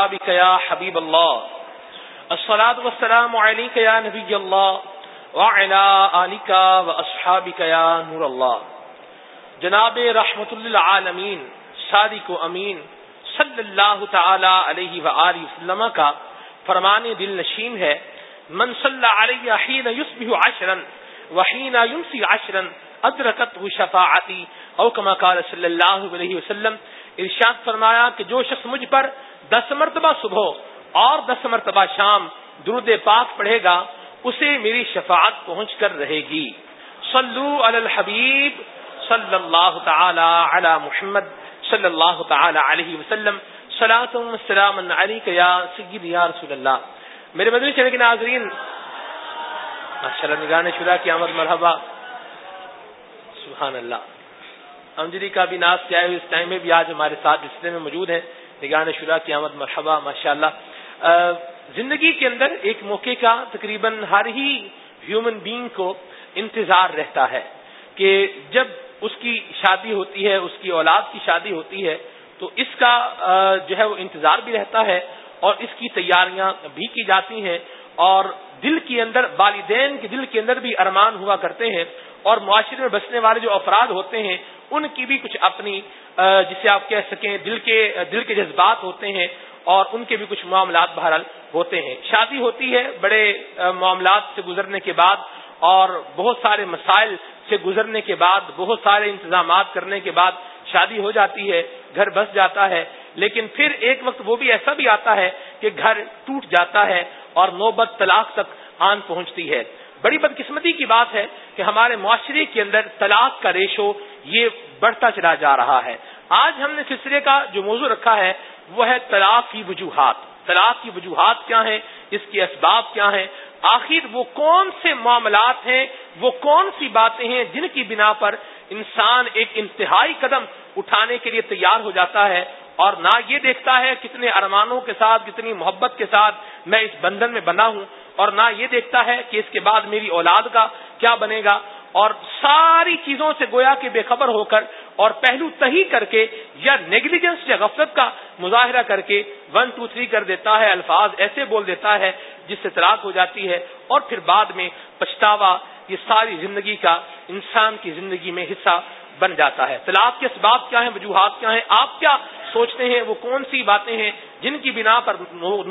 بك يا حبيب الله. الصلاة والسلام عليك يا نبي الله وعلى آلك وأصحابك يا نور الله. جناب رحمت للعالمین، صادق و امین، صلی اللہ تعالی علیہ وآلہ وسلم کا فرمان دل نشین ہے، من صلی علیہ حین یصبح عشرا وحین یمسی عشرا ادرکت شفاعتی او کما قال صلی اللہ علیہ وسلم، ارشاد فرمایا کہ جو شخص مجھ پر دس مرتبہ صبح اور دس مرتبہ شام درود پاک پڑھے گا، اسے میری شفاعت پہنچ کر رہے گی۔ صلو علی الحبیب، صلی اللہ تعالی علی محمد، صلی اللہ تعالی علیہ وسلم۔ السلام علیک یا سید یا رسول اللہ۔ میرے مدنی چلے کے ناظرین نگاہ شدہ کی آمد مرحبا۔ سبحان اللہ۔ امجدی کا بھی ناز کیا ہے، اس ٹائم میں بھی آج ہمارے ساتھ رشتے میں موجود ہیں۔ نگان شدہ کی آمد مرحبا ماشاء اللہ زندگی کے اندر ایک موقع کا تقریباً ہر ہی ہیومن بینگ کو انتظار رہتا ہے کہ جب اس کی شادی ہوتی ہے، اس کی اولاد کی شادی ہوتی ہے، تو اس کا جو ہے وہ انتظار بھی رہتا ہے اور اس کی تیاریاں بھی کی جاتی ہیں اور دل کے اندر، والدین کے دل کے اندر بھی ارمان ہوا کرتے ہیں۔ اور معاشرے میں بسنے والے جو افراد ہوتے ہیں، ان کی بھی کچھ اپنی جسے آپ کہہ سکیں، دل کے دل کے جذبات ہوتے ہیں اور ان کے بھی کچھ معاملات بہرحال ہوتے ہیں۔ شادی ہوتی ہے بڑے معاملات سے گزرنے کے بعد اور بہت سارے مسائل سے گزرنے کے بعد، بہت سارے انتظامات کرنے کے بعد شادی ہو جاتی ہے، گھر بس جاتا ہے۔ لیکن پھر ایک وقت وہ بھی ایسا بھی آتا ہے کہ گھر ٹوٹ جاتا ہے اور نوبت طلاق تک آن پہنچتی ہے۔ بڑی بدقسمتی کی بات ہے کہ ہمارے معاشرے کے اندر طلاق کا ریشو یہ بڑھتا چلا جا رہا ہے۔ آج ہم نے سلسلے کا جو موضوع رکھا ہے وہ ہے طلاق کی وجوہات۔ طلاق کی وجوہات کیا ہیں؟ اس کے اسباب کیا ہیں؟ آخر وہ کون سے معاملات ہیں؟ وہ کون سی باتیں ہیں جن کی بنا پر انسان ایک انتہائی قدم اٹھانے کے لیے تیار ہو جاتا ہے اور نہ یہ دیکھتا ہے کتنے ارمانوں کے ساتھ، کتنی محبت کے ساتھ میں اس بندھن میں بنا ہوں۔ اور نہ یہ دیکھتا ہے کہ اس کے بعد میری اولاد کا کیا بنے گا۔ اور ساری چیزوں سے گویا کے بے خبر ہو کر اور پہلو تہی کر کے یا نیگلیجنس یا غفلت کا مظاہرہ کر کے ون ٹو تھری کر دیتا ہے، الفاظ ایسے بول دیتا ہے جس سے طلاق ہو جاتی ہے۔ اور پھر بعد میں پچھتاوا، یہ ساری زندگی کا انسان کی زندگی میں حصہ بن جاتا ہے۔ طلاق کے اسباب کیا ہیں؟ وجوہات کیا ہیں؟ آپ کیا سوچتے ہیں؟ وہ کون سی باتیں ہیں جن کی بنا پر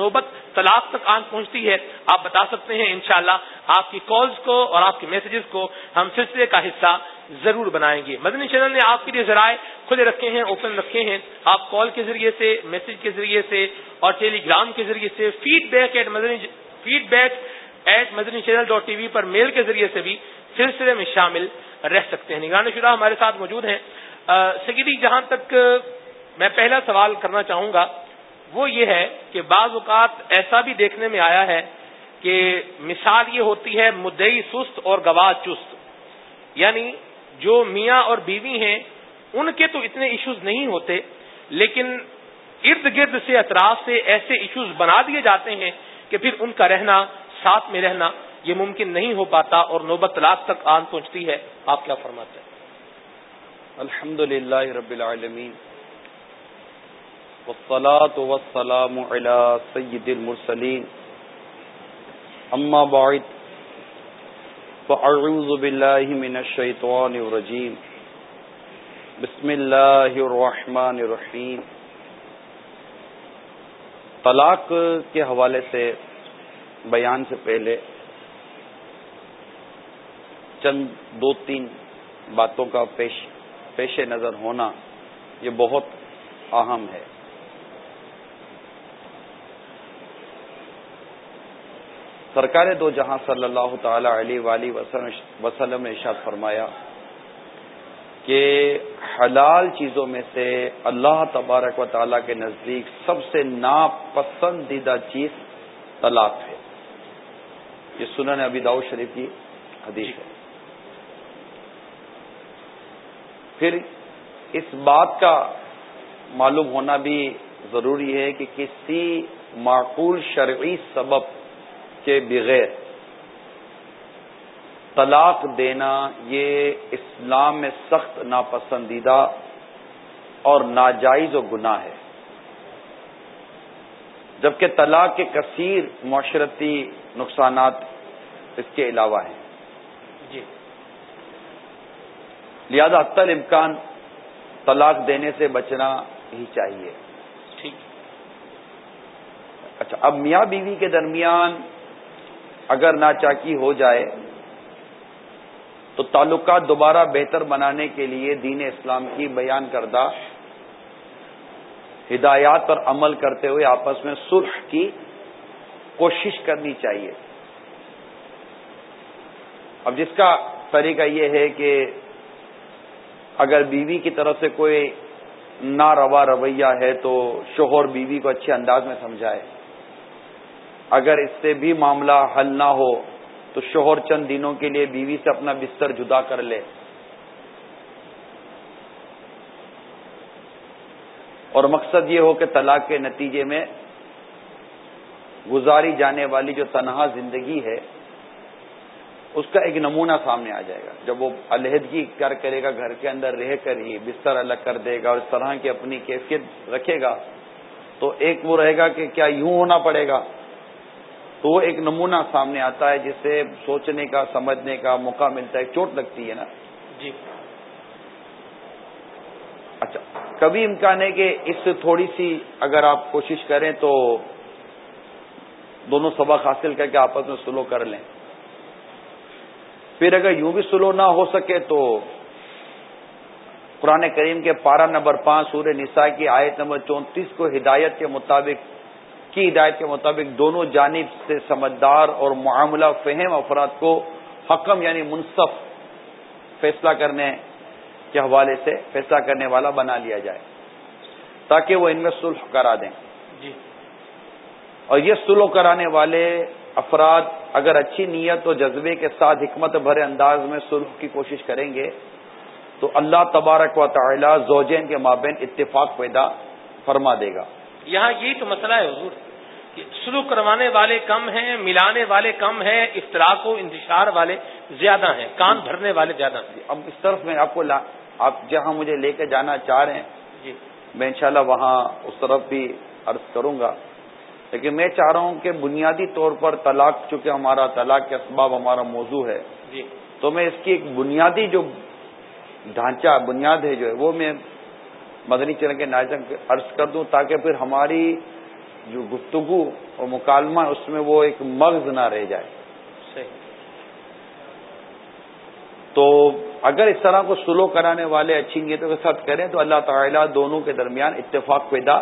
نوبت طلاق تک آن پہنچتی ہے؟ آپ بتا سکتے ہیں انشاءاللہ شاء آپ کی کالز کو اور آپ کے میسجز کو ہم سلسلے کا حصہ ضرور بنائیں گے۔ مدنی چینل نے آپ کے لیے ذرائع کھلے رکھے ہیں اوپن رکھے ہیں۔ آپ کال کے ذریعے سے میسج کے ذریعے سے اور ٹیلی گرام کے ذریعے سے feed back at Madani feed back at Madani channel dot T V per mail کے ذریعے سے بھی سلسلے میں شامل رہ سکتے ہیں۔ نگران شدہ ہمارے ساتھ موجود ہیں۔ سگیری جہاں تک میں پہلا سوال کرنا چاہوں گا، وہ یہ ہے کہ بعض اوقات ایسا بھی دیکھنے میں آیا ہے کہ مثال یہ ہوتی ہے مدئی سست اور گواہ چست۔ یعنی جو میاں اور بیوی ہیں، ان کے تو اتنے ایشوز نہیں ہوتے، لیکن ارد گرد سے، اطراف سے ایسے ایشوز بنا دیے جاتے ہیں کہ پھر ان کا رہنا، ساتھ میں رہنا یہ ممکن نہیں ہو پاتا اور نوبت طلاق تک آن پہنچتی ہے، آپ کیا فرماتے ہیں؟ الحمد للہ رب العالمین، والصلاة والسلام على سید المرسلین. اما بعد، فاعوذ باللہ من الشیطان الرجیم. بسم اللہ الرحمن الرحیم. طلاق کے حوالے سے، بیان سے پہلے چند دو تین باتوں کا پیش پیش نظر ہونا یہ بہت اہم ہے۔ سرکار دو جہاں صلی اللہ تعالی علیہ وسلم نے ارشاد فرمایا کہ حلال چیزوں میں سے اللہ تبارک و تعالی کے نزدیک سب سے ناپسندیدہ چیز طلاق ہے۔ یہ سنن ابی داؤ شریف کی حدیث ہے۔ پھر اس بات کا معلوم ہونا بھی ضروری ہے کہ کسی معقول شرعی سبب کے بغیر طلاق دینا یہ اسلام میں سخت ناپسندیدہ اور ناجائز و گناہ ہے۔ جبکہ طلاق کے کثیر معاشرتی نقصانات اس کے علاوہ ہیں جی لہذا حتی امکان طلاق دینے سے بچنا ہی چاہیے۔ ٹھیک۔ اچھا اب میاں بیوی کے درمیان اگر ناچاکی ہو جائے تو تعلقات دوبارہ بہتر بنانے کے لیے دین اسلام کی بیان کردہ ہدایات پر عمل کرتے ہوئے آپس میں سرخ کی کوشش کرنی چاہیے۔ اب جس کا طریقہ یہ ہے کہ اگر بیوی کی طرف سے کوئی ناروا رویہ ہے تو شوہر بیوی کو اچھے انداز میں سمجھائے۔ اگر اس سے بھی معاملہ حل نہ ہو تو شوہر چند دنوں کے لیے بیوی سے اپنا بستر جدا کر لے۔ اور مقصد یہ ہو کہ طلاق کے نتیجے میں گزاری جانے والی جو تنہا زندگی ہے اس کا ایک نمونہ سامنے آ جائے گا۔ جب وہ علیحدگی کر کرے گا گھر کے اندر رہ کر ہی بستر الگ کر دے گا اور اس طرح کی اپنی کیفیت رکھے گا تو ایک وہ رہے گا کہ کیا یوں ہونا پڑے گا۔ تو وہ ایک نمونہ سامنے آتا ہے جس سے سوچنے کا سمجھنے کا موقع ملتا ہے چوٹ لگتی ہے نا۔ جی۔ اچھا کبھی امکان ہے کہ اس سے تھوڑی سی اگر آپ کوشش کریں تو دونوں سبق حاصل کر کے آپس میں سلو کر لیں۔ پھر اگر یوں بھی سلو نہ ہو سکے تو قرآن کریم کے پارہ نمبر پانچ سورہ نساء کی آیت نمبر چونتیس کو ہدایت کے مطابق کی ہدایت کے مطابق دونوں جانب سے سمجھدار اور معاملہ فہم افراد کو حکم یعنی منصف فیصلہ کرنے کے حوالے سے فیصلہ کرنے والا بنا لیا جائے۔ تاکہ وہ ان میں سلح کرا دیں۔ جی۔ اور یہ سلو کرانے والے افراد اگر اچھی نیت و جذبے کے ساتھ حکمت بھرے انداز میں سلح کی کوشش کریں گے تو اللہ تبارک و تعالی زوجین کے مابین اتفاق پیدا فرما دے گا۔ یہاں یہی تو مسئلہ ہے حضور کہ سلوک کروانے والے کم ہیں ملانے والے کم ہیں افطراک و انتشار والے زیادہ ہیں کان بھرنے والے زیادہ ہیں۔ اب اس طرف میں آپ کو آپ جہاں مجھے لے کے جانا چاہ رہے ہیں جی۔ میں انشاءاللہ وہاں اس طرف بھی عرض کروں گا۔ لیکن میں چاہ رہا ہوں کہ بنیادی طور پر طلاق چونکہ ہمارا طلاق کے اسباب ہمارا موضوع ہے جی۔ تو میں اس کی ایک بنیادی جو ڈھانچہ بنیاد ہے جو ہے وہ میں مدنی چرن کے ناظم عرض کر دوں تاکہ پھر ہماری جو گفتگو اور مکالمہ اس میں وہ ایک مغز نہ رہ جائے۔ صحیح۔ تو اگر اس طرح کو سلو کرانے والے اچھی نیتوں کے ساتھ کریں تو اللہ تعالیٰ دونوں کے درمیان اتفاق پیدا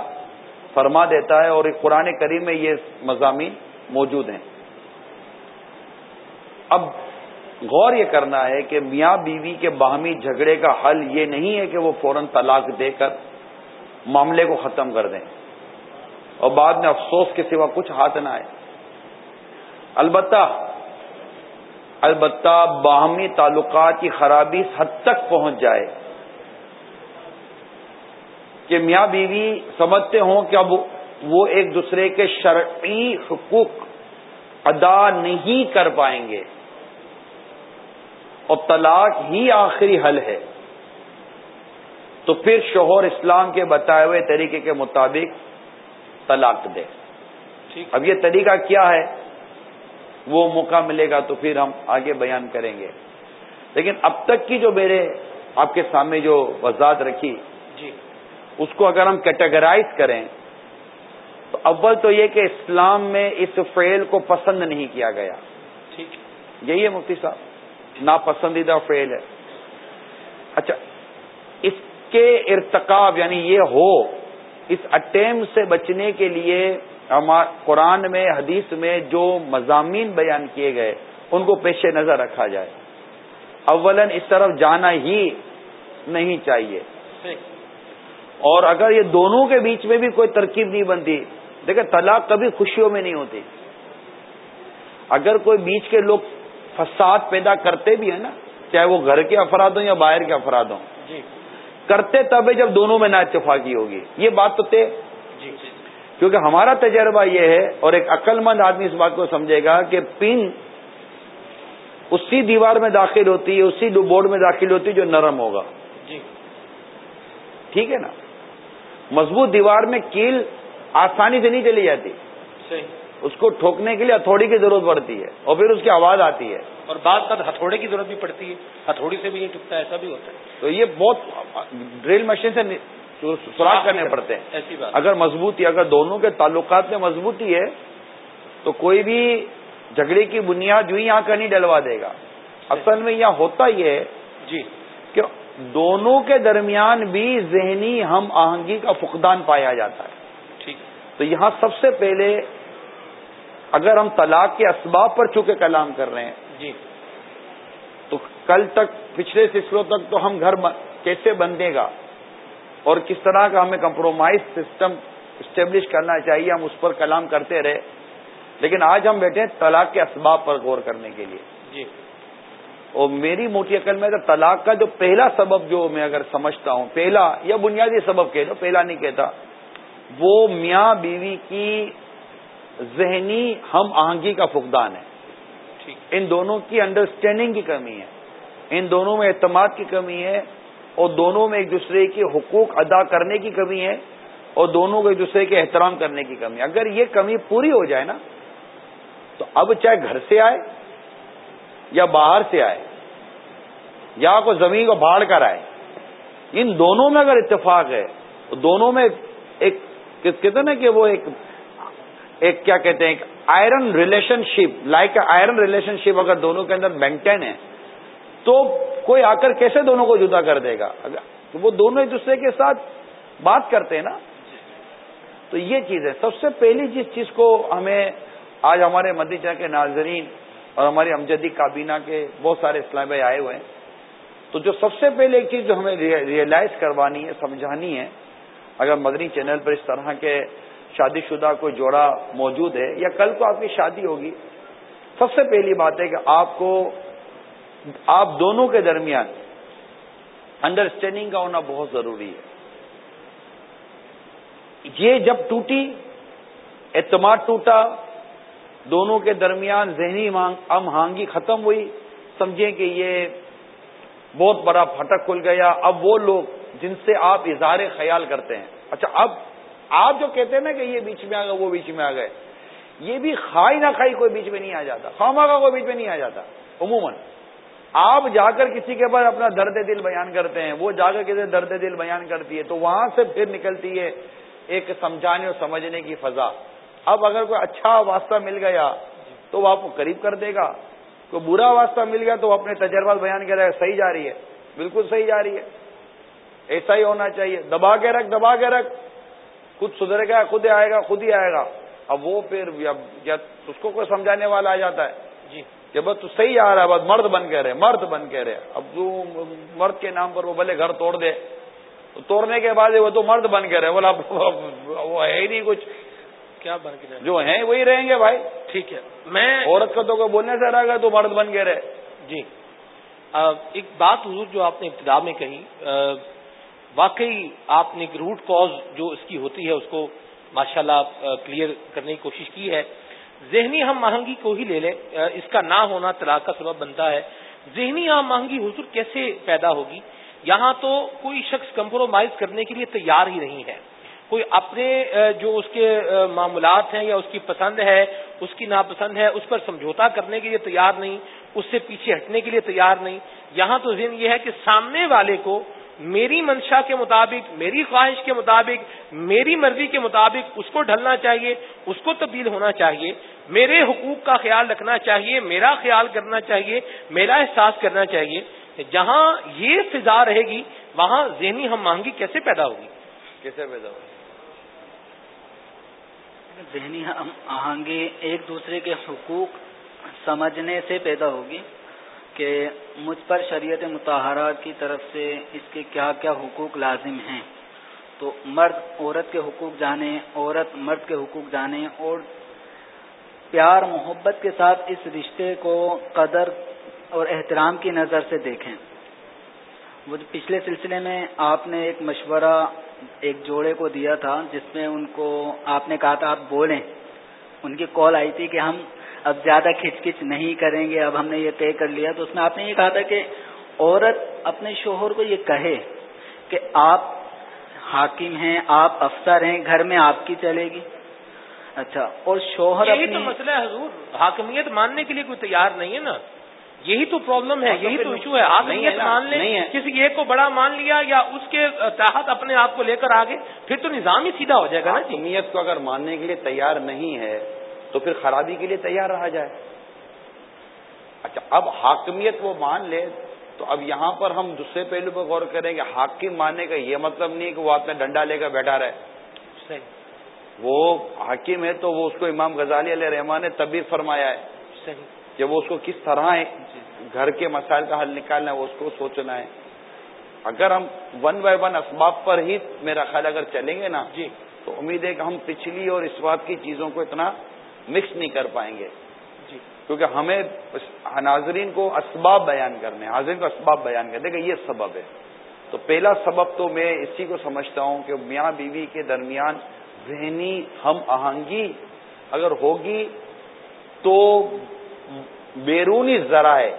فرما دیتا ہے اور ایک قرآن کریم میں یہ مضامین موجود ہیں۔ اب غور یہ کرنا ہے کہ میاں بیوی کے باہمی جھگڑے کا حل یہ نہیں ہے کہ وہ فوراً طلاق دے کر معاملے کو ختم کر دیں اور بعد میں افسوس کے سوا کچھ ہاتھ نہ آئے۔ البتہ البتہ باہمی تعلقات کی خرابی حد تک پہنچ جائے۔ کہ میاں بیوی سمجھتے ہوں کہ اب وہ ایک دوسرے کے شرعی حقوق ادا نہیں کر پائیں گے۔ اور طلاق ہی آخری حل ہے۔ تو پھر شوہر اسلام کے بتائے ہوئے طریقے کے مطابق طلاق دے۔ اب یہ طریقہ کیا ہے؟ وہ موقع ملے گا تو پھر ہم آگے بیان کریں گے۔ لیکن اب تک کی جو میرے آپ کے سامنے جو وضاحت رکھی جی۔ اس کو اگر ہم کیٹیگرائز کریں تو اول تو یہ کہ اسلام میں اس فعل کو پسند نہیں کیا گیا۔ ٹھیک۔ یہی ہے مفتی صاحب ناپسندیدہ فعل ہے۔ اچھا اس کے ارتکاب یعنی یہ ہو اس اٹیم سے بچنے کے لیے قرآن میں حدیث میں جو مضامین بیان کیے گئے ان کو پیش نظر رکھا جائے۔ اولن اس طرف جانا ہی نہیں چاہیے۔ اور اگر یہ دونوں کے بیچ میں بھی کوئی ترکیب نہیں بنتی دیکھیں طلاق کبھی خوشیوں میں نہیں ہوتی۔ اگر کوئی بیچ کے لوگ فساد پیدا کرتے بھی ہیں نا چاہے وہ گھر کے افراد ہوں یا باہر کے افراد ہوں۔ جی۔ کرتے تب ہے جب دونوں میں نا اتفاقی ہوگی۔ یہ بات تو طے۔ جی۔ کیونکہ ہمارا تجربہ یہ ہے اور ایک عقل مند آدمی اس بات کو سمجھے گا کہ پن اسی دیوار میں داخل ہوتی ہے اسی بورڈ میں داخل ہوتی ہے جو نرم ہوگا۔ جی۔ ٹھیک ہے نا؟ مضبوط دیوار میں کیل آسانی سے نہیں چلی جاتی۔ اس کو ٹھوکنے کے لیے ہتھوڑی کی ضرورت پڑتی ہے اور پھر اس کی آواز آتی ہے۔ اور بعض بعد ہتھوڑے کی ضرورت بھی پڑتی ہے۔ ہتھوڑی سے بھی یہ ٹکتا ہے ایسا بھی ہوتا ہے۔ تو یہ بہت ڈرل مشین سے سراغ کرنے پڑتے ہیں۔ ایسی بات۔ اگر مضبوطی اگر دونوں کے تعلقات میں مضبوطی ہے تو کوئی بھی جھگڑے کی بنیاد ہی آ کر نہیں ڈلوا دے گا۔ اصل میں یہاں ہوتا ہی ہے جی۔ دونوں کے درمیان بھی ذہنی ہم آہنگی کا فقدان پایا جاتا ہے۔ ٹھیک۔ تو یہاں سب سے پہلے اگر ہم طلاق کے اسباب پر چونکہ کلام کر رہے ہیں جی۔ تو کل تک پچھلے سلسلوں تک تو ہم گھر کیسے بندے گا؟ اور کس طرح کا ہمیں کمپرومائز سسٹم اسٹیبلش کرنا چاہیے ہم اس پر کلام کرتے رہے۔ لیکن آج ہم بیٹھے طلاق کے اسباب پر غور کرنے کے لیے۔ جی۔ اور میری موٹی عقل میں اگر طلاق کا جو پہلا سبب جو میں اگر سمجھتا ہوں پہلا یا بنیادی سبب کہہ دو پہلا نہیں کہتا وہ میاں بیوی کی ذہنی ہم آہنگی کا فقدان ہے۔ ان دونوں کی انڈرسٹینڈنگ کی کمی ہے۔ ان دونوں میں اعتماد کی کمی ہے۔ اور دونوں میں ایک دوسرے کے حقوق ادا کرنے کی کمی ہے۔ اور دونوں کو ایک دوسرے کے احترام کرنے کی کمی اگر یہ کمی پوری ہو جائے نا تو اب چاہے گھر سے آئے یا باہر سے آئے، یا کوئی زمین کو بھاڑ کر آئے۔ ان دونوں میں اگر اتفاق ہے، تو دونوں میں ایک کہتے نا کہ وہ ایک ایک کیا کہتے ہیں iron relationship like iron relationship اگر دونوں کے اندر مینٹین ہے، تو کوئی آ کر کیسے دونوں کو جدا کر دے گا؟ تو وہ دونوں ایک دوسرے کے ساتھ بات کرتے ہیں نا، تو یہ چیز ہے۔ سب سے پہلی جس چیز کو ہمیں آج ہمارے مدیچہ کے ناظرین اور ہماری امجدی کابینہ کے بہت سارے اسلام بھائی آئے ہوئے ہیں۔ تو جو سب سے پہلے ایک چیز جو ہمیں ریئلائز کروانی ہے، سمجھانی ہے، اگر مدنی چینل پر اس طرح کے شادی شدہ کوئی جوڑا موجود ہے یا کل کو آپ کی شادی ہوگی، سب سے پہلی بات ہے کہ آپ کو، آپ دونوں کے درمیان انڈرسٹینڈنگ کا ہونا بہت ضروری ہے۔ یہ جب ٹوٹی، اعتماد ٹوٹا دونوں کے درمیان ذہنی ام ہانگی ختم ہوئی۔ سمجھیں کہ یہ بہت بڑا پھٹک کھل گیا۔ اب وہ لوگ جن سے آپ اظہار خیال کرتے ہیں۔ اچھا اب آپ جو کہتے ہیں نا کہ یہ بیچ میں آ گئے، وہ بیچ میں آ گئے۔ یہ بھی کھائی نہ کھائی کوئی بیچ میں نہیں آ جاتا۔ خواما کا کوئی بیچ میں نہیں آ جاتا۔ عموماً آپ جا کر کسی کے بعد اپنا درد دل بیان کرتے ہیں، وہ جا کر کسی درد دل بیان کرتی ہے تو وہاں سے پھر نکلتی ہے ایک سمجھانے اور سمجھنے کی فضا۔ اب اگر کوئی اچھا واسطہ مل گیا تو وہ آپ کو قریب کر دے گا۔ کوئی برا واسطہ مل گیا تو وہ اپنے تجربات بیان کر رہا ہے صحیح جا رہی ہے۔ بالکل صحیح جا رہی ہے۔ ایسا ہی ہونا چاہیے۔ دبا کے رکھ دبا کے رکھ۔ خود سدھر گیا خود آئے گا خود ہی آئے گا۔ اب وہ پھر اس کو کوئی سمجھانے والا آ جاتا ہے۔ جی۔ کہ بس تو صحیح آ رہا ہے بس مرد بن کے رہے مرد بن کے رہے۔ اب جو مرد کے نام پر وہ بھلے گھر توڑ دے۔ تو توڑنے کے بعد وہ تو مرد بن کے رہے۔ بولا وہ ہے ہی نہیں کچھ۔ کیا بن کے رہے جو ہیں وہی رہیں گے بھائی۔ ٹھیک ہے۔ میں عورت کا تو کوئی بولنے سے رہا گا تو مرد بن کے رہے۔ جی۔ ایک بات حضور جو آپ نے ابتدا میں کہی واقعی آپ نے ایک روٹ کاز جو اس کی ہوتی ہے اس کو ماشاءاللہ اللہ کلیئر کرنے کی کوشش کی ہے۔ ذہنی ہم مہنگی کو ہی لے لیں۔ اس کا نہ ہونا طلاق کا سبب بنتا ہے۔ ذہنی ہم مہنگی حضور کیسے پیدا ہوگی؟ یہاں تو کوئی شخص کمپرومائز کرنے کے لیے تیار ہی نہیں ہے۔ کوئی اپنے جو اس کے معاملات ہیں یا اس کی پسند ہے، اس کی ناپسند ہے، اس پر سمجھوتا کرنے کے لیے تیار نہیں، اس سے پیچھے ہٹنے کے لیے تیار نہیں، یہاں تو ذہن یہ ہے کہ سامنے والے کو میری منشا کے مطابق، میری خواہش کے مطابق، میری مرضی کے مطابق اس کو ڈھلنا چاہیے، اس کو تبدیل ہونا چاہیے، میرے حقوق کا خیال رکھنا چاہیے، میرا خیال کرنا چاہیے، میرا احساس کرنا چاہیے، جہاں یہ فضا رہے گی، وہاں ذہنی ہم مانگی کیسے پیدا ہوگی؟ کیسے پیدا ہوگی؟ ذہنی آہنگی ایک دوسرے کے حقوق سمجھنے سے پیدا ہوگی کہ مجھ پر شریعت متحرہ کی طرف سے اس کے کیا کیا حقوق لازم ہیں۔ تو مرد عورت کے حقوق جانے، عورت مرد کے حقوق جانے اور پیار محبت کے ساتھ اس رشتے کو قدر اور احترام کی نظر سے دیکھیں۔ وہ پچھلے سلسلے میں آپ نے ایک مشورہ ایک جوڑے کو دیا تھا جس میں ان کو آپ نے کہا تھا آپ بولیں۔ ان کی کال آئی تھی کہ ہم اب زیادہ کھچ کچ نہیں کریں گے اب ہم نے یہ طے کر لیا۔ تو اس میں آپ نے یہ کہا تھا کہ عورت اپنے شوہر کو یہ کہے کہ آپ حاکم ہیں آپ افسر ہیں گھر میں آپ کی چلے گی۔ اچھا اور شوہر یہی تو مسئلہ ہے حضور۔ حاکمیت ماننے کے لیے کوئی تیار نہیں ہے نا۔ یہی تو پرابلم ہے یہی تو ایشو ہے۔ حاکمیت مان لیں کسی ایک کو بڑا مان لیا یا اس کے تحت اپنے آپ کو لے کر آگے پھر تو نظام ہی سیدھا ہو جائے گا نا جی۔ حاکمیت کو اگر ماننے کے لیے تیار نہیں ہے تو پھر خرابی کے لیے تیار رہا جائے۔ اچھا اب حاکمیت وہ مان لے تو اب یہاں پر ہم دوسرے پہلو پہ غور کریں کہ حاکم ماننے کا یہ مطلب نہیں کہ وہ اپنے ڈنڈا لے کر بیٹھا رہے۔ وہ حاکم ہے تو وہ اس کو امام غزالی علیہ رحمان نے تبھی فرمایا ہے۔ صحیح۔ کہ وہ اس کو کس طرح گھر کے مسائل کا حل نکالنا ہے وہ اس کو سوچنا ہے۔ اگر ہم ون بائی ون اسباب پر ہی میرا خیال اگر چلیں گے نا جی۔ تو امید ہے کہ ہم پچھلی اور اس بات کی چیزوں کو اتنا مکس نہیں کر پائیں گے۔ جی۔ کیونکہ ہمیں ناظرین کو اسباب بیان کرنے حاضرین کو اسباب بیان کرنے کہ یہ سبب ہے۔ تو پہلا سبب تو میں اسی کو سمجھتا ہوں کہ میاں بیوی کے درمیان ذہنی ہم آہنگی اگر ہوگی تو بیرونی ذرائع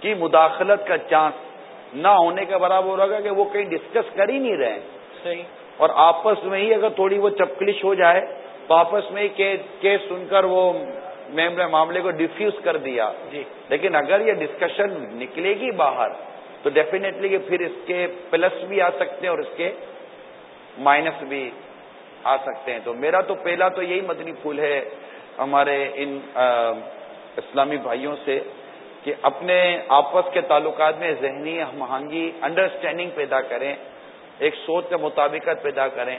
کی مداخلت کا چانس نہ ہونے کے برابر ہوگا کہ وہ کہیں ڈسکس کر ہی نہیں رہے صحیح۔ اور آپس میں ہی اگر تھوڑی وہ چپکلش ہو جائے تو آپس میں ہی کیس سن کر وہ معاملے کو ڈیفیوز کر دیا۔ جی۔ لیکن اگر یہ ڈسکشن نکلے گی باہر تو ڈیفینیٹلی کہ پھر اس کے پلس بھی آ سکتے ہیں اور اس کے مائنس بھی آ سکتے ہیں۔ تو میرا تو پہلا تو یہی مدنی پھول ہے ہمارے ان اسلامی بھائیوں سے کہ اپنے آپس کے تعلقات میں ذہنی ہم آہنگی انڈرسٹینڈنگ پیدا کریں ایک سوچ کے مطابقت پیدا کریں۔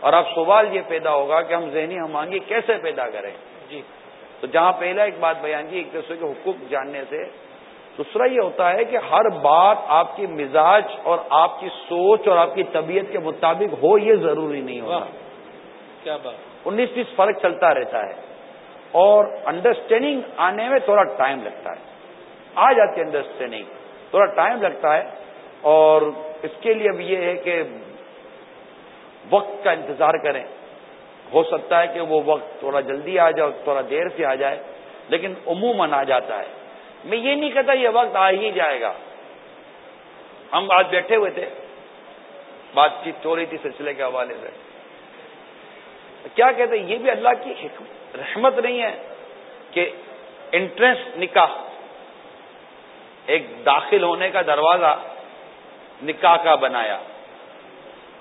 اور اب سوال یہ پیدا ہوگا کہ ہم ذہنی ہم آہنگی کیسے پیدا کریں؟ جی۔ تو جہاں پہلا ایک بات بیان کی ایک دوسرے کے حقوق جاننے سے دوسرا یہ ہوتا ہے کہ ہر بات آپ کی مزاج اور آپ کی سوچ اور آپ کی طبیعت کے مطابق ہو یہ ضروری نہیں ہوگا کیا بات۔ انیس بیس فرق چلتا رہتا ہے۔ اور انڈرسٹینڈنگ آنے میں تھوڑا ٹائم لگتا ہے۔ آ جاتی ہے انڈرسٹینڈنگ تھوڑا ٹائم لگتا ہے۔ اور اس کے لیے اب یہ ہے کہ وقت کا انتظار کریں۔ ہو سکتا ہے کہ وہ وقت تھوڑا جلدی آ جائے تھوڑا دیر سے آ جائے، لیکن عموماً آ جاتا ہے۔ میں یہ نہیں کہتا یہ وقت آ ہی جائے گا۔ ہم آج بیٹھے ہوئے تھے۔ بات چیت ہو رہی تھی سلسلے کے حوالے سے۔ کیا کہتے ہیں؟ یہ بھی اللہ کی حکمت۔ رحمت نہیں ہے کہ انٹرنس نکاح ایک داخل ہونے کا دروازہ نکاح کا بنایا۔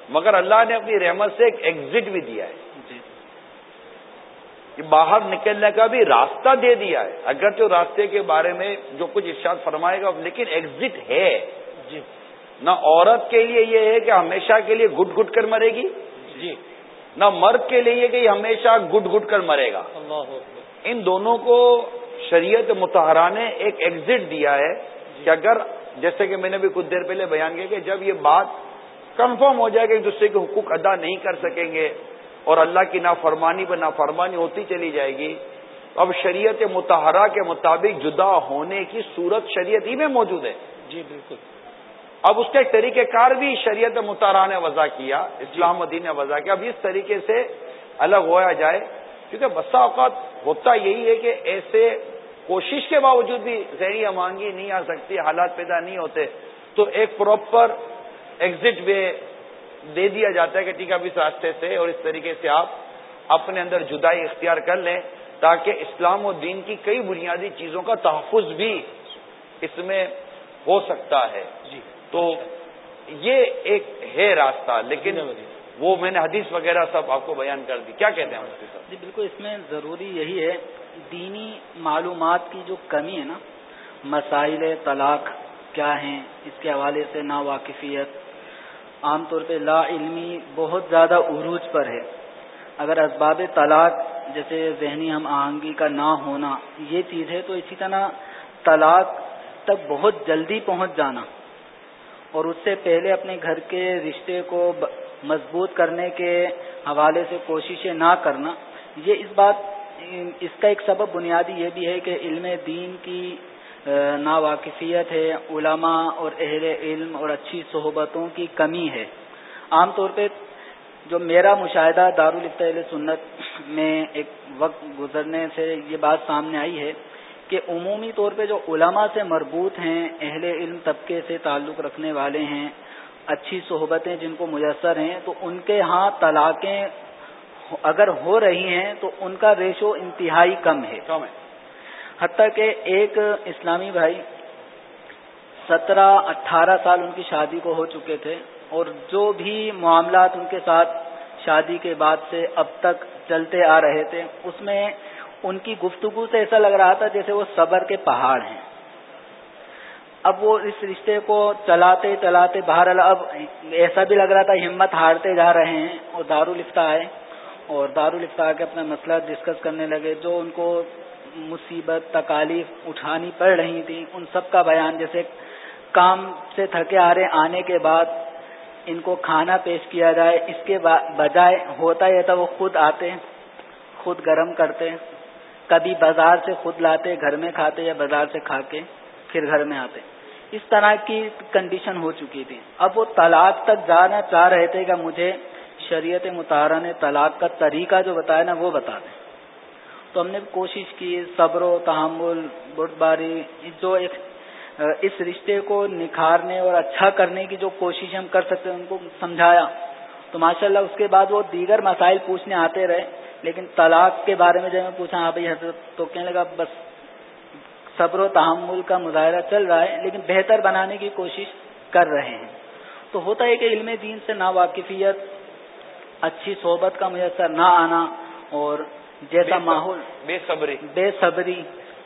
مگر اللہ نے اپنی رحمت سے ایک ایگزٹ بھی دیا ہے۔ جی۔ باہر نکلنے کا بھی راستہ دے دیا ہے۔ اگر جو راستے کے بارے میں جو کچھ ارشاد فرمائے گا لیکن ایگزٹ ہے۔ جی۔ نہ عورت کے لیے یہ ہے کہ ہمیشہ کے لیے گٹ گٹ کر مرے گی۔ جی۔ نہ مرد کے لیے کہ ہمیشہ گٹ گٹ کر مرے گا۔ ان دونوں کو شریعت متحرہ نے ایک ایگزٹ دیا ہے کہ اگر جیسے کہ میں نے بھی کچھ دیر پہلے بیان کیا کہ جب یہ بات کنفرم ہو جائے گا ایک دوسرے کے حقوق ادا نہیں کر سکیں گے اور اللہ کی نافرمانی پر نافرمانی ہوتی چلی جائے گی اب شریعت متحرہ کے مطابق جدا ہونے کی صورت شریعت ہی میں موجود ہے۔ جی بالکل۔ اب اس کے ایک طریقہ کار بھی شریعت مطالعہ نے وضع کیا اسلام الدین نے وضع کیا۔ اب اس طریقے سے الگ ہوا جائے کیونکہ بسا اوقات ہوتا یہی ہے کہ ایسے کوشش کے باوجود بھی ذہنی امانگی نہیں آ سکتی حالات پیدا نہیں ہوتے۔ تو ایک پراپر ایگزٹ وے دے دیا جاتا ہے کہ ٹھیک ہے اب اس راستے سے اور اس طریقے سے آپ اپنے اندر جدائی اختیار کر لیں تاکہ اسلام و دین کی کئی بنیادی چیزوں کا تحفظ بھی اس میں ہو سکتا ہے۔ جی۔ تو یہ ایک ہے راستہ لیکن وہ میں نے حدیث وغیرہ سب آپ کو بیان کر دی۔ کیا کہتے ہیں جی بالکل اس میں ضروری یہی ہے دینی معلومات کی جو کمی ہے نا مسائل طلاق کیا ہیں اس کے حوالے سے نا واقفیت عام طور پہ لا علمی بہت زیادہ عروج پر ہے۔ اگر اسباب طلاق جیسے ذہنی ہم آہنگی کا نہ ہونا یہ چیز ہے تو اسی طرح طلاق تک بہت جلدی پہنچ جانا۔ اور اس سے پہلے اپنے گھر کے رشتے کو مضبوط کرنے کے حوالے سے کوششیں نہ کرنا، یہ اس بات، اس کا ایک سبب بنیادی یہ بھی ہے کہ علم دین کی ناواقفیت ہے، علماء اور اہل علم اور اچھی صحبتوں کی کمی ہے۔ عام طور پہ جو میرا مشاہدہ دارالفت سنت میں ایک وقت گزرنے سے یہ بات سامنے آئی ہے کہ عمومی طور پہ جو علماء سے مربوط ہیں اہل علم طبقے سے تعلق رکھنے والے ہیں اچھی صحبتیں جن کو میسر ہیں تو ان کے ہاں طلاقیں اگر ہو رہی ہیں تو ان کا ریشو انتہائی کم ہے۔ حتیٰ کہ ایک اسلامی بھائی سترہ اٹھارہ سال ان کی شادی کو ہو چکے تھے اور جو بھی معاملات ان کے ساتھ شادی کے بعد سے اب تک چلتے آ رہے تھے اس میں ان کی گفتگو سے ایسا لگ رہا تھا جیسے وہ صبر کے پہاڑ ہیں۔ اب وہ اس رشتے کو چلاتے چلاتے باہر اب ایسا بھی لگ رہا تھا ہمت ہارتے جا رہے ہیں۔ اور دارالفتا آئے اور دارالفتا کے اپنا مسئلہ ڈسکس کرنے لگے۔ جو ان کو مصیبت، تکالیف اٹھانی پڑ رہی تھی، ان سب کا بیان۔ جیسے کام سے تھکے آ رہے آنے کے بعد ان کو کھانا پیش کیا جائے، اس کے بجائے ہوتا یہ تھا وہ خود آتے، خود گرم کرتے۔ کبھی بازار سے خود لاتے، گھر میں کھاتے یا بازار سے کھا کے پھر گھر میں آتے۔ اس طرح کی کنڈیشن ہو چکی تھی۔ اب وہ طلاق تک جانا چاہ رہے تھے کہ مجھے شریعت مطالعہ نے طلاق کا طریقہ جو بتایا نا، وہ بتا دیں۔ تو ہم نے کوشش کی، صبر و تحمل برد باری جو ایک، اس رشتے کو نکھارنے اور اچھا کرنے کی جو کوشش ہم کر سکتے ان کو سمجھایا۔ تو ماشاءاللہ اس کے بعد وہ دیگر مسائل پوچھنے آتے رہے۔ لیکن طلاق کے بارے میں جب میں پوچھا ہاں بھائی حضرت تو کہنے لگا بس صبر و تحمل کا مظاہرہ چل رہا ہے لیکن بہتر بنانے کی کوشش کر رہے ہیں۔ تو ہوتا ہے کہ علم دین سے نا واقفیت اچھی صحبت کا میسر نہ آنا اور جیسا ماحول بے صبری۔ بے صبری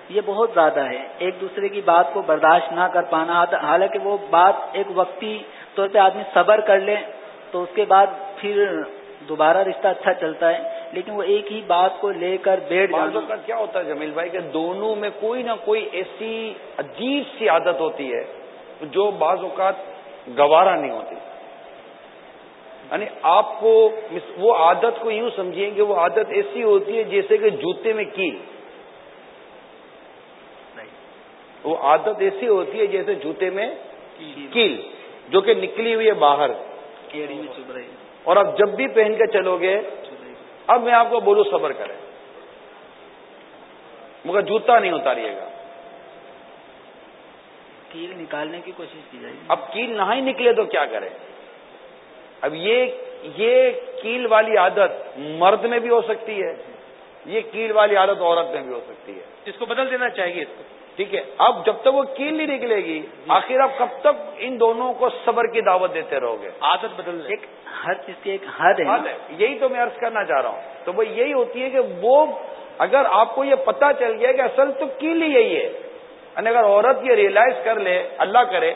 یہ بہت زیادہ ہے۔ ایک دوسرے کی بات کو برداشت نہ کر پانا حالانکہ وہ بات ایک وقتی طور پہ آدمی صبر کر لے تو اس کے بعد پھر دوبارہ رشتہ اچھا چلتا ہے۔ لیکن وہ ایک ہی بات کو لے کر بیٹھ جانا کا کیا ہوتا ہے جمیل بھائی کہ دونوں میں کوئی نہ کوئی ایسی عجیب سی عادت ہوتی ہے جو بعض اوقات گوارا نہیں ہوتی۔ یعنی آپ کو وہ عادت کو یوں سمجھیں کہ وہ عادت ایسی ہوتی ہے جیسے کہ جوتے میں کی وہ عادت ایسی ہوتی ہے جیسے جوتے میں کیل جو کہ نکلی ہوئی ہے باہر۔ اور اب جب بھی پہن کے چلو گے اب میں آپ کو بولوں صبر کریں۔ مگر جوتا نہیں اتاریے گا۔ کیل نکالنے کی کوشش کی جائے اب کیل نہ ہی نکلے تو کیا کرے اب یہ یہ کیل والی عادت مرد میں بھی ہو سکتی ہے یہ کیل والی عادت عورت میں بھی ہو سکتی ہے۔ اس کو بدل دینا چاہیے اس کو۔ ٹھیک ہے؟ اب جب تک وہ کیل نہیں نکلے گی آخر آپ کب تک ان دونوں کو صبر کی دعوت دیتے رہو گے؟ عادت بدل ایک ہر چیز کی ایک حد ہے۔ یہی تو میں عرض کرنا چاہ رہا ہوں۔ تو وہ یہی ہوتی ہے کہ وہ اگر آپ کو یہ پتا چل گیا کہ اصل تو کیل ہی یہی ہے یعنی اگر عورت یہ ریئلائز کر لے اللہ کرے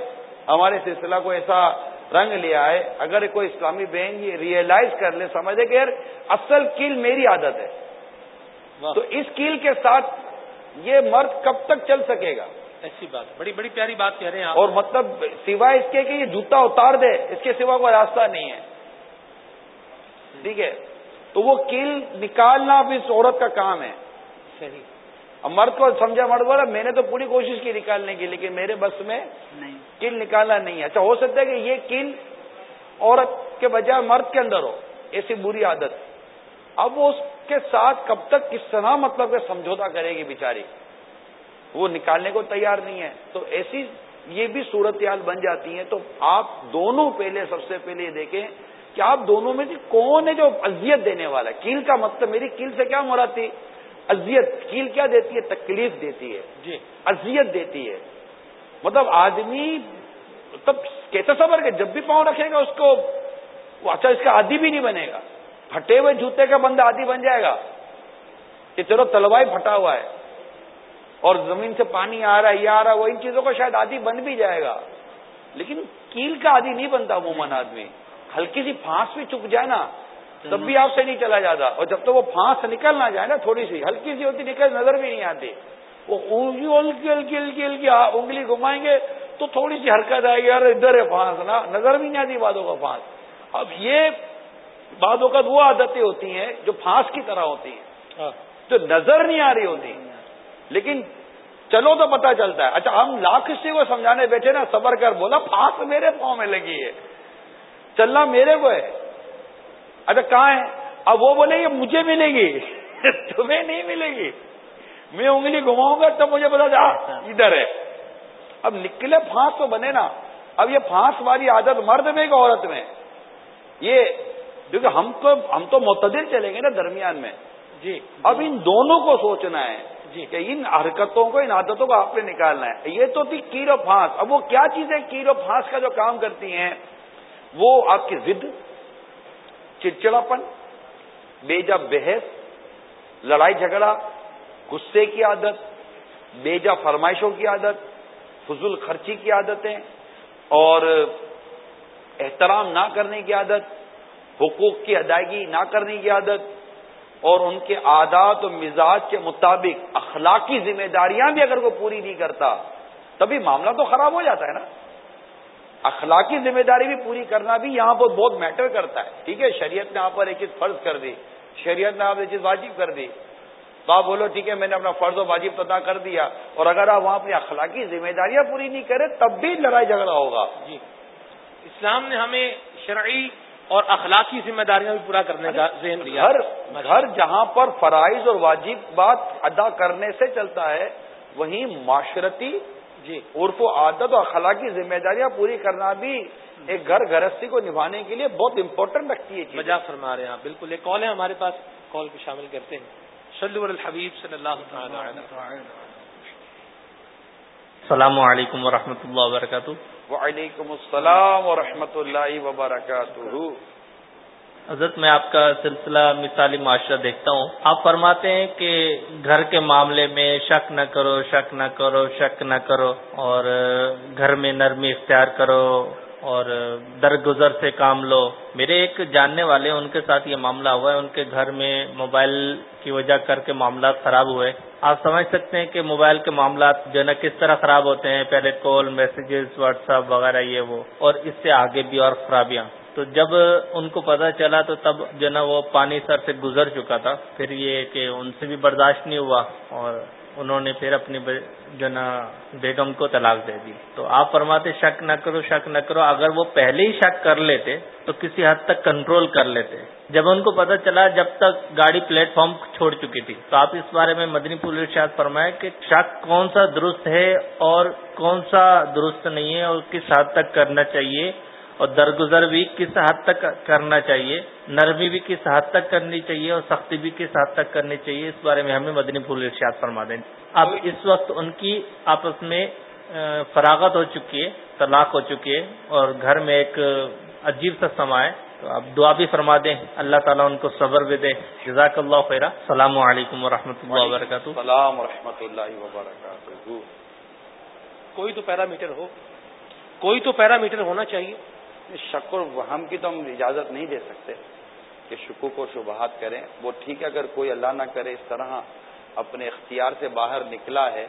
ہمارے سلسلہ کو ایسا رنگ لیا ہے اگر کوئی اسلامی بہن یہ ریئلائز کر لے سمجھے کہ یار اصل کیل میری عادت ہے۔ تو اس کیل کے ساتھ یہ مرد کب تک چل سکے گا؟ ایسی بات بڑی بڑی پیاری بات کہہ رہے ہیں اور مطلب سوائے اس کے کہ یہ جوتا اتار دے اس کے سوا کوئی راستہ نہیں ہے۔ ٹھیک ہے؟ تو وہ کیل نکالنا بھی اس عورت کا کام ہے۔ صحیح۔ اب مرد کو سمجھا مرد بولا میں نے تو پوری کوشش کی نکالنے کی لیکن میرے بس میں نہیں۔ کیل نکالنا نہیں ہے۔ اچھا ہو سکتا ہے کہ یہ کیل عورت کے بجائے مرد کے اندر ہو ایسی بری عادت۔ اب وہ اس کے ساتھ کب تک کس طرح مطلب کہ سمجھوتا کرے گی بیچاری؟ وہ نکالنے کو تیار نہیں ہے۔ تو ایسی یہ بھی صورتحال بن جاتی ہیں۔ تو آپ دونوں پہلے سب سے پہلے یہ دیکھیں کہ آپ دونوں میں سے کون ہے جو اذیت دینے والا ہے؟ کیل کا مطلب میری کیل سے کیا مراد تھی؟ اذیت۔ کیل کیا دیتی ہے؟ تکلیف دیتی ہے۔ جی۔ اذیت دیتی ہے۔ مطلب آدمی تب کیسے صبر کہ جب بھی پاؤں رکھے گا اس کو اچھا اس کا عادی بھی نہیں بنے گا۔ پھٹے ہوئے جوتے کا بندہ آدھی بن جائے گا کہ چلو تلوائی پھٹا ہوا ہے اور زمین سے پانی آ رہا ہے، یہ آ رہا ہے، وہ ان چیزوں کا شاید آدھی بن بھی جائے گا۔ لیکن کیل کا آدھی نہیں بنتا عموماً آدمی۔ ہلکی سی پھانس بھی چک جائے نا، تب بھی آپ سے نہیں چلا جاتا۔ اور جب تک وہ پھانس نکل نہ جائے نا، تھوڑی سی، ہلکی سی ہوتی نکل، نظر بھی نہیں آتی۔ وہ ہلکی ہلکی ہلکی ہلکی انگلی گھمائیں گے تو تھوڑی سی حرکت آئے گی یار ادھر ہے پھانس نا نظر بھی نہیں آتی بادوں کا پھانس۔ اب یہ بعد اوقات وہ عادتیں ہوتی ہیں جو پھانس کی طرح ہوتی ہیں۔ ہاں۔ جو نظر نہیں آ رہی ہوتی۔ لیکن چلو تو پتا چلتا ہے۔ اچھا ہم لاکھ سے کو سمجھانے بیٹھے نا صبر کر بولا پھانس میرے پاؤں میں لگی ہے۔ چلنا میرے کو ہے۔ اچھا کہاں ہے؟ اب وہ بولے یہ مجھے ملے گی۔ تمہیں نہیں ملے گی۔ میں انگلی گھماؤں گا تب مجھے بتا جا ادھر ہے۔ اب نکلے پھانس تو بنے نا۔ اب یہ پھانس والی عادت مرد میں کہ عورت میں۔ یہ کیونکہ ہم تو ہم تو معتدل چلیں گے نا درمیان میں۔ جی اب ان دونوں کو سوچنا ہے جی۔ کہ ان حرکتوں کو ان عادتوں کو آپ نے نکالنا ہے۔ یہ تو تھی کیر و پھانس۔ اب وہ کیا چیزیں کیر و پھانس کا جو کام کرتی ہیں؟ وہ آپ کی ضد چڑچڑاپن بے جب بحث لڑائی جھگڑا غصے کی عادت بیجا فرمائشوں کی عادت فضول خرچی کی عادتیں اور احترام نہ کرنے کی عادت۔ حقوق کی ادائیگی نہ کرنے کی عادت اور ان کے عادات و مزاج کے مطابق اخلاقی ذمہ داریاں بھی اگر وہ پوری نہیں کرتا، تبھی معاملہ تو خراب ہو جاتا ہے نا۔ اخلاقی ذمہ داری بھی پوری کرنا بھی یہاں پر بہت میٹر کرتا ہے۔ ٹھیک ہے، شریعت نے یہاں پر ایک چیز فرض کر دی، شریعت نے آپ ایک چیز واجب کر دی۔ تو آپ بولو، ٹھیک ہے، میں نے اپنا فرض و واجب ادا کر دیا، اور اگر آپ وہاں اپنی اخلاقی ذمہ داریاں پوری نہیں کرے تب بھی لڑائی جھگڑا ہوگا۔ جی۔ اسلام نے ہمیں شرعی اور اخلاقی ذمہ داریاں بھی پورا کرنے کا ذہن دیا۔ گھر گھر جہاں پر فرائض اور واجب بات ادا کرنے سے چلتا ہے وہیں معاشرتی جی۔ عرف و عادت اور اخلاقی ذمہ داریاں پوری کرنا بھی ایک گھر گرستی کو نبھانے کے لیے بہت امپورٹنٹ رکھتی ہے مزہ فرما رہے ہیں بالکل۔ ایک کال ہے ہمارے پاس کال کو شامل کرتے ہیں۔ صلی الحبیب صلی اللہ السلام علیکم ورحمۃ اللہ وبرکاتہ۔ وعلیکم السلام ورحمۃ اللہ وبرکاتہ. حضرت، میں آپ کا سلسلہ مثالی معاشرہ دیکھتا ہوں۔ آپ فرماتے ہیں کہ گھر کے معاملے میں شک نہ کرو، شک نہ کرو، شک نہ کرو اور گھر میں نرمی اختیار کرو۔ اور درگزر سے کام لو۔ میرے ایک جاننے والے، ان کے ساتھ یہ معاملہ ہوا ہے۔ ان کے گھر میں موبائل کی وجہ کر کے معاملات خراب ہوئے۔ آپ سمجھ سکتے ہیں کہ موبائل کے معاملات جو ہے نا، کس طرح خراب ہوتے ہیں۔ پہلے کال، میسیجز، واٹس ایپ وغیرہ، یہ وہ۔ اور اس سے آگے بھی اور خرابیاں۔ تو جب ان کو پتا چلا تو تب جو نا وہ پانی سر سے گزر چکا تھا۔ پھر یہ کہ ان سے بھی برداشت نہیں ہوا اور انہوں نے پھر اپنی جو نا بیگم کو طلاق دے دی۔ تو آپ فرماتے شک نہ کرو، شک نہ کرو، اگر وہ پہلے ہی شک کر لیتے تو کسی حد تک کنٹرول کر لیتے۔ جب ان کو پتا چلا جب تک گاڑی پلیٹ فارم چھوڑ چکی تھی۔ تو آپ اس بارے میں مدنی پور ارشاد فرمائے کہ شک کون سا درست ہے اور کون سا درست نہیں ہے اور کس حد تک کرنا چاہیے۔ اور درگزر بھی کس حد تک کرنا چاہیے نرمی بھی کس حد تک کرنی چاہیے اور سختی بھی کس حد تک کرنی چاہیے اس بارے میں ہمیں مدنی پھول ارشاد فرما دیں۔ اب اس وقت ان کی آپس میں فراغت ہو چکی ہے طلاق ہو چکی ہے اور گھر میں ایک عجیب سا سما ہے۔ تو اب دعا بھی فرما دیں اللہ تعالیٰ ان کو صبر بھی دے۔ جزاک اللہ خیرہ السلام علیکم و رحمۃ اللہ وبرکاتہ۔ السلام و اللہ وبرکاتہ۔ کوئی تو پیرامیٹر ہو۔ کوئی تو پیرامیٹر ہونا چاہیے۔ شک و وہم کی تو ہم اجازت نہیں دے سکتے کہ شکوک و شبہات کریں۔ وہ ٹھیک ہے اگر کوئی اللہ نہ کرے اس طرح اپنے اختیار سے باہر نکلا ہے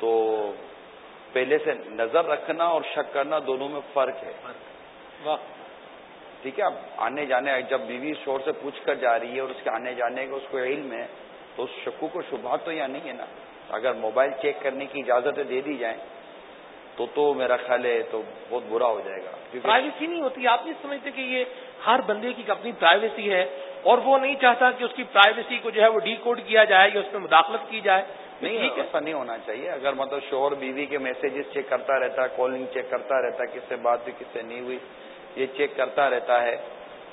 تو پہلے سے نظر رکھنا اور شک کرنا دونوں میں فرق ہے۔ ٹھیک ہے اب آنے جانے جب بیوی شور سے پوچھ کر جا رہی ہے اور اس کے آنے جانے کا اس کو علم ہے تو اس شکوک و شبہات تو یہاں نہیں ہے نا۔ اگر موبائل چیک کرنے کی اجازتیں دے دی جائیں تو تو میرا خیال ہے تو بہت برا ہو جائے گا۔ پرائیویسی نہیں ہوتی آپ نہیں سمجھتے کہ یہ ہر بندے کی اپنی پرائیویسی ہے اور وہ نہیں چاہتا کہ اس کی پرائیویسی کو جو ہے وہ ڈی کوڈ کیا جائے یا اس میں مداخلت کی جائے۔ نہیں ایسا نہیں ہونا چاہیے۔ اگر مطلب شوہر بیوی کے میسیجز چیک کرتا رہتا ہے کالنگ چیک کرتا رہتا ہے کس سے بات ہوئی کس سے نہیں ہوئی یہ چیک کرتا رہتا ہے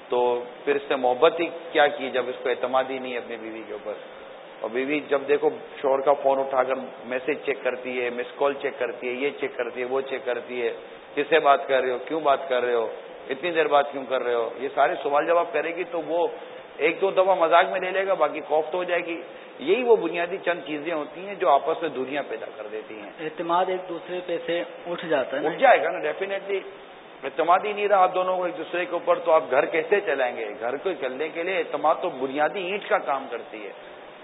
تو پھر اس سے محبت ہی کیا کی جب اس کو اعتماد ہی نہیں اپنی بیوی کے اوپر؟ اور بیوی جب دیکھو شور کا فون اٹھا کر میسج چیک کرتی ہے مس کال چیک کرتی ہے یہ چیک کرتی ہے وہ چیک کرتی ہے کس سے بات کر رہے ہو کیوں بات کر رہے ہو اتنی دیر بات کیوں کر رہے ہو؟ یہ سارے سوال جواب کرے گی تو وہ ایک دو دفعہ مزاق میں لے لے گا باقی خوف تو ہو جائے گی۔ یہی وہ بنیادی چند چیزیں ہوتی ہیں جو آپس میں دنیا پیدا کر دیتی ہیں۔ اعتماد ایک دوسرے پہ سے اٹھ جاتا ہے اٹھ جائے گا نا ڈیفینیٹلی اعتماد ہی نہیں رہا آپ دونوں کو ایک دوسرے کے اوپر تو آپ گھر کیسے چلائیں گے؟ گھر کو چلنے کے لیے اعتماد تو بنیادی اینٹ کا کام کرتی ہے۔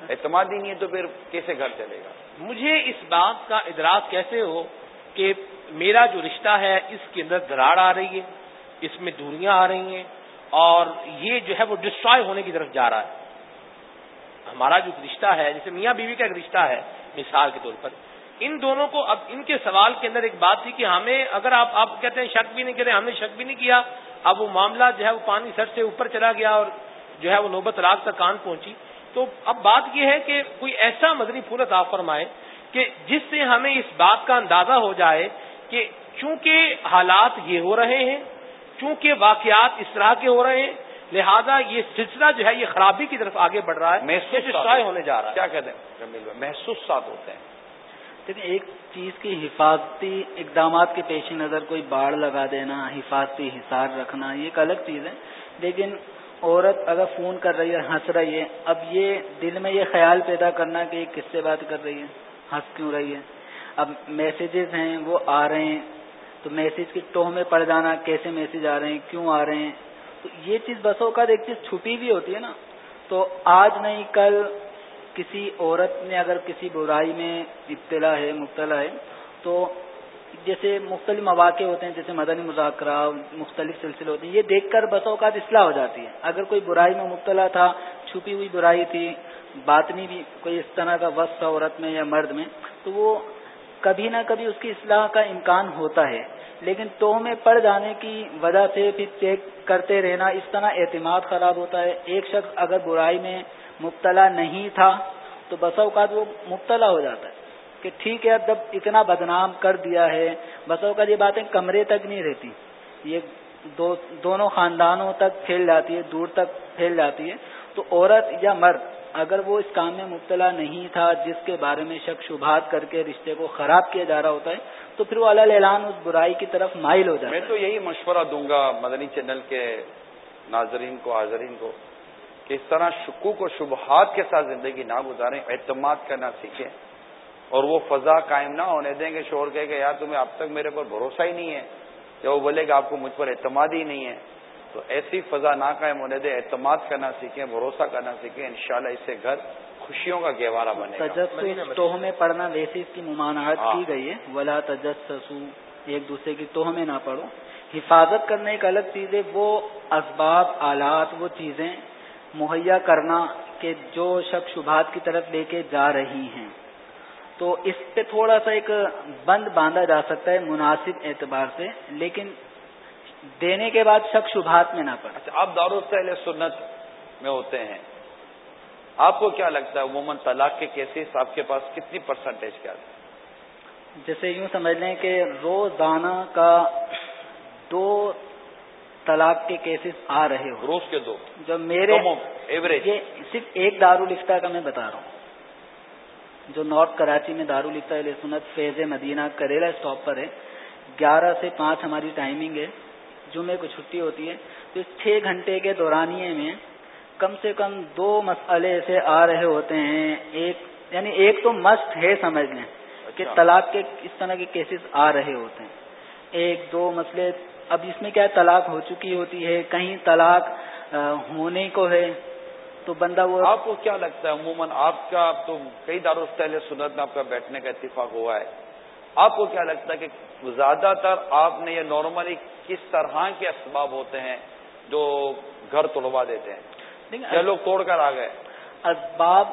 اعتماد ہی نہیں ہے تو پھر کیسے گھر چلے گا؟ مجھے اس بات کا ادراک کیسے ہو کہ میرا جو رشتہ ہے اس کے اندر دراڑ آ رہی ہے، اس میں دوریاں آ رہی ہیں اور یہ جو ہے وہ ڈسٹروائے ہونے کی طرف جا رہا ہے۔ ہمارا جو رشتہ ہے، جیسے میاں بیوی کا ایک رشتہ ہے، مثال کے طور پر۔ ان دونوں کو اب ان کے سوال کے اندر ایک بات تھی کہ ہمیں اگر آپ آپ کہتے ہیں شک بھی نہیں کرے ہم نے شک بھی نہیں کیا، اب وہ معاملہ جو ہے وہ پانی سر سے اوپر چلا گیا اور جو ہے وہ نوبت راگ تک کان پہنچی۔ تو اب بات یہ ہے کہ کوئی ایسا مدنی پھول عطا فرمائے کہ جس سے ہمیں اس بات کا اندازہ ہو جائے کہ چونکہ حالات یہ ہو رہے ہیں چونکہ واقعات اس طرح کے ہو رہے ہیں لہذا یہ سلسلہ جو ہے یہ خرابی کی طرف آگے بڑھ رہا ہے محسوس ہونے جا رہا ہے۔ کیا کہتے ہیں؟ محسوس ساتھ ہوتے ہیں۔ دیکھیں ایک چیز کی حفاظتی اقدامات کے پیش نظر کوئی باڑ لگا دینا حفاظتی حسار رکھنا یہ ایک الگ چیز ہے۔ لیکن عورت اگر فون کر رہی ہے ہنس رہی ہے، اب یہ دل میں یہ خیال پیدا کرنا کہ کس سے بات کر رہی ہے؟ ہنس کیوں رہی ہے؟ اب میسیجز ہیں، وہ آ رہے ہیں۔ تو میسیج کی ٹوہ میں پڑ جانا، کیسے میسیج آ رہے ہیں؟ کیوں آ رہے ہیں؟ تو یہ چیز بسوں کا ایک چیز چھپی بھی ہوتی ہے نا۔ تو آج نہیں، کل کسی عورت نے اگر کسی برائی میں ابتلا ہے، مبتلا ہے، تو جیسے مختلف مواقع ہوتے ہیں، جیسے مدنی مذاکرہ، مختلف سلسلے ہوتے ہیں، یہ دیکھ کر بس اوقات اصلاح ہو جاتی ہے۔ اگر کوئی برائی میں مبتلا تھا، چھپی ہوئی برائی تھی، باطنی بھی کوئی اس طرح کا وقت تھا عورت میں یا مرد میں، تو وہ کبھی نہ کبھی اس کی اصلاح کا امکان ہوتا ہے۔ لیکن تو میں پڑ جانے کی وجہ سے پھر چیک کرتے رہنا، اس طرح اعتماد خراب ہوتا ہے۔ ایک شخص اگر برائی میں مبتلا نہیں تھا، تو بسا اوقات وہ مبتلا ہو جاتا ہے۔ کہ ٹھیک ہے اب جب اتنا بدنام کر دیا ہے بس اوقات یہ باتیں کمرے تک نہیں رہتی۔ یہ دو دونوں خاندانوں تک پھیل جاتی ہے دور تک پھیل جاتی ہے۔ تو عورت یا مرد اگر وہ اس کام میں مبتلا نہیں تھا جس کے بارے میں شک شبہات کر کے رشتے کو خراب کیا جا رہا ہوتا ہے تو پھر وہ اللہ اعلان اس برائی کی طرف مائل ہو جائے میں تو یہی مشورہ دوں گا مدنی چینل کے ناظرین کو حاضرین کو کہ اس طرح شکوک و شبہات کے ساتھ زندگی نہ گزاریں اعتماد کرنا سیکھیں۔ اور وہ فضا قائم نہ ہونے دیں گے شور کہ یار تمہیں اب تک میرے پر بھروسہ ہی نہیں ہے۔ یا وہ بولے گا آپ کو مجھ پر اعتماد ہی نہیں ہے۔ تو ایسی فضا نہ قائم ہونے دیں اعتماد کرنا سیکھیں بھروسہ کرنا سیکھیں انشاءاللہ اس سے گھر خوشیوں کا گہوارہ بنے توہ میں پڑھنا ویسے اس کی ممانعت ہاں۔ کی گئی ہے۔ ولا تجسسو ایک دوسرے کی توہ میں نہ پڑھو۔ حفاظت کرنے ایک الگ چیز ہے وہ اسباب آلات وہ چیزیں مہیا کرنا کہ جو شب شبہات کی طرف لے کے جا رہی ہیں۔ تو اس پہ تھوڑا سا ایک بند باندھا جا سکتا ہے مناسب اعتبار سے لیکن دینے کے بعد شک شبہات میں نہ پڑے۔ اچھا آپ دارالسل سنت میں ہوتے ہیں۔ آپ کو کیا لگتا ہے عموماً طلاق کے کیسز آپ کے پاس کتنی پرسنٹیج کیا جیسے یوں سمجھ لیں کہ روزانہ کا دو طلاق کے کیسز آ رہے ہو روز کے دو؟ جو میرے ایوریج صرف ایک دارالفتہ کا میں بتا رہا ہوں۔ جو نارتھ کراچی میں دارالفتا علیہ سنت فیض مدینہ کریلا اسٹاپ پر ہے۔ گیارہ سے پانچ ہماری ٹائمنگ ہے۔ جمعے کو چھٹی ہوتی ہے۔ تو اس چھ گھنٹے کے دورانیے میں کم سے کم دو مسئلے ایسے آ رہے ہوتے ہیں۔ ایک یعنی ایک تو مسٹ ہے سمجھ لیں کہ اچھا۔ طلاق کے اس طرح کے کیسز آ رہے ہوتے ہیں۔ ایک دو مسئلے۔ اب اس میں کیا طلاق ہو چکی ہوتی ہے؟ کہیں طلاق ہونے کو ہے۔ تو بندہ وہ آپ کو کیا لگتا ہے؟ عموماً آپ کا تو کئی داروں پہلے سنت میں آپ کا بیٹھنے کا اتفاق ہوا ہے۔ آپ کو کیا لگتا ہے کہ زیادہ تر آپ نے یہ نارملی کس طرح کے اسباب ہوتے ہیں جو گھر توڑوا دیتے ہیں؟ لوگ توڑ کر آ گئے۔ اسباب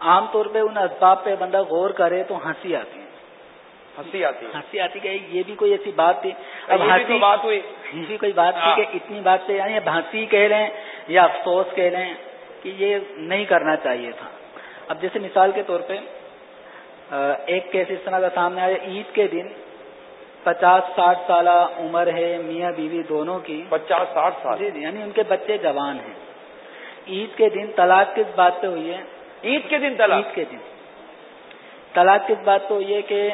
عام طور پہ ان اسباب پہ بندہ غور کرے تو ہنسی آتی ہے۔ ہنسی آتی ہنسی آتی کہ یہ بھی کوئی ایسی بات تھی۔ اب ہنسی بات ہوئی۔ بھی کوئی بات تھی کہ اتنی بات سے یعنی ہنسی کہہ لیں یا افسوس کہہ لیں کہ یہ نہیں کرنا چاہیے تھا۔ اب جیسے مثال کے طور پہ ایک کیس اس طرح کا سامنے آیا۔ عید کے دن پچاس ساٹھ سالہ عمر ہے میاں بیوی دونوں کی۔ پچاس ساٹھ سال۔ جی یعنی ان کے بچے جوان ہیں۔ عید کے دن طلاق کس بات پہ ہوئی ہے؟ عید کے دن طلاق۔ عید کے دن۔ طلاق کس بات پہ ہوئی ہے کہ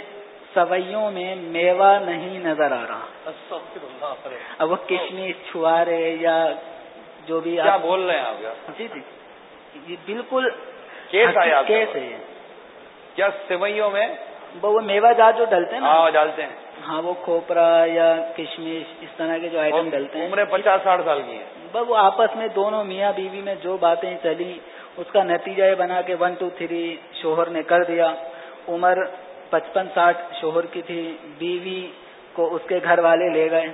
سوئیوں میں میوہ نہیں نظر آ رہا۔ اب وہ کشمش چھوارے یا جو بھی کیا بول رہے ہیں آپ جی جی۔ یہ بالکل کیس ہے کیا سوئیوں میں؟ وہ میوہ جات جو ڈلتے ہیں ہاں ڈالتے ہیں۔ ہاں وہ کھوپرا یا کشمش اس طرح کے جو آئٹم ڈلتے ہیں۔ عمریں پچاس ساٹھ سال کی ہیں وہ آپس میں دونوں میاں بیوی میں جو باتیں چلی اس کا نتیجہ یہ بنا کہ ون ٹو تھری شوہر نے کر دیا۔ عمر پچپن ساٹھ شوہر کی تھی بیوی کو اس کے گھر والے لے گئے۔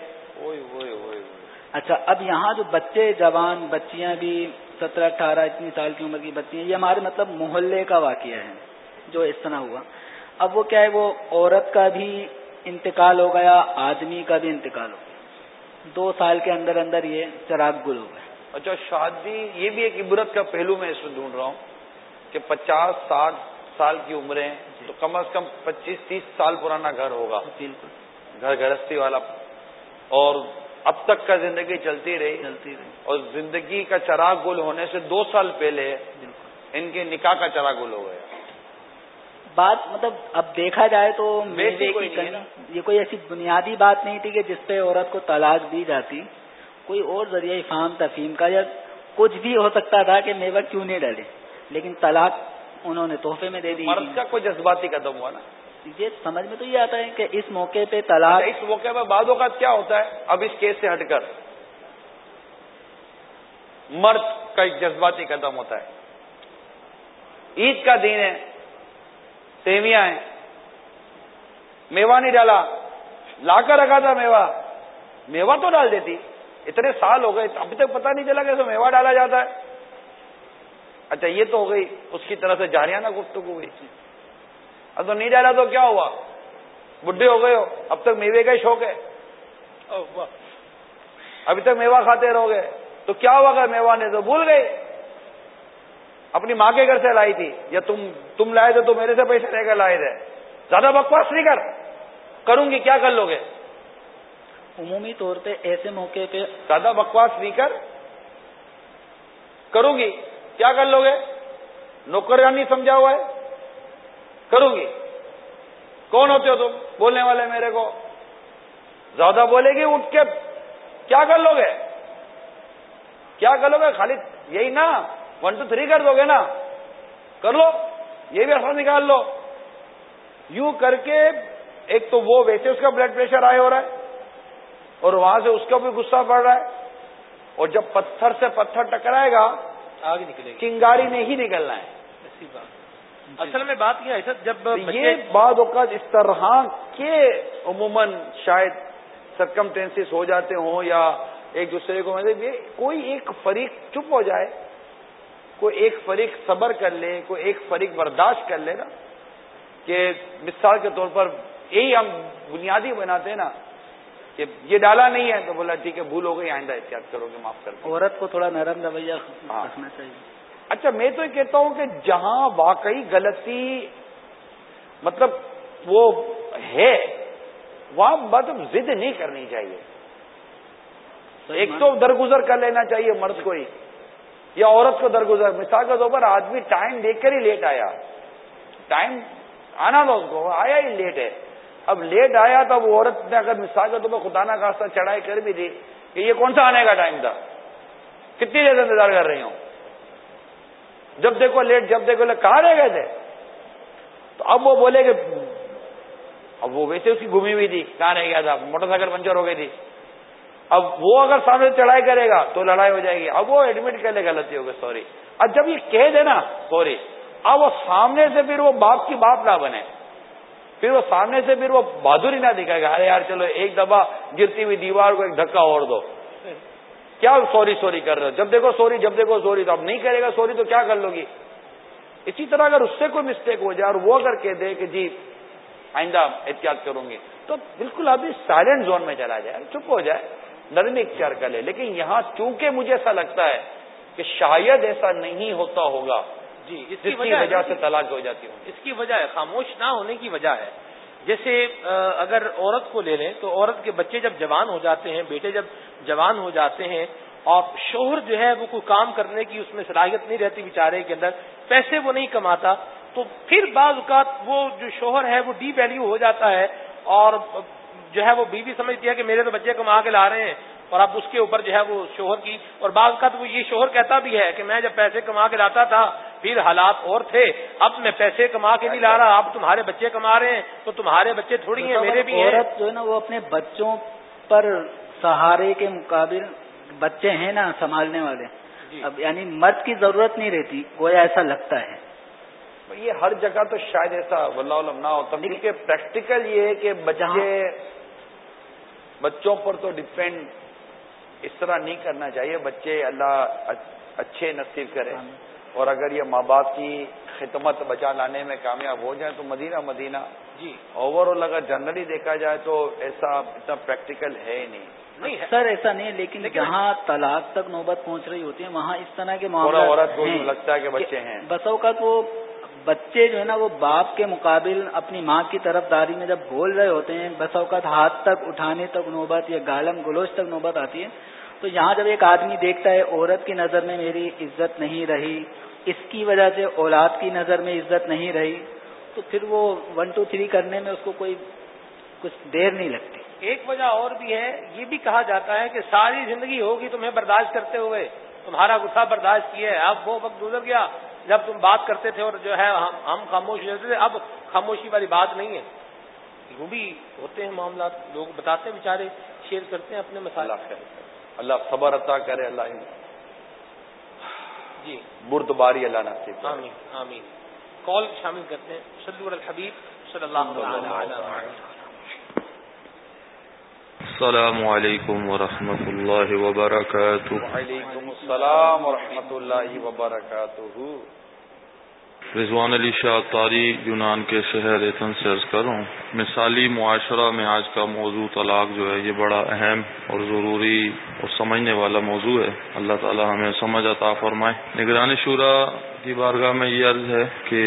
اچھا اب یہاں جو بچے جوان بچیاں بھی سترہ اٹھارہ اتنی سال کی عمر کی بچیاں یہ ہمارے مطلب محلے کا واقعہ ہے جو اس طرح ہوا۔ اب وہ کیا ہے وہ عورت کا بھی انتقال ہو گیا آدمی کا بھی انتقال ہو گیا۔ دو سال کے اندر اندر یہ چراغ گل ہو گئے اچھا شادی یہ بھی ایک عبرت کا پہلو میں اس میں ڈھونڈ رہا ہوں کہ پچاس ساٹھ سال کی عمریں تو کم از کم پچیس تیس سال پرانا گھر ہوگا۔ بالکل۔ گھر گرستی والا۔ اور اب تک کا زندگی چلتی رہی۔ چلتی رہی۔ اور زندگی کا چراغ گل ہونے سے دو سال پہلے ان کے نکاح کا چراغ گل ہو گیا۔ بات مطلب اب دیکھا جائے تو یہ کوئی ایسی بنیادی بات نہیں تھی کہ جس پہ عورت کو طلاق دی جاتی۔ کوئی اور ذریعہ فام تفہیم کا یا کچھ بھی ہو سکتا تھا کہ میوہ کیوں نہیں ڈالے لیکن طلاق انہوں نے تحفے میں دے دی۔ مرد کا کوئی جذباتی قدم ہوا نا؟ یہ سمجھ میں تو یہ آتا ہے کہ اس موقع پہ طلاق اچھا، اس موقع پہ بعد اوقات کیا ہوتا ہے؟ اب اس کیس سے ہٹ کر۔ مرد کا ایک جذباتی قدم ہوتا ہے۔ عید کا دن ہے سیویاں ہیں۔ میوا نہیں ڈالا۔ لا کر رکھا تھا میوا میوا تو ڈال دیتی۔ اتنے سال ہو گئے ابھی تک پتہ نہیں چلا کہ میوا ڈالا جاتا ہے۔ اچھا یہ تو ہو گئی اس کی طرح سے جاریانہ گفتگو ہوئی۔ اب تو نہیں ڈالا تو کیا ہوا؟ بڈھے ہو گئے ہو۔ اب تک میوے کا شوق ہے۔ ابھی تک میوا کھاتے رہو گے۔ تو کیا ہوا اگر میوا نے تو بھول گئے؟ اپنی ماں کے گھر سے لائی تھی۔ یا تم تم لائے تھے تو میرے سے پیسے لے کر لائے تھے۔ زیادہ بکواس نہیں کر۔ کروں گی کیا کر لو گے؟ عمومی طور پہ ایسے موقع پہ زیادہ بکواس نہیں کر۔ کروں گی۔ کیا کر لو گے؟ نوکر سمجھا ہوا ہے؟ کروں گی۔ کون ہوتے ہو تم؟ بولنے والے میرے کو۔ زیادہ بولے گی اٹھ کے۔ کیا کر لو گے؟ کیا کر لو گے؟ خالی یہی نا۔ ون ٹو تھری کر دو گے نا۔ کر لو۔ یہ بھی اثر نکال لو۔ یوں کر کے ایک تو وہ ویسے اس کا بلڈ پریشر آئے ہو رہا ہے۔ اور وہاں سے اس کا بھی غصہ پڑ رہا ہے۔ اور جب پتھر سے پتھر ٹکرائے گا آگے نکلے چنگاری نہیں ہی نکلنا ہے۔ ایسی بات۔ اصل میں بات کیا ہے جب یہ بعد اوقات اس طرح کے عموماً شاید سرکمٹینس ہو جاتے ہوں یا ایک دوسرے کو مطلب یہ کوئی ایک فریق چپ ہو جائے کوئی ایک فریق صبر کر لے کوئی ایک فریق برداشت کر لے نا کہ مثال کے طور پر یہی ہم بنیادی بناتے ہیں نا کہ یہ ڈالا نہیں ہے تو بولا ٹھیک ہے بھول ہو گئی آئندہ احتیاط کرو گے معاف کر عورت کو تھوڑا نرم رویہ ہاں۔ رکھنا چاہیے۔ اچھا میں تو یہ کہتا ہوں کہ جہاں واقعی غلطی مطلب وہ ہے وہاں مطلب ضد نہیں کرنی چاہیے۔ ایک تو درگزر کر لینا چاہیے مرد کو ہی یا عورت کو درگزر۔ مثال کے طور پر آدمی ٹائم دیکھ کر ہی لیٹ آیا۔ ٹائم آنا تھا اس کو آیا ہی لیٹ ہے۔ اب لیٹ آیا تو وہ عورت نے اگر مثال کے طور پر خدا نہ خاصہ چڑھائی کر بھی دی کہ یہ کون سا آنے کا ٹائم تھا؟ کتنی دیر انتظار کر رہی ہوں؟ جب دیکھو لیٹ، جب دیکھو لیٹ، کہاں رہ گئے تھے؟ تو اب وہ بولے کہ اب وہ ویسے اس کی گھومی ہوئی تھی، کہاں رہ گیا تھا؟ موٹر سائیکل پنچر ہو گئی تھی۔ اب وہ اگر سامنے چڑھائی کرے گا تو لڑائی ہو جائے گی۔ اب وہ ایڈمٹ کر لے غلطی ہوگی سوری اب جب یہ کہہ دے نا سوری اب وہ سامنے سے پھر وہ باپ کی باپ نہ بنے۔ پھر وہ سامنے سے پھر وہ بہادری نہ دکھائے گا، ارے یار چلو ایک دفعہ گرتی ہوئی دیوار کو ایک دھکا اور دو۔ کیا سوری سوری کر رہے ہو؟ جب دیکھو سوری، جب دیکھو سوری تو اب نہیں کرے گا سوری تو کیا کر لو گی؟ اسی طرح اگر اس سے کوئی مسٹیک ہو جائے اور وہ اگر کہہ دے کہ جی آئندہ احتیاط کروں گی تو بالکل ابھی سائلنٹ زون میں چلا جائے، چپ ہو جائے، نرمی اختیار کر لے۔ لیکن یہاں چونکہ مجھے ایسا لگتا ہے کہ شاید ایسا نہیں ہوتا ہوگا جی اس کی وجہ سے طلاق ہو جاتی ہوں اس کی وجہ ہے خاموش نہ ہونے کی وجہ ہے۔ جیسے اگر عورت کو لے لیں تو عورت کے بچے جب جوان ہو جاتے ہیں بیٹے جب جوان ہو جاتے ہیں اور شوہر جو ہے وہ کوئی کام کرنے کی اس میں صلاحیت نہیں رہتی بیچارے کے اندر پیسے وہ نہیں کماتا تو پھر بعض اوقات وہ جو شوہر ہے وہ ڈی ویلیو ہو جاتا ہے اور جو ہے وہ بیوی سمجھتی ہے کہ میرے تو بچے کما کے لا رہے ہیں اور اب اس کے اوپر جو ہے وہ شوہر کی اور بعض تو وہ یہ شوہر کہتا بھی ہے کہ میں جب پیسے کما کے لاتا تھا پھر حالات اور تھے۔ اب میں پیسے کما کے نہیں لا رہا اب تمہارے بچے کما رہے ہیں۔ تو تمہارے بچے تھوڑی ہیں میرے بھی عورت جو ہے نا وہ اپنے بچوں پر سہارے کے مقابل بچے ہیں نا سنبھالنے والے۔ جی۔ اب یعنی مرد کی ضرورت نہیں رہتی گویا ایسا لگتا ہے۔ یہ ہر جگہ تو شاید ایسا واللہ علم نہ ہوتا کیونکہ پریکٹیکل یہ ہے کہ بچے بچوں پر تو ڈپینڈ اس طرح نہیں کرنا چاہیے بچے اللہ اچھے نصیب کرے اور اگر یہ ماں باپ کی خدمت بچا لانے میں کامیاب ہو جائے تو مدینہ مدینہ۔ جی۔ اوور آل اگر جنرلی دیکھا جائے تو ایسا اتنا پریکٹیکل ہے ہی نہیں۔ نہیں سر ایسا نہیں ہے لیکن جہاں طلاق تک نوبت پہنچ رہی ہوتی ہے وہاں اس طرح کے معاملات عورت کو لگتا ہے کہ بچے ہیں۔ بسوں کا تو بچے جو ہے نا وہ باپ کے مقابل اپنی ماں کی طرف داری میں جب بول رہے ہوتے ہیں بس اوقات ہاتھ تک اٹھانے تک نوبت یا گالم گلوچ تک نوبت آتی ہے تو یہاں جب ایک آدمی دیکھتا ہے عورت کی نظر میں میری عزت نہیں رہی اس کی وجہ سے اولاد کی نظر میں عزت نہیں رہی تو پھر وہ ون ٹو تھری کرنے میں اس کو کوئی کچھ دیر نہیں لگتی۔ ایک وجہ اور بھی ہے یہ بھی کہا جاتا ہے کہ ساری زندگی ہوگی تمہیں برداشت کرتے ہوئے تمہارا غصہ برداشت کیا ہے اب وہ وقت گزر گیا جب تم بات کرتے تھے اور جو ہے ہم خاموش رہتے تھے اب خاموشی والی بات نہیں ہے۔ وہ بھی ہوتے ہیں معاملات لوگ بتاتے ہیں بےچارے شیئر کرتے ہیں اپنے مسئلہ اللہ صبر عطا کرے اللہ جی۔ بردباری اللہ نصیب آمین آمین۔ کال شامل کرتے ہیں۔ صلی الحبیب صلی اللہ علیہ السلام علیکم ورحمۃ اللہ وبرکاتہ۔ وعلیکم السلام ورحمۃ اللہ وبرکاتہ۔ رضوان علی شاہ تاریخ یونان کے شہر ایتھن سے عرض کروں، مثالی معاشرہ میں آج کا موضوع طلاق جو ہے یہ بڑا اہم اور ضروری اور سمجھنے والا موضوع ہے۔ اللہ تعالی ہمیں سمجھ عطا فرمائے۔ نگرانی شورا کی بارگاہ میں یہ عرض ہے کہ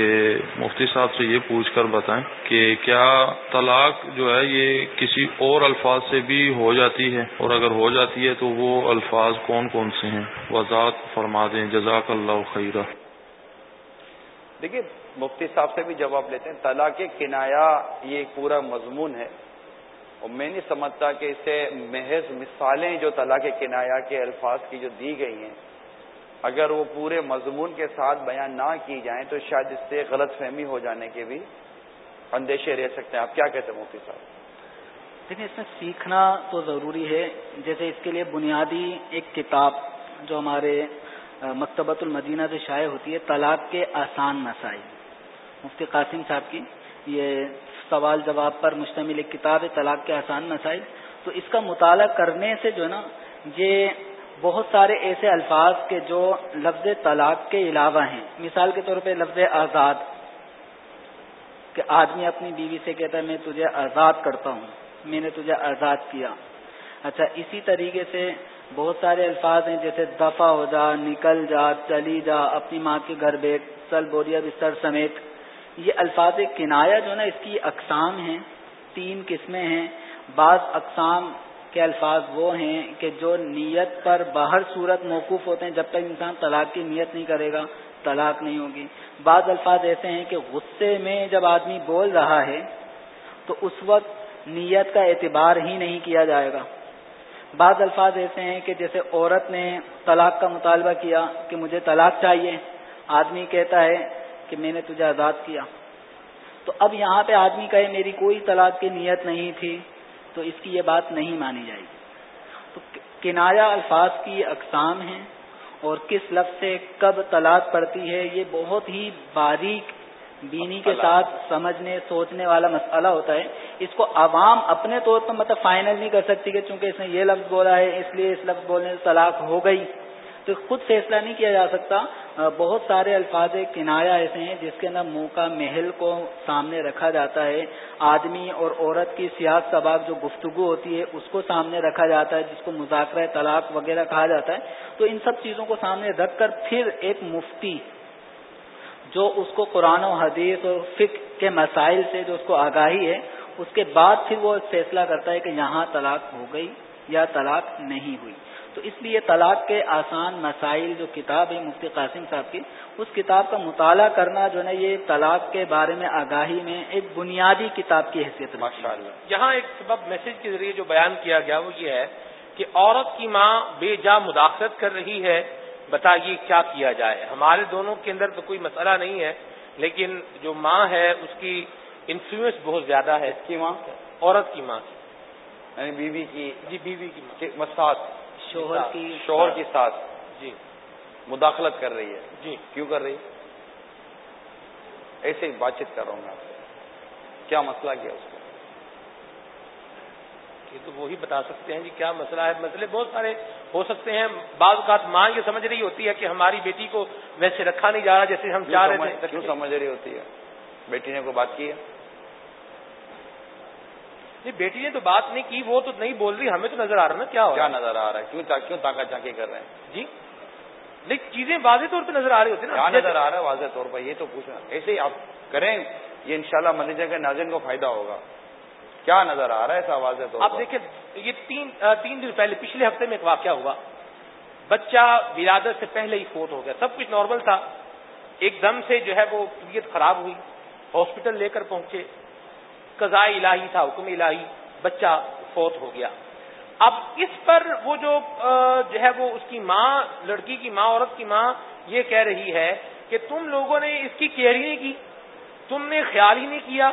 مفتی صاحب سے یہ پوچھ کر بتائیں کہ کیا طلاق جو ہے یہ کسی اور الفاظ سے بھی ہو جاتی ہے؟ اور اگر ہو جاتی ہے تو وہ الفاظ کون کون سے ہیں؟ وضاحت فرما دیں۔ جزاک اللہ خیرہ۔ دیکھیے، مفتی صاحب سے بھی جواب لیتے ہیں، طلاق کنایا یہ ایک پورا مضمون ہے۔ اور میں نہیں سمجھتا کہ اسے محض مثالیں جو طلاق کنایا کے الفاظ کی جو دی گئی ہیں، اگر وہ پورے مضمون کے ساتھ بیان نہ کی جائیں تو شاید اس سے غلط فہمی ہو جانے کے بھی اندیشے رہ سکتے ہیں۔ آپ کیا کہتے ہیں مفتی صاحب؟ دیکھیں اس میں سیکھنا تو ضروری ہے۔ جیسے اس کے لیے بنیادی ایک کتاب جو ہمارے مکتبۃ المدینہ سے شائع ہوتی ہے، طلاق کے آسان مسائل۔ مفتی قاسم صاحب کی یہ سوال جواب پر مشتمل ایک کتاب ہے، طلاق کے آسان مسائل۔ تو اس کا مطالعہ کرنے سے جو ہے نا، یہ بہت سارے ایسے الفاظ کے جو لفظ طلاق کے علاوہ ہیں۔ مثال کے طور پہ لفظ آزاد، کہ آدمی اپنی بیوی سے کہتا ہے، میں تجھے آزاد کرتا ہوں، میں نے تجھے آزاد کیا۔ اچھا اسی طریقے سے بہت سارے الفاظ ہیں جیسے دفع ہو جا، نکل جا، چلی جا، اپنی ماں کے گھر بیٹھ سل بوریا بستر سمیت۔ یہ الفاظ کنایا جو نا، اس کی اقسام ہیں، تین قسمیں ہیں۔ بعض اقسام کے الفاظ وہ ہیں کہ جو نیت پر باہر صورت موقوف ہوتے ہیں، جب تک انسان طلاق کی نیت نہیں کرے گا، طلاق نہیں ہوگی۔ بعض الفاظ ایسے ہیں کہ غصے میں جب آدمی بول رہا ہے، تو اس وقت نیت کا اعتبار ہی نہیں کیا جائے گا۔ بعض الفاظ ایسے ہیں کہ جیسے عورت نے طلاق کا مطالبہ کیا کہ مجھے طلاق چاہیے، آدمی کہتا ہے کہ میں نے تجھے آزاد کیا۔ تو اب یہاں پہ آدمی کہے، میری کوئی طلاق کی نیت نہیں تھی، تو اس کی یہ بات نہیں مانی جائے گی۔ تو کنایا الفاظ کی اقسام ہیں اور کس لفظ سے کب طلاق پڑتی ہے، یہ بہت ہی باریک بینی کے ساتھ سمجھنے، سوچنے والا مسئلہ ہوتا ہے۔ اس کو عوام اپنے طور پر مطلب فائنل نہیں کر سکتی کہ چونکہ اس نے یہ لفظ بولا ہے، اس لیے اس لفظ بولنے سے طلاق ہو گئی۔ تو خود فیصلہ نہیں کیا جا سکتا۔ بہت سارے الفاظ کنایا ایسے ہیں جس کے اندر منہ کا محل کو سامنے رکھا جاتا ہے۔ آدمی اور عورت کی سیاست سباب جو گفتگو ہوتی ہے، اس کو سامنے رکھا جاتا ہے، جس کو مذاکرہ طلاق وغیرہ کہا جاتا ہے۔ تو ان سب چیزوں کو سامنے رکھ کر پھر ایک مفتی جو اس کو قرآن و حدیث اور فکر کے مسائل سے جو اس کو آگاہی ہے، اس کے بعد پھر وہ فیصلہ کرتا ہے کہ یہاں طلاق ہو گئی یا طلاق نہیں ہوئی۔ تو اس لیے طلاق کے آسان مسائل جو کتاب ہے مفتی قاسم صاحب کی، اس کتاب کا مطالعہ کرنا جو ہے یہ طلاق کے بارے میں آگاہی میں ایک بنیادی کتاب کی حیثیت یہاں ایک سبب میسج کے ذریعے جو بیان کیا گیا وہ یہ ہے کہ عورت کی ماں بے جا مداخلت کر رہی ہے بتائیے کیا کیا جائے۔ ہمارے دونوں کے اندر تو کوئی مسئلہ نہیں ہے لیکن جو ماں ہے اس کی انفلوئنس بہت زیادہ ہے۔ اس کی ماں؟ عورت کی ماں۔ کی یعنی بیوی کی جی بیوی کی مساط شوہر کی شوہر کی ساتھ جی۔ مداخلت کر رہی ہے۔ جی۔ کیوں کر رہی ایسے ہی بات چیت کر رہا ہوں میں آپ سے۔ کیا مسئلہ کیا اس کو یہ تو وہی بتا سکتے ہیں جی کیا مسئلہ ہے؟ مسئلے بہت سارے ہو سکتے ہیں۔ بعض اوقات ماں یہ سمجھ رہی ہوتی ہے کہ ہماری بیٹی کو ویسے رکھا نہیں جا رہا جیسے ہم چاہ رہے تھے۔ کیوں سمجھ رہی ہوتی ہے؟ بیٹی نے کوئی بات کی ہے؟ نہیں بیٹی نے تو بات نہیں کی وہ تو نہیں بول رہی ہمیں تو نظر آ رہا نا کیا کیا نظر آ رہا ہے؟ کیوں کیوں تاکہ چاکی کر رہے ہیں؟ جی۔ لیکن چیزیں واضح طور پہ نظر آ رہی ہوتی نا۔ کیا نظر آ رہا ہے واضح طور پر یہ تو پوچھنا۔ ایسے ہی آپ کریں یہ انشاءاللہ شاء اللہ کے ناظرین کو فائدہ ہوگا۔ کیا نظر آ رہا ہے ایسا واضح طور آپ دیکھیں یہ تین تین دن پہلے پچھلے ہفتے میں ایک واقعہ ہوا۔ بچہ ولادت سے پہلے ہی فوت ہو گیا۔ سب کچھ نارمل تھا۔ ایک دم سے جو ہے وہ طبیعت خراب ہوئی۔ ہاسپٹل لے کر پہنچے۔ قضاء الہی تھا حکم الہی بچہ فوت ہو گیا۔ اب اس پر وہ جو جو ہے وہ اس کی ماں لڑکی کی ماں عورت کی ماں یہ کہہ رہی ہے کہ تم لوگوں نے اس کی کیئر ہی نہیں کی۔ تم نے خیال ہی نہیں کیا۔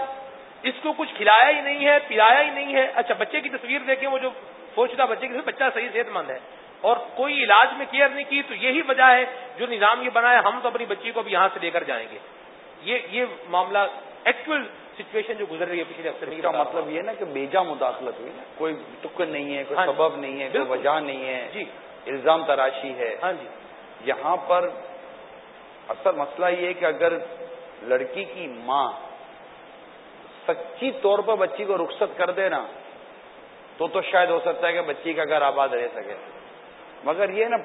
اس کو کچھ کھلایا ہی نہیں ہے پلایا ہی نہیں ہے۔ اچھا بچے کی تصویر دیکھیں وہ جو سوچتا بچے کی بچہ صحیح صحت مند ہے اور کوئی علاج میں کیئر نہیں کی تو یہی وجہ ہے جو نظام یہ بنا ہے ہم تو اپنی بچی کو بھی یہاں سے لے کر جائیں گے۔ یہ یہ معاملہ ایکچوئل سچویشن جو گزر رہی ہے پچھلے ہفتے میں مطلب یہ نا کہ بیجا مداخلت ہوئی نا کوئی ٹکر نہیں ہے کوئی ہاں جی۔ سبب نہیں ہے کوئی وجہ نہیں ہے جی۔ الزام تراشی ہے۔ ہاں جی۔ یہاں پر اصل مسئلہ یہ ہے کہ اگر لڑکی کی ماں سچی طور پر بچی کو رخصت کر دے نا تو تو شاید ہو سکتا ہے کہ بچی کا گھر آباد رہ سکے۔ مگر یہ نا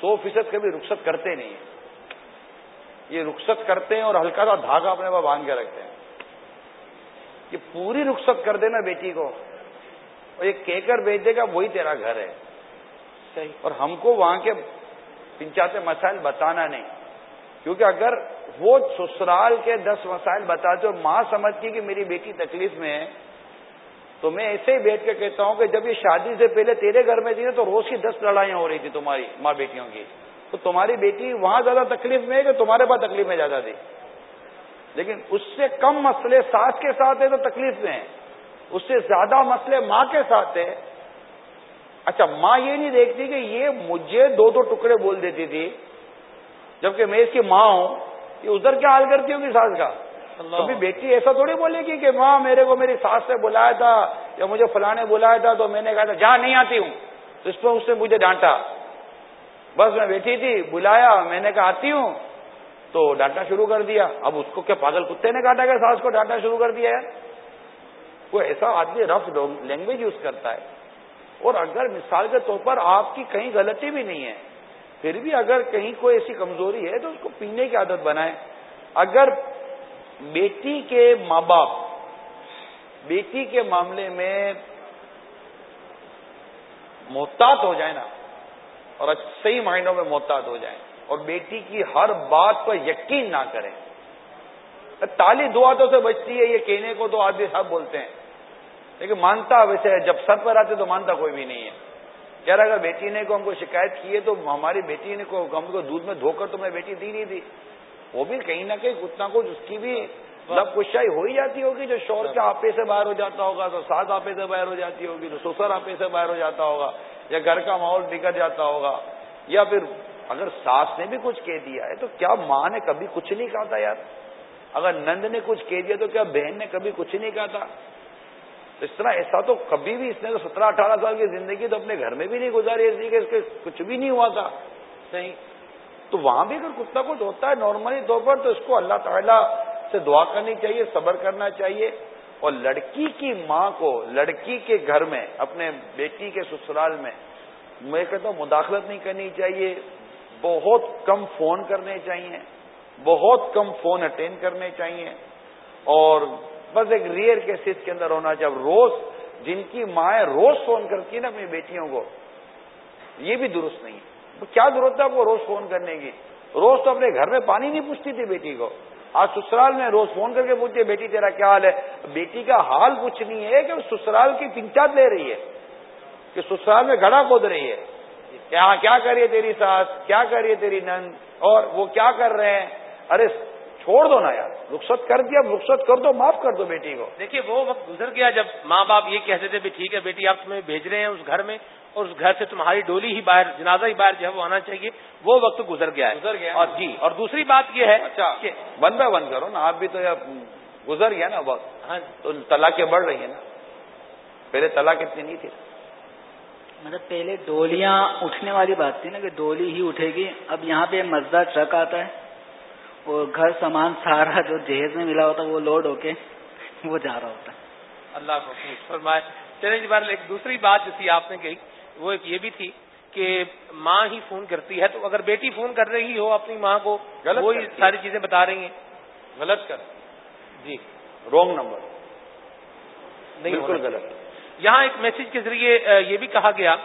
سو فیصد کبھی رخصت کرتے نہیں ہیں۔ یہ رخصت کرتے ہیں اور ہلکا سا دھاگا اپنے پاس باندھ کے رکھتے ہیں۔ یہ پوری رخصت کر دینا بیٹی کو۔ اور یہ کہہ کر بیچ دے گا وہی تیرا گھر ہے۔ صحیح اور ہم کو وہاں کے پنچاتے مسائل بتانا نہیں۔ کیونکہ اگر وہ سسرال کے دس مسائل بتاتے اور ماں سمجھتی کہ میری بیٹی تکلیف میں ہے، تو میں ایسے ہی بیٹھ کے کہتا ہوں کہ جب یہ شادی سے پہلے تیرے گھر میں تھی نا، تو روز کی دس لڑائیاں ہو رہی تھی تمہاری ماں بیٹیوں کی۔ تو تمہاری بیٹی وہاں زیادہ تکلیف میں ہے کہ تمہارے پاس تکلیف میں زیادہ تھی۔ لیکن اس سے کم مسئلے ساس کے ساتھ ہے تو تکلیف میں ہے اس سے زیادہ مسئلے ماں کے ساتھ ہے اچھا ماں یہ نہیں دیکھتی کہ یہ مجھے دو دو ٹکڑے بول دیتی تھی جبکہ میں اس کی ماں ہوں یہ ادھر کیا حال کرتی ہوگی ساس کا؟ کبھی بیٹی ایسا تھوڑی بولے گی کہ ماں میرے کو میری ساس نے بلایا تھا یا مجھے فلانے بلایا تھا تو میں نے کہا تھا جہاں نہیں آتی ہوں۔ تو اس پر اس نے مجھے ڈانٹا۔ بس میں بیٹھی تھی بلایا میں نے کہا آتی ہوں۔ تو ڈانٹنا شروع کر دیا۔ اب اس کو کیا پاگل کتے نے کاٹا کہ ساس کو ڈانٹنا شروع کر دیا ہے؟ کوئی ایسا آدمی رف لینگویج یوز کرتا ہے۔ اور اگر مثال کے طور پر آپ کی کہیں غلطی بھی نہیں ہے پھر بھی اگر کہیں کوئی ایسی کمزوری ہے تو اس کو پینے کی عادت بنائے اگر بیٹی کے ماں باپ، بیٹی کے معاملے میں محتاط ہو جائے نا، اور اچھا، صحیح معنوں میں محتاط ہو جائیں، اور بیٹی کی ہر بات پر یقین نہ کریں۔ تالی دعا تو سے بچتی ہے، یہ کہنے کو تو آدمی سب بولتے ہیں۔ لیکن مانتا ویسے جب سر پر آتے تو مانتا کوئی بھی نہیں ہے۔ یار، اگر بیٹی نے کو ہم کو شکایت کی ہے تو ہماری بیٹی نے کو ہم کو دودھ میں دھو کر تو میں بیٹی دی نہیں تھی۔ وہ بھی کہیں نہ کہیں کتنا کچھ اس کی بھی لب کشائی ہو ہی جاتی ہوگی۔ جو شور کے آپے سے باہر ہو جاتا ہوگا، تو ساز آپے سے باہر ہو جاتی ہوگی، تو سسر آپے سے باہر ہو جاتا ہوگا، یا گھر کا ماحول بگڑ جاتا ہوگا، یا پھر اگر ساس نے بھی کچھ کہہ دیا ہے تو کیا ماں نے کبھی کچھ نہیں کہا تھا یار؟ اگر نند نے کچھ کہہ دیا تو کیا بہن نے کبھی کچھ نہیں کہا تھا؟ اس طرح ایسا تو کبھی بھی اس نے تو سترہ اٹھارہ سال کی زندگی تو اپنے گھر میں بھی نہیں گزاری ایسی کہ اس کے کچھ بھی نہیں ہوا تھا۔ صحیح۔ تو وہاں بھی اگر کچھ نہ کچھ ہوتا ہے نارملی طور پر تو اس کو اللہ تعالیٰ سے دعا کرنی چاہیے صبر کرنا چاہیے۔ اور لڑکی کی ماں کو لڑکی کے گھر میں اپنے بیٹی کے سسرال میں میں کہتا ہوں مداخلت نہیں کرنی چاہیے۔ بہت کم فون کرنے چاہیے بہت کم فون اٹینڈ کرنے چاہیے۔ اور بس ایک ریئر کیسز کے اندر ہونا چاہیے روز جن کی مائیں روز فون کرتی ہیں نا اپنی بیٹیوں کو، یہ بھی درست نہیں ہے۔ کیا ضرورت ہے آپ کو روز فون کرنے کی؟ روز تو اپنے گھر میں پانی نہیں پوچھتی تھی بیٹی کو۔ آج سسرال میں روز فون کر کے پوچھتی بیٹی تیرا کیا حال ہے؟ بیٹی کا حال پوچھنی ہے کہ سسرال کی پنچات لے رہی ہے، کہ سسرال میں گڑا کھود رہی ہے۔ کیا کر رہی ہے تیری ساس؟ کیا کر رہی ہے تیری نند؟ اور وہ کیا کر رہے ہیں؟ ارے چھوڑ دو نا یار رخصت کر دیا رخصت کر دو معاف کر دو بیٹی کو۔ دیکھیے وہ وقت گزر گیا جب ماں باپ یہ کہتے تھے ٹھیک ہے بیٹی آپ تمہیں بھیج رہے ہیں اس گھر میں اور اس گھر سے تمہاری ڈولی ہی باہر جنازہ ہی باہر جو ہے وہ آنا چاہیے۔ وہ وقت گزر گیا ہے۔ گزر گیا اور جی اور دوسری بات یہ ہے اچھا بند بند بند کرو نا آپ بھی تو گزر گیا نا وقت۔ ہاں تو طلاقیں بڑھ رہی ہیں نا۔ پہلے طلاق اتنی نہیں تھی۔ مطلب پہلے ڈولیاں اٹھنے والی بات تھی نا کہ ڈولی ہی اٹھے گی۔ اب یہاں پہ مزدہ ٹرک آتا ہے۔ اور گھر سامان سارا جو جہیز میں ملا ہوتا ہے وہ لوڈ ہو کے وہ جا رہا ہوتا ہے۔ اللہ کو فرمائے۔ چلے جی بار ایک دوسری بات جو تھی آپ نے کہی وہ ایک یہ بھی تھی کہ ماں ہی فون کرتی ہے تو اگر بیٹی فون کر رہی ہو اپنی ماں کو وہی ساری چیزیں بتا رہی ہیں۔ غلط کر۔ جی۔ رونگ نمبر نہیں بالکل غلط۔ یہاں ایک میسج کے ذریعے یہ بھی کہا گیا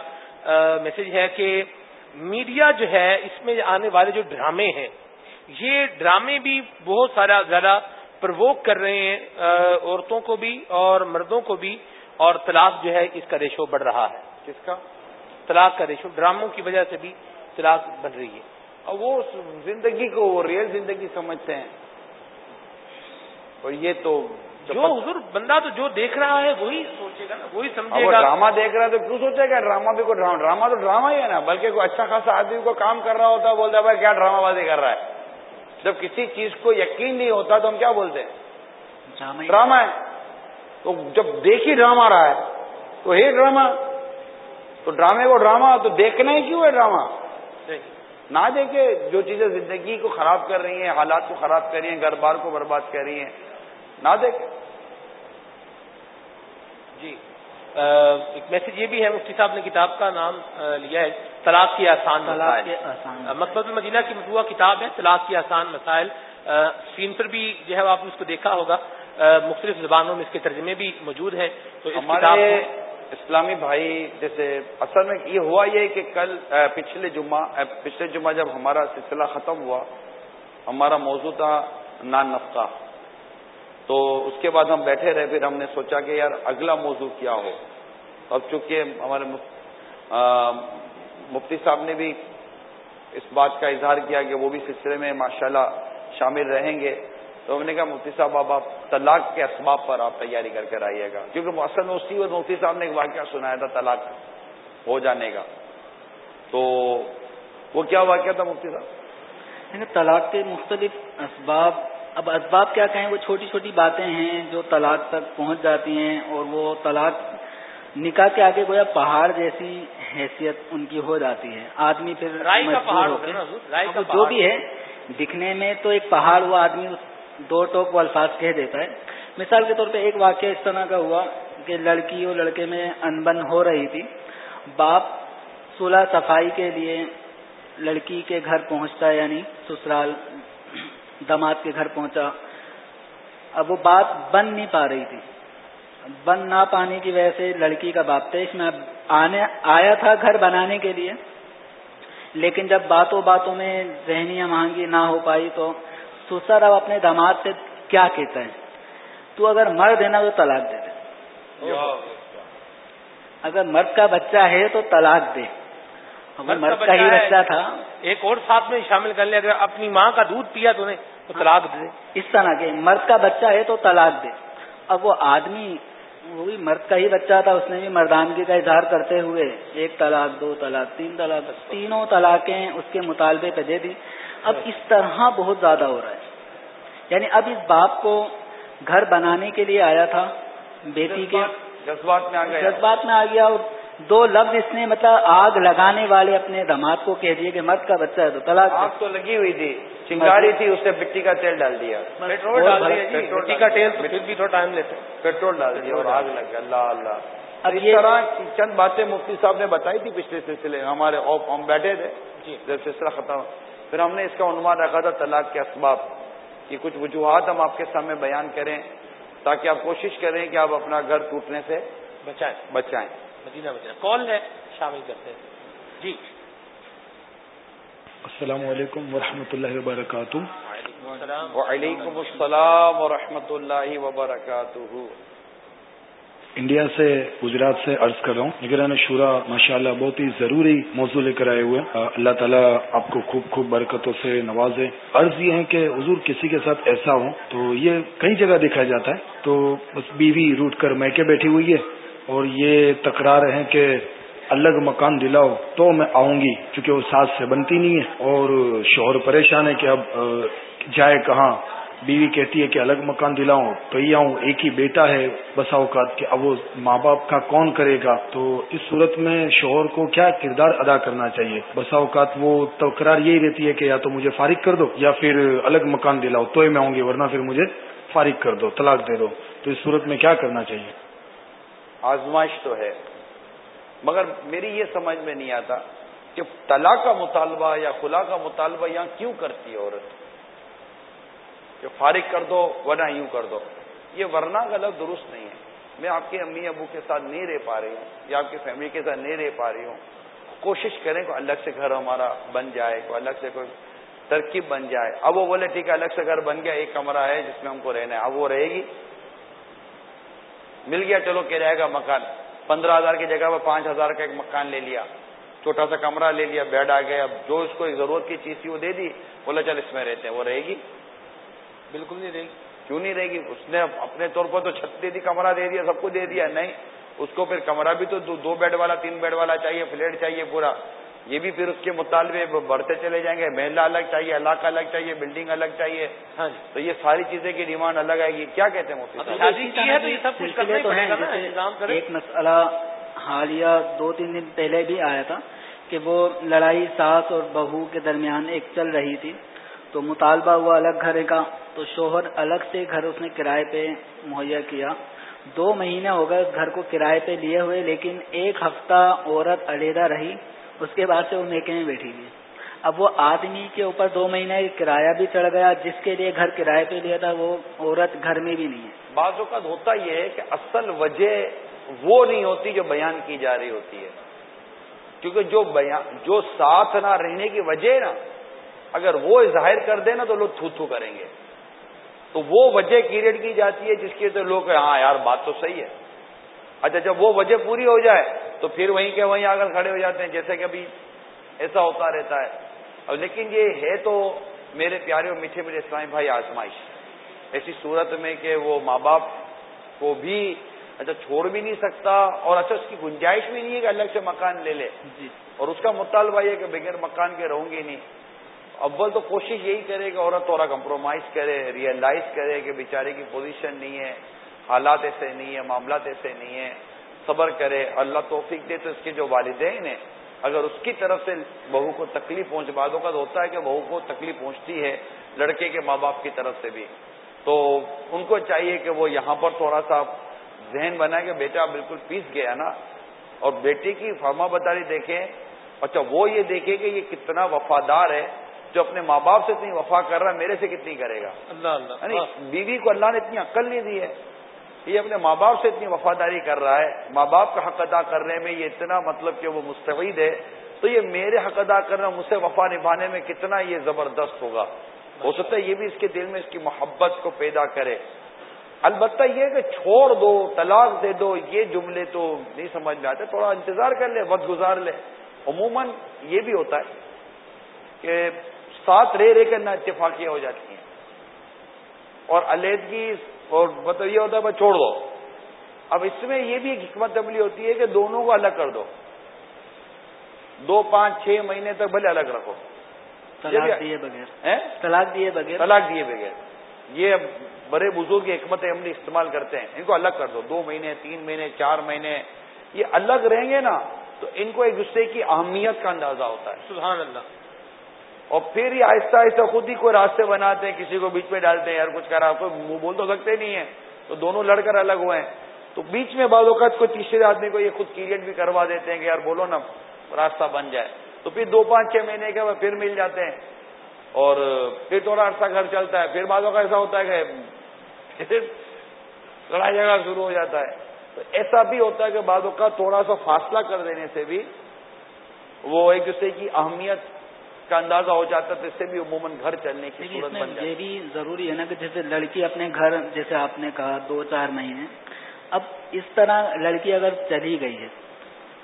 میسج ہے کہ میڈیا جو ہے اس میں آنے والے جو ڈرامے ہیں یہ ڈرامے بھی بہت سارا زیادہ پروک کر رہے ہیں عورتوں کو بھی اور مردوں کو بھی اور طلاق جو ہے اس کا ریشو بڑھ رہا ہے۔ کس کا طلاق کا ریشو ڈراموں کی وجہ سے بھی طلاق بن رہی ہے۔ اور وہ زندگی کو وہ ریئل زندگی سمجھتے ہیں۔ اور یہ تو جو حضور بندہ تو جو دیکھ رہا ہے وہی سوچے گا نا وہی سمجھے گا۔ ڈرامہ دیکھ رہا ہے تو کیوں سوچے گا؟ ڈرامہ بھی کوئی ڈرامہ تو ڈرامہ ہی ہے نا بلکہ کوئی اچھا خاصا آدمی کو کام کر رہا ہوتا ہے بولتا ہے بھائی کیا ڈرامہ بازی کر رہا ہے؟ جب کسی چیز کو یقین نہیں ہوتا تو ہم کیا بولتے ہیں؟ ڈرامہ ہے۔ تو جب دیکھ ہی ڈرامہ رہا ہے تو ہے ڈرامہ۔ تو ڈرامے کو ڈرامہ تو دیکھنا ہی کیوں ہے ڈرامہ؟ نہ دیکھے جو چیزیں زندگی کو خراب کر رہی ہیں حالات کو خراب کر رہی ہیں گھر بار کو برباد کر رہی ہیں نہ دیکھے۔ جی۔ ایک میسج یہ بھی ہے مفتی صاحب نے کتاب کا نام لیا ہے طلاق کی آسان مسائل۔ المدینہ کی مطبوعہ کتاب ہے طلاق کی آسان مسائل۔ اسکرین پر بھی جو ہے آپ نے اس کو دیکھا ہوگا۔ مختلف زبانوں میں اس کے ترجمے بھی موجود ہیں۔ تو اس ہمارے اسلامی بھائی جیسے اصل میں یہ ہوا یہ کہ کل پچھلے جمعہ پچھلے جمعہ جب ہمارا سلسلہ ختم ہوا ہمارا موضوع تھا نان نفقہ۔ تو اس کے بعد ہم بیٹھے رہے، پھر ہم نے سوچا کہ یار اگلا موضوع کیا ہو؟ اب چونکہ ہمارے مفتی صاحب نے بھی اس بات کا اظہار کیا کہ وہ بھی سلسلے میں ماشاءاللہ شامل رہیں گے۔ تو ہم نے کہا، مفتی صاحب، اب آپ طلاق کے اسباب پر آپ تیاری کر کے آئیے گا۔ کیونکہ اصل میں اسی وقت مفتی صاحب نے ایک واقعہ سنایا تھا، طلاق ہو جانے کا۔ تو وہ کیا واقعہ تھا مفتی صاحب؟ یعنی طلاق کے مختلف اسباب اب اسباب کیا کہیں؟ وہ چھوٹی چھوٹی باتیں ہیں جو طلاق تک پہنچ جاتی ہیں اور وہ طلاق نکاح کے آگے گویا پہاڑ جیسی حیثیت ان کی ہو جاتی ہے۔ آدمی پھر جو بھی ہے دکھنے میں تو ایک پہاڑ وہ آدمی دو ٹوک وہ الفاظ کہہ دیتا ہے۔ مثال کے طور پہ ایک واقعہ اس طرح کا ہوا کہ لڑکی اور لڑکے میں انبن ہو رہی تھی۔ باپ صلح صفائی کے لیے لڑکی کے گھر پہنچتا ہے یعنی سسرال دماد کے گھر پہنچا۔ اب وہ بات بن نہیں پا رہی تھی۔ بن نہ پانے کی وجہ سے لڑکی کا باپ تیش میں آنے آیا تھا گھر بنانے کے لیے۔ لیکن جب باتوں باتوں میں ذہنی مہنگی نہ ہو پائی تو سسر اب اپنے داماد سے کیا کہتا ہے؟ تو اگر مرد ہے نا تو طلاق دے دے۔ اگر مرد کا بچہ ہے تو طلاق دے۔ مرد کا ہی بچہ تھا۔ ایک اور ساتھ میں شامل کر لے۔ اگر اپنی ماں کا دودھ پیا تو تو طلاق دے۔ اس طرح کے مرد کا بچہ ہے تو طلاق دے۔ اب وہ آدمی وہ بھی مرد کا ہی بچہ تھا اس نے بھی مردانگی کا اظہار کرتے ہوئے ایک طلاق دو طلاق تین طلاق تینوں طلاقیں اس کے مطالبے پہ دے دی۔ اب اس طرح بہت زیادہ ہو رہا ہے۔ یعنی اب اس باپ کو گھر بنانے کے لیے آیا تھا بیٹی کے جذبات میں آ گیا۔ جذبات میں آ گیا اور دو لفظ اس نے مطلب آگ لگانے والے اپنے دماد کو کہہ دیے کہ مرد کا بچہ ہے تو طلاق آگ تو لگی ہوئی تھی چنگاری تھی اس نے مٹی کا تیل ڈال دیا۔ پیٹرول ڈال دیا مٹی کا تیل پھر بھی تھوڑا ٹائم لیتے پیٹرول ڈال دیا اور آگ لگ اللہ اللہ۔ اب یہ طرح چند باتیں مفتی صاحب نے بتائی تھی پچھلے سلسلے ہمارے ہم بیٹھے تھے۔ جی۔ جب سلسلہ ختم پھر ہم نے اس کا عنوان رکھا تھا طلاق کے اسباب۔ کی کچھ وجوہات ہم آپ کے سامنے بیان کریں تاکہ آپ کوشش کریں کہ آپ اپنا گھر ٹوٹنے سے بچائیں۔ بچائیں۔ مدینہ بچائیں کال ہے شامل کرتے ہیں؟ جی۔ السلام علیکم ورحمۃ اللہ وبرکاتہ۔ وعلیکم السلام۔ ورحمۃ اللہ وبرکاتہ۔ انڈیا سے گجرات سے عرض کر رہا ہوں نگران شورا ماشاء اللہ بہت ہی ضروری موضوع لے کر آئے ہوئے اللہ تعالیٰ آپ کو خوب خوب برکتوں سے نوازے۔ عرض یہ ہے کہ حضور کسی کے ساتھ ایسا ہو تو یہ کئی جگہ دیکھا جاتا ہے۔ تو بس بیوی روٹ کر میکے بیٹھی ہوئی ہے۔ اور یہ تکرار ہے کہ الگ مکان دلاؤ تو میں آؤں گی، کیونکہ وہ ساتھ سے بنتی نہیں ہے۔ اور شوہر پریشان ہے کہ اب جائے کہاں؟ بیوی کہتی ہے کہ الگ مکان دلاؤں، تو یہ آؤں، ایک ہی بیٹا ہے، بسا اوقات کہ اب وہ ماں باپ کا کون کرے گا؟ تو اس صورت میں شوہر کو کیا کردار ادا کرنا چاہیے؟ بسا اوقات وہ تکرار یہی رہتی ہے کہ یا تو مجھے فارغ کر دو یا پھر الگ مکان دلاؤ، تو ہی میں آؤں گی، ورنہ پھر مجھے فارغ کر دو، طلاق دے دو۔ تو اس صورت میں کیا کرنا چاہیے؟ آزمائش تو ہے۔ مگر میری یہ سمجھ میں نہیں آتا کہ طلاق کا مطالبہ یا خلا کا مطالبہ یہاں کیوں کرتی ہے عورت؟ کہ فارغ کر دو، ورنہ یوں کر دو۔ یہ ورنہ غلط درست نہیں ہے۔ میں آپ کے امی ابو کے ساتھ نہیں رہ پا رہی ہوں، یا آپ کی فیملی کے ساتھ نہیں رہ پا رہی ہوں۔ کوشش کریں کہ الگ سے گھر ہمارا بن جائے کوئی الگ سے کوئی ترکیب بن جائے۔ اب وہ بولے، ٹھیک ہے، الگ سے گھر بن گیا، ایک کمرہ ہے جس میں ہم کو رہنا ہے۔ اب وہ رہے گی۔ مل گیا چلو کرایہ کا مکان۔ پندرہ ہزار کی جگہ پر پانچ ہزار کا ایک مکان لے لیا۔ چھوٹا سا کمرہ لے لیا بیڈ آ گیا اب جو اس کو ضرورت کی چیز تھی وہ دے دی۔ بولا چل اس میں رہتے ہیں وہ رہے گی۔ بالکل نہیں رہے گی۔ کیوں نہیں رہے گی؟ اس نے اپنے طور پر تو چھت دے دی کمرہ دے دیا سب کو دے دیا۔ نہیں اس کو پھر کمرہ بھی تو دو بیڈ والا تین بیڈ والا چاہیے فلیٹ چاہیے پورا۔ یہ بھی پھر اس کے مطالبے بڑھتے چلے جائیں گے۔ محلہ الگ چاہیے علاقہ الگ چاہیے بلڈنگ الگ چاہیے۔ ہاں جی۔ تو یہ ساری چیزیں کی ڈیمانڈ الگ آئے گی۔ کیا کہتے ہیں ایک مسئلہ حالیہ دو تین دن پہلے بھی آیا تھا کہ وہ لڑائی ساس اور بہو کے درمیان ایک چل رہی تھی۔ تو مطالبہ ہوا الگ گھر کا۔ تو شوہر الگ سے گھر اس نے کرائے پہ مہیا کیا۔ دو مہینے ہو گئے اس گھر کو کرائے پہ لیے ہوئے لیکن ایک ہفتہ عورت علیحدہ رہی۔ اس کے بعد سے وہ میکے میں بیٹھی ہوئی اب وہ آدمی کے اوپر دو مہینے کرایہ بھی چڑھ گیا، جس کے لیے گھر کرائے پہ لیا تھا، وہ عورت گھر میں بھی نہیں ہے۔ بعض اوقات ہوتا یہ ہے کہ اصل وجہ وہ نہیں ہوتی جو بیان کی جا رہی ہوتی ہے۔ کیونکہ جو بیان، جو ساتھ نہ رہنے کی وجہ نا اگر وہ ظاہر کر دے نا تو لوگ تھو تھو کریں گے۔ تو وہ وجہ کریٹ کی جاتی ہے، جس کی تو لوگ ہاں یار، بات تو صحیح ہے۔ اچھا جب وہ وجہ پوری ہو جائے تو پھر وہیں کے وہیں آ کر کھڑے ہو جاتے ہیں جیسے کہ ابھی ایسا ہوتا رہتا ہے۔ اب لیکن یہ ہے تو میرے پیارے اور میٹھے میرے اسلامی بھائی آزمائش۔ ایسی صورت میں کہ وہ ماں باپ کو بھی اچھا چھوڑ بھی نہیں سکتا اور اچھا اس کی گنجائش بھی نہیں ہے کہ الگ سے مکان لے لے۔ جی۔ اور اس کا مطالبہ یہ کہ بغیر مکان کے رہوں گی نہیں۔ اول تو کوشش یہی کرے کہ عورت تھوڑا کمپرومائز کرے ریئلائز کرے کہ بیچارے کی پوزیشن نہیں ہے حالات ایسے نہیں ہیں معاملات ایسے نہیں ہیں۔ صبر کرے اللہ توفیق دے تو اس کے جو والدین ہیں اگر اس کی طرف سے بہو کو تکلیف پہنچ بعدوں کا ہوتا ہے کہ بہو کو تکلیف پہنچتی ہے لڑکے کے ماں باپ کی طرف سے بھی۔ تو ان کو چاہیے کہ وہ یہاں پر تھوڑا سا ذہن بنائے کہ بیٹا بالکل پیس گیا نا۔ اور بیٹے کی فرما بداری دیکھیں۔ اچھا وہ یہ دیکھے کہ یہ کتنا وفادار ہے جو اپنے ماں باپ سے اتنی وفا کر رہا ہے میرے سے کتنی کرے گا۔ اللہ اللہ یعنی بیوی کو اللہ نے اتنی عقل نہیں دی ہے۔ یہ اپنے ماں باپ سے اتنی وفاداری کر رہا ہے، ماں باپ کا حق ادا کرنے میں یہ اتنا مطلب کہ وہ مستفید ہے، تو یہ میرے حق ادا کرنا، مجھ سے وفا نبھانے میں کتنا یہ زبردست ہوگا۔ ہو سکتا ہے یہ بھی اس کے دل میں اس کی محبت کو پیدا کرے۔ البتہ یہ کہ چھوڑ دو، طلاق دے دو، یہ جملے تو نہیں سمجھ میں آتے، تھوڑا انتظار کر لے، وقت گزار لے۔ عموماً یہ بھی ہوتا ہے کہ ساتھ رہ رہ کر نہ اتفاقیاں ہو جاتی ہیں۔ اور علیحدگی اور مطلب یہ ہوتا ہے بھائی چھوڑ دو۔ اب اس میں یہ بھی ایک حکمت عملی ہوتی ہے کہ دونوں کو الگ کر دو۔ دو پانچ چھ مہینے تک بھلے الگ رکھو۔ طلاق دیے بغیر۔ طلاق دیے بغیر۔ طلاق دیے بغیر۔ یہ بڑے بزرگ حکمت عملی استعمال کرتے ہیں۔ ان کو الگ کر دو۔ دو مہینے تین مہینے چار مہینے۔ یہ الگ رہیں گے نا تو ان کو ایک دوسرے کی اہمیت کا اندازہ ہوتا ہے۔ سبحان اللہ۔ اور پھر یہ آہستہ آہستہ خود ہی کوئی راستے بناتے ہیں، کسی کو بیچ میں ڈالتے ہیں، یار کچھ کرا، کوئی منہ بول تو سکتے نہیں ہے تو دونوں لڑ کر الگ ہوئے ہیں۔ تو بیچ میں بعض اوقات کوئی تیسرے آدمی کو یہ خود کیریٹ بھی کروا دیتے ہیں کہ یار بولو نا، راستہ بن جائے۔ تو پھر دو پانچ چھ مہینے کے بعد پھر مل جاتے ہیں۔ اور پھر تھوڑا عرصہ گھر چلتا ہے، پھر بعض اوقات ایسا ہوتا ہے کہ لڑائی جھگڑا شروع ہو جاتا ہے۔ تو ایسا بھی ہوتا ہے کہ بعض اوقات تھوڑا سا فاصلہ کر دینے سے بھی وہ ایک دوسرے کی اہمیت کا اندازہ ہو جاتا تو اس سے بھی عموماً گھر چلنے کی صورت بن یہ بھی ضروری ہے نا کہ جیسے لڑکی اپنے گھر جیسے آپ نے کہا دو چار مہینے اب اس طرح لڑکی اگر چلی گئی ہے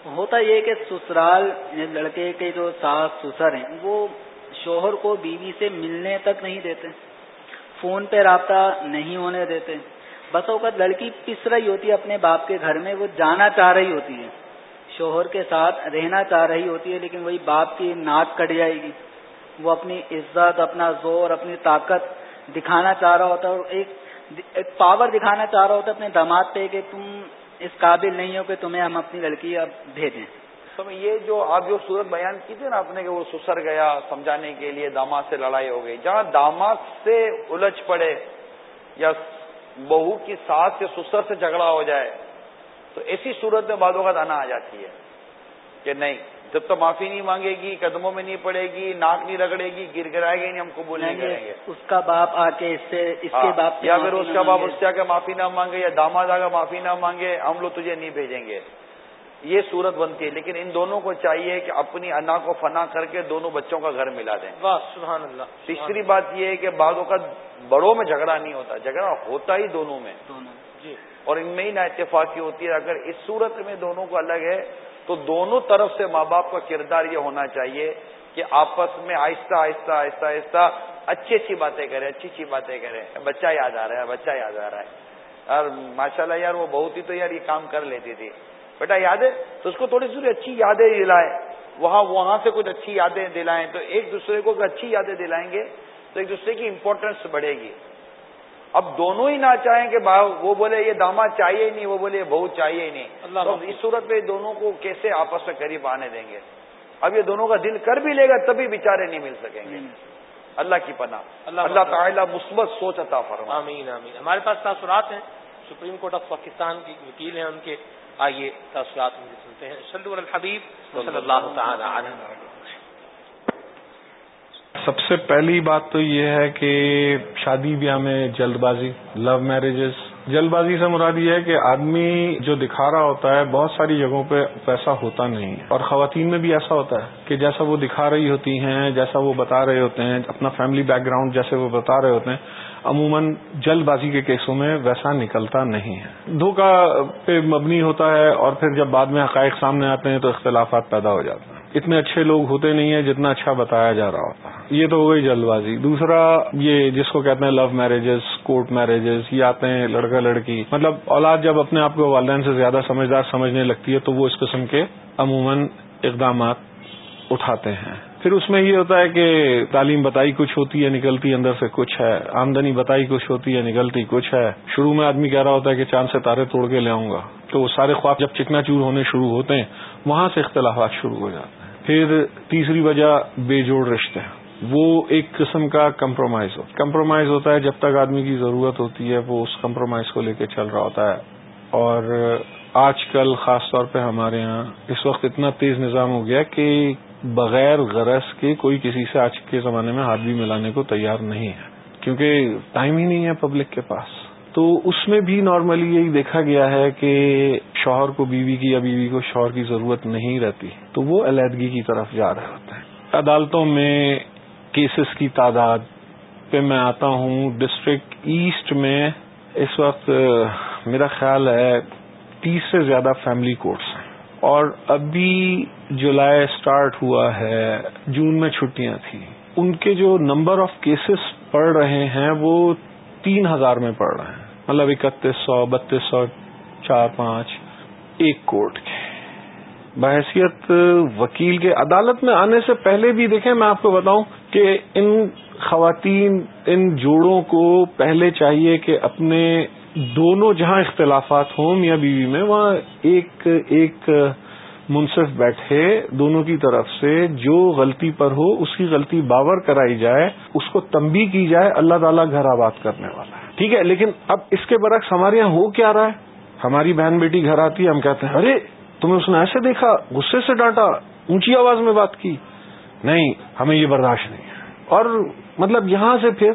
ہوتا یہ کہ سسرال لڑکے کے جو ساس سسر ہیں وہ شوہر کو بیوی سے ملنے تک نہیں دیتے فون پہ رابطہ نہیں ہونے دیتے۔ بس اوقات لڑکی پس رہی ہوتی ہے اپنے باپ کے گھر میں وہ جانا چاہ رہی ہوتی ہے۔ شوہر کے ساتھ رہنا چاہ رہی ہوتی ہے، لیکن وہی باپ کی ناک کٹ جائے گی۔ وہ اپنی عزت، اپنا زور، اپنی طاقت دکھانا چاہ رہا ہوتا ہے اور ایک ایک پاور دکھانا چاہ رہا ہوتا ہے اپنے داماد پہ کہ تم اس قابل نہیں ہو کہ تمہیں ہم اپنی لڑکی اب بھیجیں۔ تو یہ جو آپ جو صورت بیان کی تھی نا اپنے کہ وہ سسر گیا سمجھانے کے لیے، داماد سے لڑائی ہو گئی۔ جہاں داماد سے الجھ پڑے یا بہو کی ساتھ سے سسر سے جھگڑا ہو جائے تو ایسی صورت میں بعدوں کا دانا آ جاتی ہے کہ نہیں جب تو معافی نہیں مانگے گی قدموں میں نہیں پڑے گی ناک نہیں رگڑے گی گر گرائے گی نہیں ہم قبول نہیں کریں گے۔ اس کا باپ آ کے اس سے اس کے ہاں، باپ یا پھر اس کا باپ اس سے آ کے معافی نہ مانگے یا داماد آ معافی نہ مانگے ہم لوگ تجھے نہیں بھیجیں گے۔ یہ صورت بنتی ہے۔ لیکن ان دونوں کو چاہیے کہ اپنی انا کو فنا کر کے دونوں بچوں کا گھر ملا دیں۔ سبحان اللہ تیسری بات یہ ہے کہ بعض اوقات بڑوں میں جھگڑا نہیں ہوتا جھگڑا ہوتا ہی دونوں میں۔ اور ان میں ہی نا اتفاقی ہوتی ہے۔ اگر اس صورت میں دونوں کو الگ ہے، تو دونوں طرف سے ماں باپ کا کردار یہ ہونا چاہیے کہ آپس میں آہستہ آہستہ آہستہ آہستہ اچھی اچھی باتیں کریں، اچھی اچھی باتیں کریں۔ بچہ یاد آ رہا ہے، بچہ یاد آ رہا ہے۔ اور ماشاء اللہ یار، وہ بہت ہی تو یار یہ کام کر لیتی تھی۔ بیٹا، یاد ہے؟ تو اس کو تھوڑی سی اچھی یادیں دلائیں۔ وہاں وہاں سے کچھ اچھی یادیں دلائیں۔ تو ایک دوسرے کو اچھی یادیں دلائیں گے، تو ایک دوسرے کی امپورٹینس بڑھے گی۔ اب دونوں ہی نہ چاہیں کہ وہ بولے یہ داماد چاہیے ہی نہیں وہ بولے یہ بہت چاہیے ہی نہیں۔ تو اس صورت میں دونوں کو کیسے آپس میں قریب آنے دیں گے؟ اب یہ دونوں کا دل کر بھی لے گا تبھی بیچارے نہیں مل سکیں گے۔ اللہ کی پناہ۔ اللہ تعالیٰ مثبت سوچ عطا فرما آمین آمین۔ ہمارے پاس تاثرات ہیں۔ سپریم کورٹ آف پاکستان کی وکیل ہیں ان کے۔ آئیے تاثرات مجھے سنتے ہیں۔ الحبیب صلی اللہ تعالی سب سے پہلی بات تو یہ ہے کہ شادی بیاہ میں جلد بازی لو میرجز جلد بازی سے مراد یہ ہے کہ آدمی جو دکھا رہا ہوتا ہے، بہت ساری جگہوں پہ ویسا ہوتا نہیں۔ اور خواتین میں بھی ایسا ہوتا ہے کہ جیسا وہ دکھا رہی ہوتی ہیں، جیسا وہ بتا رہے ہوتے ہیں، اپنا فیملی بیک گراؤنڈ جیسے وہ بتا رہے ہوتے ہیں، عموماً جلد بازی کے کیسوں میں ویسا نکلتا نہیں ہے۔ دھوکہ پہ مبنی ہوتا ہے اور پھر جب بعد میں حقائق سامنے آتے ہیں تو اختلافات پیدا ہو جاتے ہیں۔ اتنے اچھے لوگ ہوتے نہیں ہیں جتنا اچھا بتایا جا رہا ہوتا۔ یہ تو ہو گئی جلد بازی دوسرا، یہ جس کو کہتے ہیں لو میرجز کورٹ میرجز یہ آتے ہیں لڑکا لڑکی۔ مطلب اولاد جب اپنے آپ کو والدین سے زیادہ سمجھدار سمجھنے لگتی ہے تو وہ اس قسم کے عموماً اقدامات اٹھاتے ہیں۔ پھر اس میں یہ ہوتا ہے کہ تعلیم بتائی کچھ ہوتی ہے، نکلتی اندر سے کچھ ہے۔ آمدنی بتائی کچھ ہوتی ہے، نکلتی کچھ ہے۔ شروع میں آدمی کہہ رہا ہوتا ہے کہ چاند سے تارے توڑ کے لے آؤں گا۔ تو وہ سارے خواب جب چکنا چور ہونے شروع ہوتے ہیں، وہاں سے اختلافات شروع ہو جاتے ہیں۔ پھر تیسری وجہ بے جوڑ رشتے وہ ایک قسم کا کمپرومائز ہو۔ کمپرومائز ہوتا ہے جب تک آدمی کی ضرورت ہوتی ہے، وہ اس کمپرومائز کو لے کے چل رہا ہوتا ہے۔ اور آج کل خاص طور پہ ہمارے یہاں اس وقت اتنا تیز نظام ہو گیا کہ بغیر غرض کے کوئی کسی سے آج کے زمانے میں ہاتھ بھی ملانے کو تیار نہیں ہے۔ کیونکہ ٹائم ہی نہیں ہے پبلک کے پاس۔ تو اس میں بھی نارملی یہی دیکھا گیا ہے کہ شوہر کو بیوی کی یا بیوی کو شوہر کی ضرورت نہیں رہتی، تو وہ علیحدگی کی طرف جا رہے ہوتے ہیں عدالتوں میں کیسز کی تعداد پہ میں آتا ہوں ڈسٹرکٹ ایسٹ میں اس وقت میرا خیال ہے تیس سے زیادہ فیملی کورٹس ہیں۔ اور ابھی جولائی سٹارٹ ہوا ہے، جون میں چھٹیاں تھیں۔ ان کے جو نمبر آف کیسز پڑھ رہے ہیں وہ تین ہزار میں پڑھ رہے ہیں۔ مطلب اکتیس سو، بتیس سو، چار، پانچ، ایک کوٹ کے۔ بحثیت وکیل کے عدالت میں آنے سے پہلے بھی دیکھیں، میں آپ کو بتاؤں کہ ان خواتین، ان جوڑوں کو پہلے چاہیے کہ اپنے دونوں جہاں اختلافات ہوں میاں بیوی میں، وہاں ایک ایک منصف بیٹھے دونوں کی طرف سے، جو غلطی پر ہو، اس کی غلطی باور کرائی جائے، اس کو تمبی کی جائے، اللہ تعالیٰ گھر آباد کرنے والا ہے۔ ٹھیک ہے، لیکن اب اس کے برعکس ہمارے یہاں ہو کیا رہا ہے؟ ہماری بہن بیٹی گھر آتی ہے، ہم کہتے ہیں، ارے تمہیں اس نے ایسے دیکھا، غصے سے ڈانٹا، اونچی آواز میں بات کی۔ نہیں، ہمیں یہ برداشت نہیں ہے۔ اور مطلب یہاں سے پھر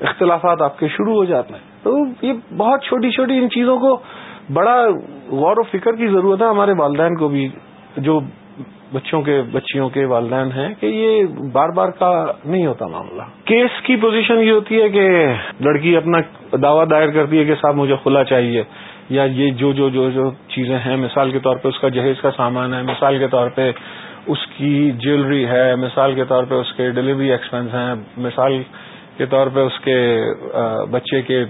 اختلافات آپ کے شروع ہو جاتے ہیں۔ تو یہ بہت چھوٹی چھوٹی ان چیزوں کو بڑا غور و فکر کی ضرورت ہے، ہمارے والدین کو بھی جو بچوں کے بچیوں کے والدین ہیں کہ یہ بار بار کا نہیں ہوتا معاملہ۔ کیس کی پوزیشن یہ ہوتی ہے کہ لڑکی اپنا دعویٰ دائر کرتی ہے کہ صاحب مجھے کھلا چاہیے، یا یہ جو جو جو جو چیزیں ہیں، مثال کے طور پہ اس کا جہیز کا سامان ہے، مثال کے طور پہ اس کی جیولری ہے، مثال کے طور پہ اس کے ڈلیوری ایکسپینس ہیں، مثال کے طور پہ اس کے بچے کے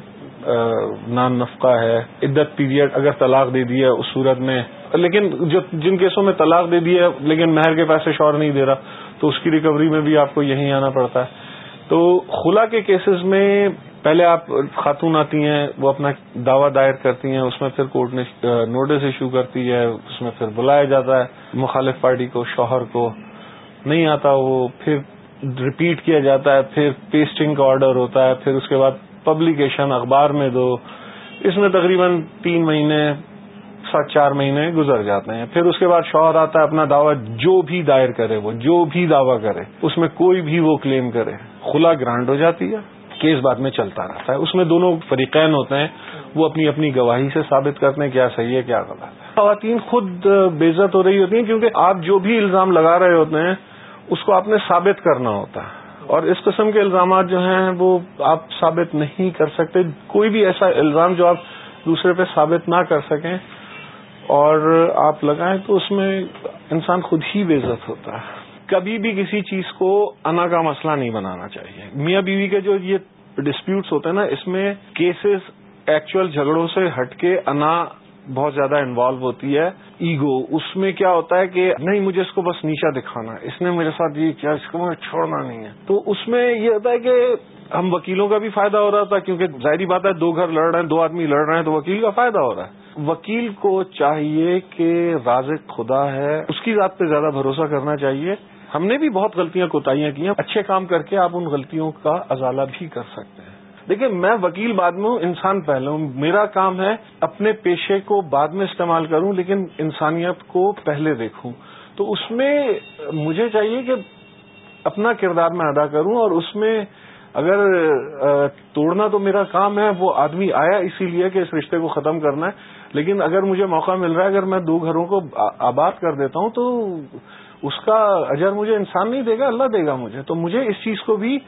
نان نفقہ ہے۔ عدت پیریڈ اگر طلاق دے دی ہے، اس صورت میں لیکن جو جن کیسوں میں طلاق دے دی ہے، لیکن مہر کے پیسے شور نہیں دے رہا، تو اس کی ریکوری میں بھی آپ کو یہیں آنا پڑتا ہے۔ تو خلا کے کیسز میں پہلے آپ خاتون آتی ہیں، وہ اپنا دعویٰ دائر کرتی ہیں، اس میں پھر کورٹ نے نوٹس ایشو کرتی ہے، اس میں پھر بلایا جاتا ہے، مخالف پارٹی کو، شوہر کو نہیں آتا، وہ پھر ریپیٹ کیا جاتا ہے، پھر پیسٹنگ کا آرڈر ہوتا ہے، پھر اس کے بعد پبلیکیشن اخبار میں دو۔ اس میں تقریباً تین مہینے ساتھ چار مہینے گزر جاتے ہیں۔ پھر اس کے بعد شوہر آتا ہے، اپنا دعویٰ جو بھی دائر کرے، وہ جو بھی دعویٰ کرے، اس میں کوئی بھی وہ کلیم کرے۔ خلا گرانٹ ہو جاتی ہے کیس بعد میں چلتا رہتا ہے۔ اس میں دونوں فریقین ہوتے ہیں، وہ اپنی اپنی گواہی سے ثابت کرتے ہیں، کیا صحیح ہے، کیا غلط ہے۔ خواتین خود بےزت ہو رہی ہوتی ہیں، کیونکہ آپ جو بھی الزام لگا رہے ہوتے ہیں، اس کو آپ نے ثابت کرنا ہوتا ہے۔ اور اس قسم کے الزامات جو ہیں، وہ آپ ثابت نہیں کر سکتے۔ کوئی بھی ایسا الزام جو آپ دوسرے پہ ثابت نہ کر سکیں اور آپ لگائیں تو اس میں انسان خود ہی بے عزت ہوتا ہے۔ کبھی بھی کسی چیز کو انا کا مسئلہ نہیں بنانا چاہیے۔ میاں بیوی کے جو یہ ڈسپیوٹس ہوتے ہیں نا، اس میں کیسز ایکچوئل جھگڑوں سے ہٹ کے انا بہت زیادہ انوالو ہوتی ہے۔ ایگو اس میں کیا ہوتا ہے کہ نہیں، مجھے اس کو بس نیچا دکھانا اس نے میرے ساتھ یہ کیا، اس کو مجھے چھوڑنا نہیں ہے۔ تو اس میں یہ ہوتا ہے کہ ہم وکیلوں کا بھی فائدہ ہو رہا تھا، کیونکہ ظاہری بات ہے، دو گھر لڑ رہے ہیں، دو آدمی لڑ رہے ہیں، تو وکیل کا فائدہ ہو رہا ہے۔ وکیل کو چاہیے کہ رازق خدا ہے، اس کی ذات پہ زیادہ بھروسہ کرنا چاہیے۔ ہم نے بھی بہت غلطیاں کوتاہیاں کی ہیں اچھے کام کر کے آپ ان غلطیوں کا ازالہ بھی کر سکتے ہیں۔ دیکھیں، میں وکیل بعد میں ہوں، انسان پہلے ہوں۔ میرا کام ہے اپنے پیشے کو بعد میں استعمال کروں، لیکن انسانیت کو پہلے دیکھوں۔ تو اس میں مجھے چاہیے کہ اپنا کردار میں ادا کروں اور اس میں اگر توڑنا تو میرا کام ہے، وہ آدمی آیا اسی لیے کہ اس رشتے کو ختم کرنا ہے، لیکن اگر مجھے موقع مل رہا ہے، اگر میں دو گھروں کو آباد کر دیتا ہوں، تو اس کا اجر مجھے انسان نہیں دے گا، اللہ دے گا مجھے۔ تو مجھے اس چیز کو بھی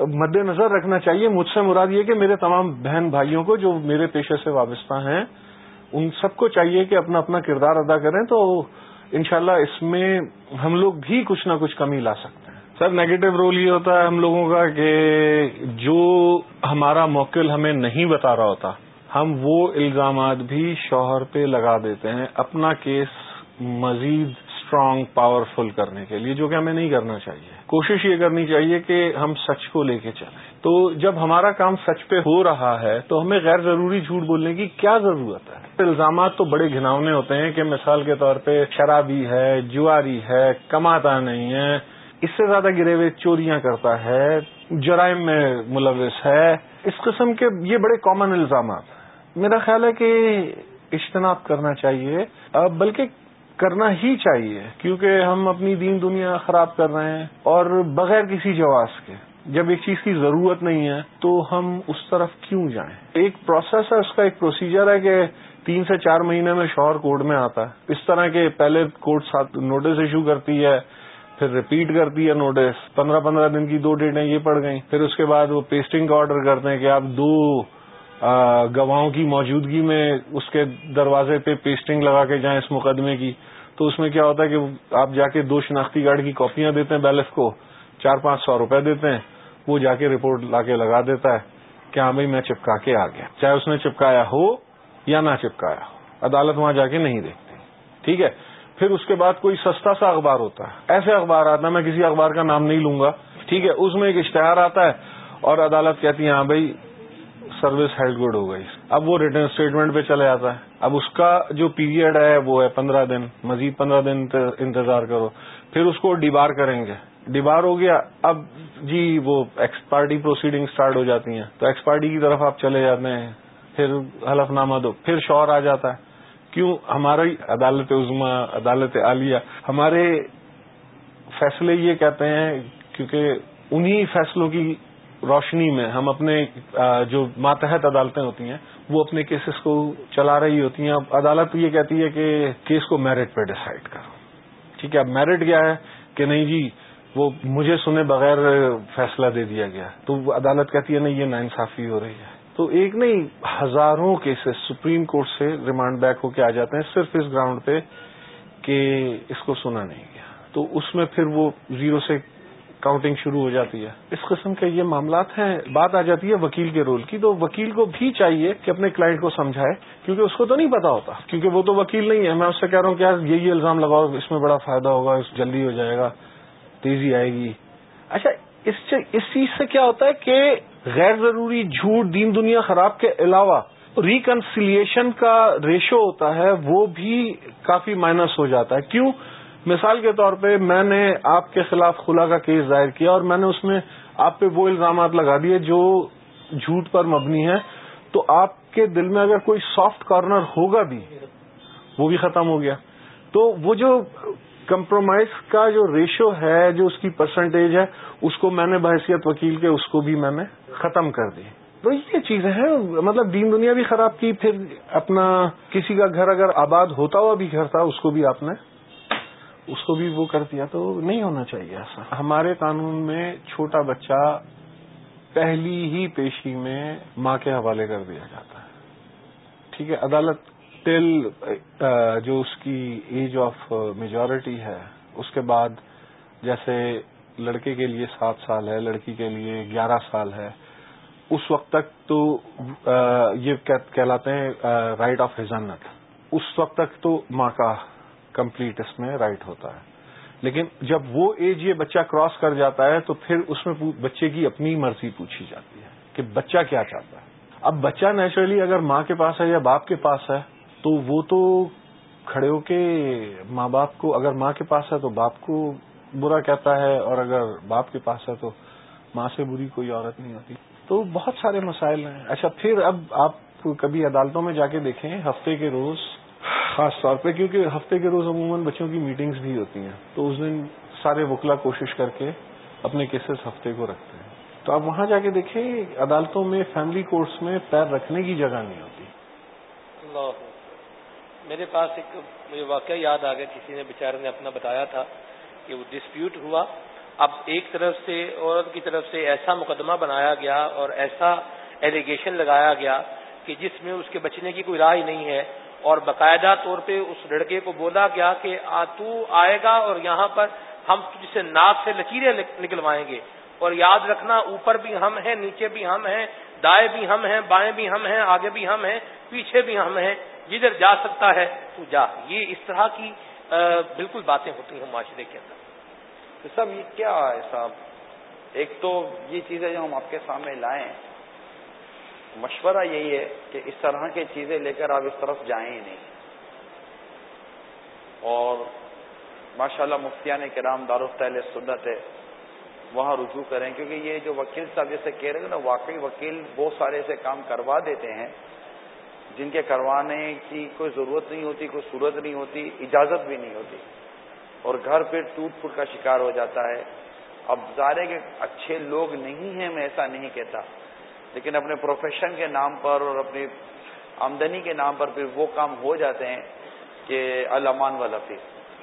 مد نظر رکھنا چاہیے۔ مجھ سے مراد یہ کہ میرے تمام بہن بھائیوں کو جو میرے پیشے سے وابستہ ہیں، ان سب کو چاہیے کہ اپنا اپنا کردار ادا کریں، تو انشاءاللہ اس میں ہم لوگ بھی کچھ نہ کچھ کمی لا سکتے سر نیگیٹو رول یہ ہوتا ہے ہم لوگوں کا کہ جو ہمارا موکل ہمیں نہیں بتا رہا ہوتا، ہم وہ الزامات بھی شوہر پہ لگا دیتے ہیں اپنا کیس مزید اسٹرانگ پاورفل کرنے کے لیے، جو کہ ہمیں نہیں کرنا چاہیے۔ کوشش یہ کرنی چاہیے کہ ہم سچ کو لے کے چلیں۔ تو جب ہمارا کام سچ پہ ہو رہا ہے، تو ہمیں غیر ضروری جھوٹ بولنے کی کیا ضرورت ہے؟ الزامات تو بڑے گھناونے ہوتے ہیں کہ مثال کے طور پہ شرابی ہے، جواری ہے، کماتا نہیں ہے۔ اس سے زیادہ گرے ہوئے چوریاں کرتا ہے، جرائم میں ملوث ہے۔ اس قسم کے یہ بڑے کامن الزامات۔ میرا خیال ہے کہ اجتناب کرنا چاہیے۔ بلکہ کرنا ہی چاہیے، کیونکہ ہم اپنی دین دنیا خراب کر رہے ہیں۔ اور بغیر کسی جواز کے، جب ایک چیز کی ضرورت نہیں ہے، تو ہم اس طرف کیوں جائیں؟ ایک پروسیس ہے، اس کا ایک پروسیجر ہے کہ تین سے چار مہینے میں شوہر کورٹ میں آتا ہے۔ اس طرح کے پہلے کورٹ نوٹس ایشو کرتی ہے۔ پھر ریپیٹ کرتی ہے نوٹس پندرہ پندرہ دن کی دو ڈیٹیں یہ پڑ گئیں. پھر اس کے بعد وہ پیسٹنگ کا آرڈر کرتے ہیں کہ آپ دو گواہوں کی موجودگی میں اس کے دروازے پہ پیسٹنگ لگا کے جائیں اس مقدمے کی. تو اس میں کیا ہوتا ہے کہ آپ جا کے دو شناختی کارڈ کی کاپیاں دیتے ہیں بیلف کو. چار پانچ سو روپے دیتے ہیں. وہ جا کے رپورٹ لا کے لگا دیتا ہے کہ ہاں بھائی میں چپکا کے آ گیا. چاہے اس نے چپکایا ہو یا نہ چپکایا ہو. عدالت وہاں جا کے نہیں دیکھتی. ٹھیک ہے؟ پھر اس کے بعد کوئی سستا سا اخبار ہوتا ہے۔ ایسے اخبار آتا ہے میں کسی اخبار کا نام نہیں لوں گا۔ ٹھیک ہے، اس میں ایک اشتہار آتا ہے اور عدالت کہتی ہے ہاں بھائی، سروس ہیلڈ گڈ ہو گئی۔ اب وہ ریٹرن اسٹیٹمنٹ پہ چلے جاتا ہے۔ اب اس کا جو پیریڈ ہے، وہ ہے پندرہ دن۔ مزید پندرہ دن انتظار کرو۔ پھر اس کو ڈیبار کریں گے۔ ڈیبار ہو گیا۔ اب جی وہ ایکسپارٹی پروسیڈنگ سٹارٹ ہو جاتی ہیں۔ تو ایکسپارٹی کی طرف آپ چلے جاتے ہیں۔ پھر حلف نامہ دو۔ پھر شور آ جاتا ہے۔ کیوں ہماری عدالت عظما عدالت عالیہ، ہمارے فیصلے یہ کہتے ہیں، کیونکہ انہی فیصلوں کی روشنی میں ہم اپنے جو ماتحت عدالتیں ہوتی ہیں، وہ اپنے کیسز کو چلا رہی ہوتی ہیں۔ اب عدالت یہ کہتی ہے کہ کیس کو میرٹ پہ ڈیسائیڈ کرو۔ ٹھیک ہے، اب میرٹ کیا ہے کہ نہیں جی وہ مجھے سنے بغیر فیصلہ دے دیا گیا۔ تو عدالت کہتی ہے نہیں، یہ ناانصافی ہو رہی ہے۔ تو ایک نہیں، ہزاروں کیسز سپریم کورٹ سے ریمانڈ بیک ہو کے آ جاتے ہیں، صرف اس گراؤنڈ پہ کہ اس کو سنا نہیں گیا۔ تو اس میں پھر وہ زیرو سے کاؤنٹنگ شروع ہو جاتی ہے۔ اس قسم کے یہ معاملات ہیں، بات آ جاتی ہے وکیل کے رول کی۔ تو وکیل کو بھی چاہیے کہ اپنے کلائنٹ کو سمجھائے، کیونکہ اس کو تو نہیں پتا ہوتا۔ کیونکہ وہ تو وکیل نہیں ہے۔ میں اس سے کہہ رہا ہوں کہ یار، یہی الزام لگاؤ، اس میں بڑا فائدہ ہوگا جلدی ہو جائے گا، تیزی آئے گی۔ اچھا اس اس چیز سے کیا ہوتا ہے کہ غیر ضروری جھوٹ دین دنیا خراب کے علاوہ ریکنسیلیشن کا ریشو ہوتا ہے، وہ بھی کافی مائنس ہو جاتا ہے۔ کیوں؟ مثال کے طور پہ میں نے آپ کے خلاف خلا کا کیس دائر کیا اور میں نے اس میں آپ پہ وہ الزامات لگا دیے جو جھوٹ پر مبنی ہے تو آپ کے دل میں اگر کوئی سافٹ کارنر ہوگا بھی، وہ بھی ختم ہو گیا۔ تو وہ جو کمپرومائز کا جو ریشو ہے، جو اس کی پرسنٹیج ہے اس کو میں نے بحثیت وکیل کے اس کو بھی میں نے ختم کر دی۔ تو یہ چیزیں ہیں مطلب دین دنیا بھی خراب کی، پھر اپنا کسی کا گھر اگر آباد ہوتا ہوا بھی گھر تھا، اس کو بھی آپ نے، اس کو بھی وہ کر دیا تو نہیں ہونا چاہیے ایسا۔ ہمارے قانون میں چھوٹا بچہ پہلی ہی پیشی میں ماں کے حوالے کر دیا جاتا ہے۔ ٹھیک ہے، عدالت ٹل جو اس کی ایج آف میجورٹی ہے، اس کے بعد جیسے لڑکے کے لیے سات سال ہے، لڑکی کے لیے گیارہ سال ہے۔ اس وقت تک تو یہ کہلاتے ہیں رائٹ آف ہزانت اس وقت تک تو ماں کا کمپلیٹ اس میں رائٹ ہوتا ہے۔ لیکن جب وہ ایج یہ بچہ کراس کر جاتا ہے تو پھر اس میں بچے کی اپنی مرضی پوچھی جاتی ہے کہ بچہ کیا چاہتا ہے۔ اب بچہ نیچرلی اگر ماں کے پاس ہے یا باپ کے پاس ہے تو وہ تو کھڑے ہو کے ماں باپ کو، اگر ماں کے پاس ہے تو باپ کو برا کہتا ہے اور اگر باپ کے پاس ہے تو ماں سے بری کوئی عورت نہیں ہوتی۔ تو بہت سارے مسائل ہیں۔ اچھا پھر اب آپ کبھی عدالتوں میں جا کے دیکھیں، ہفتے کے روز، خاص طور پہ کیونکہ ہفتے کے روز عموماً بچوں کی میٹنگز بھی ہوتی ہیں۔ تو اس دن سارے وکلا کوشش کر کے اپنے کیسز ہفتے کو رکھتے ہیں۔ تو آپ وہاں جا کے دیکھیں، عدالتوں میں فیملی کورٹس میں پیر رکھنے کی جگہ نہیں ہوتی۔ اللہ میرے پاس ایک مجھے واقعہ یاد آ گیا، کسی نے بیچارے نے اپنا بتایا تھا۔ کہ وہ ڈسپیوٹ ہوا۔ اب ایک طرف سے عورت کی طرف سے ایسا مقدمہ بنایا گیا اور ایسا ایلیگیشن لگایا گیا کہ جس میں اس کے بچنے کی کوئی راہ نہیں ہے اور باقاعدہ طور پہ اس لڑکے کو بولا گیا کہ تو آئے گا اور یہاں پر ہم جسے ناک سے لکیریں نکلوائیں گے۔ اور یاد رکھنا، اوپر بھی ہم ہیں، نیچے بھی ہم ہیں، دائیں بھی ہم ہیں، بائیں بھی ہم ہیں، آگے بھی ہم ہیں، پیچھے بھی ہم ہیں، جدھر جا سکتا ہے تو جا۔ یہ اس طرح کی بالکل باتیں ہوتی ہیں معاشرے کے اندر۔ تو سب یہ کیا ہے صاحب؟ ایک تو یہ چیزیں جو ہم آپ کے سامنے لائیں، مشورہ یہی ہے کہ اس طرح کی چیزیں لے کر آپ اس طرف جائیں ہی نہیں۔ اور ماشاء اللہ مفتیان کرام دارالطل سنت ہے، وہاں رجوع کریں، کیونکہ یہ جو وکیل صاحب جیسے کہہ رہے ہیں نا، واقعی وکیل بہت سارے ایسے کام کروا دیتے ہیں۔ جن کے کروانے کی کوئی ضرورت نہیں ہوتی، کوئی صورت نہیں ہوتی، اجازت بھی نہیں ہوتی۔ اور گھر پہ ٹوٹ پھوٹ کا شکار ہو جاتا ہے۔ اب ظاہر کے اچھے لوگ نہیں ہیں، میں ایسا نہیں کہتا۔ لیکن اپنے پروفیشن کے نام پر اور اپنی آمدنی کے نام پر پھر وہ کام ہو جاتے ہیں کہ الامان و لفیظ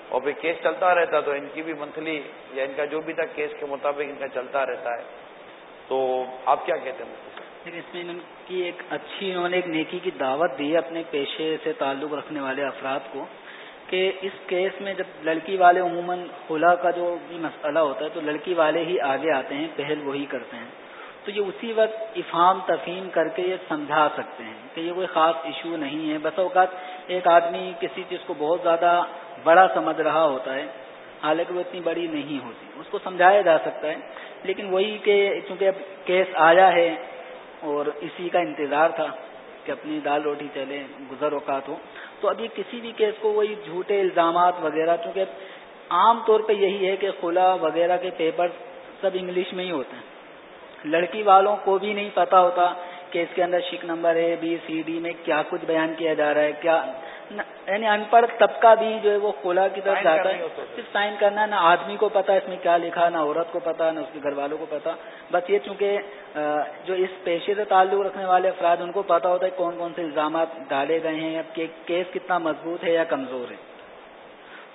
اور پھر کیس چلتا رہتا تو ان کی بھی منتھلی یا ان کا جو بھی تھا کیس کے مطابق ان کا چلتا رہتا ہے۔ تو آپ کیا کہتے ہیں؟ اس میں کی ایک اچھی انہوں نے ایک نیکی کی دعوت دی اپنے پیشے سے تعلق رکھنے والے افراد کو کہ اس کیس میں جب لڑکی والے عموماً خلا کا جو بھی مسئلہ ہوتا ہے تو لڑکی والے ہی آگے آتے ہیں، پہل وہی کرتے ہیں۔ تو یہ اسی وقت افہام، تفہیم کر کے یہ سمجھا سکتے ہیں کہ یہ کوئی خاص ایشو نہیں ہے۔ بس اوقات ایک آدمی کسی چیز کو بہت زیادہ بڑا سمجھ رہا ہوتا ہے، حالانکہ وہ اتنی بڑی نہیں ہوتی۔ اس کو سمجھایا جا سکتا ہے، لیکن وہی کہ چونکہ اب کیس آیا ہے اور اسی کا انتظار تھا کہ اپنی دال روٹی چلے، گزر اوقات ہو تو ابھی کسی بھی کیس کو وہی جھوٹے الزامات وغیرہ، چونکہ عام طور پہ یہی ہے کہ خلا وغیرہ کے پیپر سب انگلش میں ہی ہوتے ہیں۔ لڑکی والوں کو بھی نہیں پتا ہوتا کہ اس کے اندر شک number A B C D میں کیا کچھ بیان کیا جا رہا ہے، کیا یعنی ان پڑھ طبقہ بھی جو ہے وہ کھولا کی طرف جاتا ہے۔ صرف سائن کرنا نہ آدمی کو پتا اس میں کیا لکھا نہ عورت کو پتا نہ اس کے گھر والوں کو پتا۔ بس یہ چونکہ جو اس پیشے سے تعلق رکھنے والے افراد ان کو پتا ہوتا ہے کون کون سے الزامات ڈالے گئے ہیں اب کیس کتنا مضبوط ہے یا کمزور ہے۔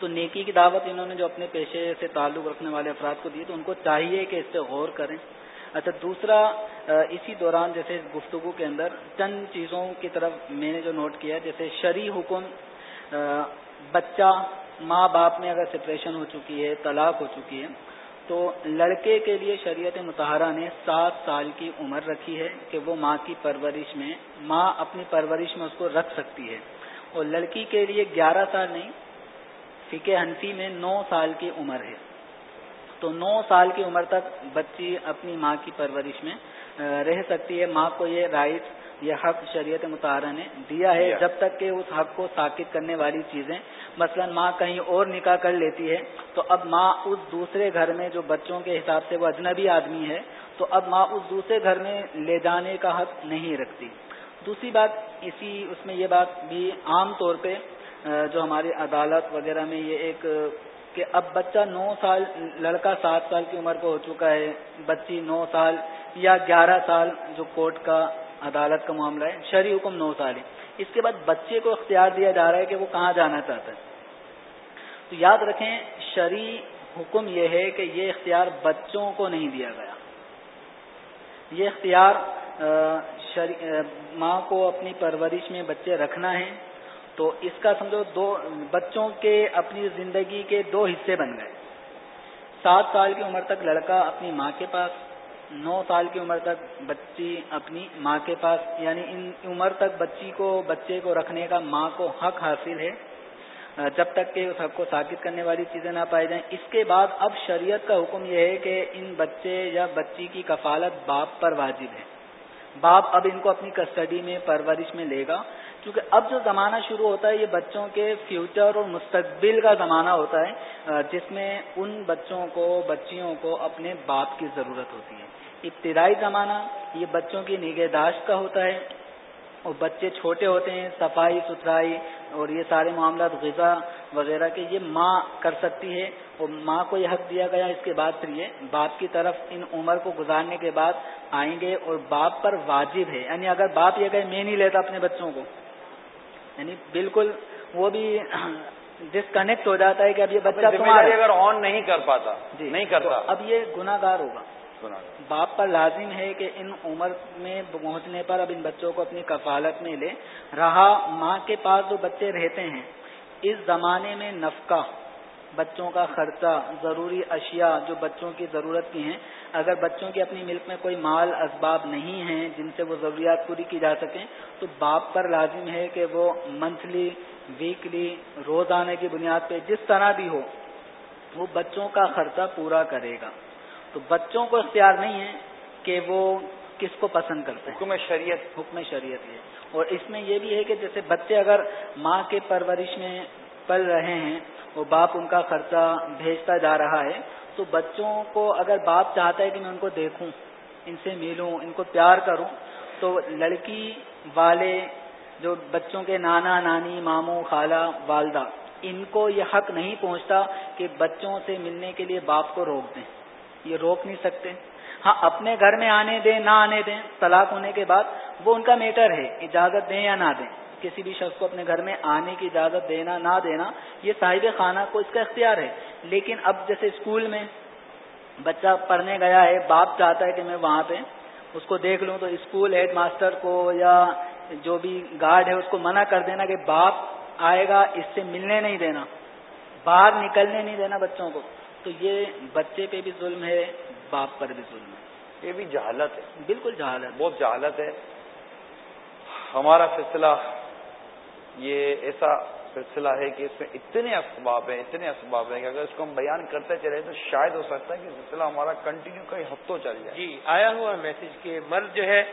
تو نیکی کی دعوت انہوں نے جو اپنے پیشے سے تعلق رکھنے والے افراد کو دی تو ان کو چاہیے کہ اس پہ غور کریں۔ اچھا دوسرا اسی دوران جیسے گفتگو کے اندر چند چیزوں کی طرف میں نے جو نوٹ کیا جیسے شرع حکم بچہ، ماں باپ میں اگر سپریشن ہو چکی ہے، طلاق ہو چکی ہے، تو لڑکے کے لیے شریعت متحرہ نے سات سال کی عمر رکھی ہے کہ وہ ماں کی پرورش میں، ماں اپنی پرورش میں اس کو رکھ سکتی ہے۔ اور لڑکی کے لیے گیارہ سال نہیں فکے ہنسی میں نو سال کی عمر ہے۔ تو نو سال کی عمر تک بچی اپنی ماں کی پرورش میں رہ سکتی ہے۔ ماں کو یہ رائٹ یہ حق شریعت مطالعہ نے دیا ہے۔ جب تک کہ اس حق کو ساکت کرنے والی چیزیں مثلا ماں کہیں اور نکاح کر لیتی ہے تو اب ماں اس دوسرے گھر میں جو بچوں کے حساب سے وہ اجنبی آدمی ہے تو اب ماں اس دوسرے گھر میں لے جانے کا حق نہیں رکھتی۔ دوسری بات اسی اس میں یہ بات بھی عام طور پہ جو ہماری عدالت وغیرہ میں یہ ایک کہ اب بچہ نو سال، لڑکا سات سال کی عمر کو ہو چکا ہے، بچی نو سال یا گیارہ سال جو کورٹ کا عدالت کا معاملہ ہے، شرعی حکم نو سال ہے۔ اس کے بعد بچے کو اختیار دیا جا رہا ہے کہ وہ کہاں جانا چاہتا ہے۔ تو یاد رکھیں، شرعی حکم یہ ہے کہ یہ اختیار بچوں کو نہیں دیا گیا۔ یہ اختیار ماں کو اپنی پرورش میں بچے رکھنا ہے۔ تو اس کا سمجھو دو بچوں کے اپنی زندگی کے دو حصے بن گئے۔ سات سال کی عمر تک لڑکا اپنی ماں کے پاس، نو سال کی عمر تک بچی اپنی ماں کے پاس یعنی ان عمر تک بچی کو، بچے کو رکھنے کا ماں کو حق حاصل ہے۔ جب تک کہ اس حق کو ثابت کرنے والی چیزیں نہ پائی جائیں۔ اس کے بعد اب شریعت کا حکم یہ ہے کہ ان بچے یا بچی کی کفالت باپ پر واجب ہے۔ باپ اب ان کو اپنی کسٹڈی میں پرورش میں لے گا۔ کیونکہ اب جو زمانہ شروع ہوتا ہے، یہ بچوں کے فیوچر اور مستقبل کا زمانہ ہوتا ہے جس میں ان بچوں کو، بچیوں کو اپنے باپ کی ضرورت ہوتی ہے۔ ابتدائی زمانہ یہ بچوں کی نگہداشت کا ہوتا ہے، اور بچے چھوٹے ہوتے ہیں، صفائی، ستھرائی، اور یہ سارے معاملات، غذا وغیرہ کے، یہ ماں کر سکتی ہے، اور ماں کو یہ حق دیا گیا۔ اس کے بعد پھر یہ باپ کی طرف ان عمر کو گزارنے کے بعد آئیں گے، اور باپ پر واجب ہے۔ یعنی اگر باپ یہ کہ میں نہیں لیتا اپنے بچوں کو یعنی بالکل وہ بھی ڈسکنیکٹ ہو جاتا ہے کہ اب یہ بچہ اگر آن نہیں کر پاتا جی نہیں کرتا۔ اب یہ گناگار ہوگا۔ باپ پر لازم ہے کہ ان عمر میں پہنچنے پر اب ان بچوں کو اپنی کفالت میں لے۔ رہا ماں کے پاس جو بچے رہتے ہیں اس زمانے میں نفقہ بچوں کا خرچہ ضروری اشیاء جو بچوں کی ضرورت کی ہیں اگر بچوں کی اپنی ملک میں کوئی مال اسباب نہیں ہیں جن سے وہ ضروریات پوری کی جا سکیں تو باپ پر لازم ہے کہ وہ منتھلی ویکلی روزانے کی بنیاد پہ جس طرح بھی ہو وہ بچوں کا خرچہ پورا کرے گا۔ تو بچوں کو اختیار نہیں ہے کہ وہ کس کو پسند کرتے ہیں۔ حکم شریعت۔ حکم شریعت یہ۔ اور اس میں یہ بھی ہے کہ جیسے بچے اگر ماں کے پرورش میں پل رہے ہیں وہ باپ ان کا خرچہ بھیجتا جا رہا ہے، تو بچوں کو اگر باپ چاہتا ہے کہ میں ان کو دیکھوں، ان سے ملوں، ان کو پیار کروں، تو لڑکی والے، جو بچوں کے نانا، نانی، ماموں، خالہ، والدہ، ان کو یہ حق نہیں پہنچتا کہ بچوں سے ملنے کے لیے باپ کو روک دیں۔ یہ روک نہیں سکتے۔ ہاں اپنے گھر میں آنے دیں، نہ آنے دیں، طلاق ہونے کے بعد وہ ان کا میٹر ہے، اجازت دیں یا نہ دیں۔ کسی بھی شخص کو اپنے گھر میں آنے کی اجازت دینا نہ دینا یہ صاحب خانہ کو اس کا اختیار ہے۔ لیکن اب جیسے اسکول میں بچہ پڑھنے گیا ہے باپ چاہتا ہے کہ میں وہاں پہ اس کو دیکھ لوں تو اسکول ہیڈ ماسٹر کو یا جو بھی گارڈ ہے اس کو منع کر دینا کہ باپ آئے گا اس سے ملنے نہیں دینا باہر نکلنے نہیں دینا بچوں کو۔ تو یہ بچے پہ بھی ظلم ہے باپ پر بھی ظلم ہے۔ یہ بھی جہالت ہے۔ بالکل جہالت بہت جہالت ہے۔ ہمارا سلسلہ یہ ایسا سلسلہ ہے کہ اس میں اتنے اسباب ہیں اتنے اسباب ہیں کہ اگر اس کو ہم بیان کرتے چلے تو شاید ہو سکتا ہے کہ سلسلہ ہمارا کنٹینیو کئی ہفتوں چل جائے۔ جی آیا ہوا میسج کہ مرد جو ہے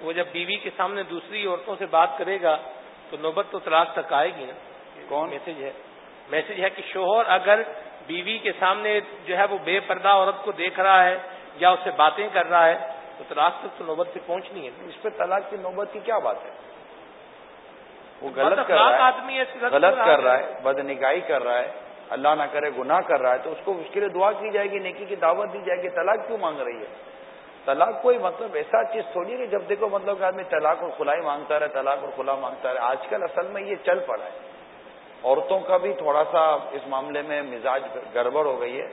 وہ جب بیوی کے سامنے دوسری عورتوں سے بات کرے گا تو نوبت تو طلاق تک آئے گی نا؟ کون؟ میسج ہے۔ میسج ہے کہ شوہر اگر بیوی کے سامنے جو ہے وہ بے پردہ عورت کو دیکھ رہا ہے یا اس سے باتیں کر رہا ہے تو طلاق تک تو نوبت سے پہنچنی ہے۔ اس پہ طلاق کی نوبت کی کیا بات ہے؟ وہ غلط کر رہا ہے غلط کر رہا ہے بد نگاہی کر رہا ہے اللہ نہ کرے گناہ کر رہا ہے تو اس کو اس کے لیے دعا کی جائے گی نیکی کی دعوت دی جائے گی طلاق کیوں مانگ رہی ہے؟ طلاق کوئی مطلب ایسا چیز تھوڑی ہے کہ جب دیکھو مطلب کہ آدمی طلاق اور کھلائی مانگتا رہے طلاق اور کھلا مانگتا رہے آج کل اصل میں یہ چل پڑا ہے۔ عورتوں کا بھی تھوڑا سا اس معاملے میں مزاج گڑبڑ ہو گئی ہے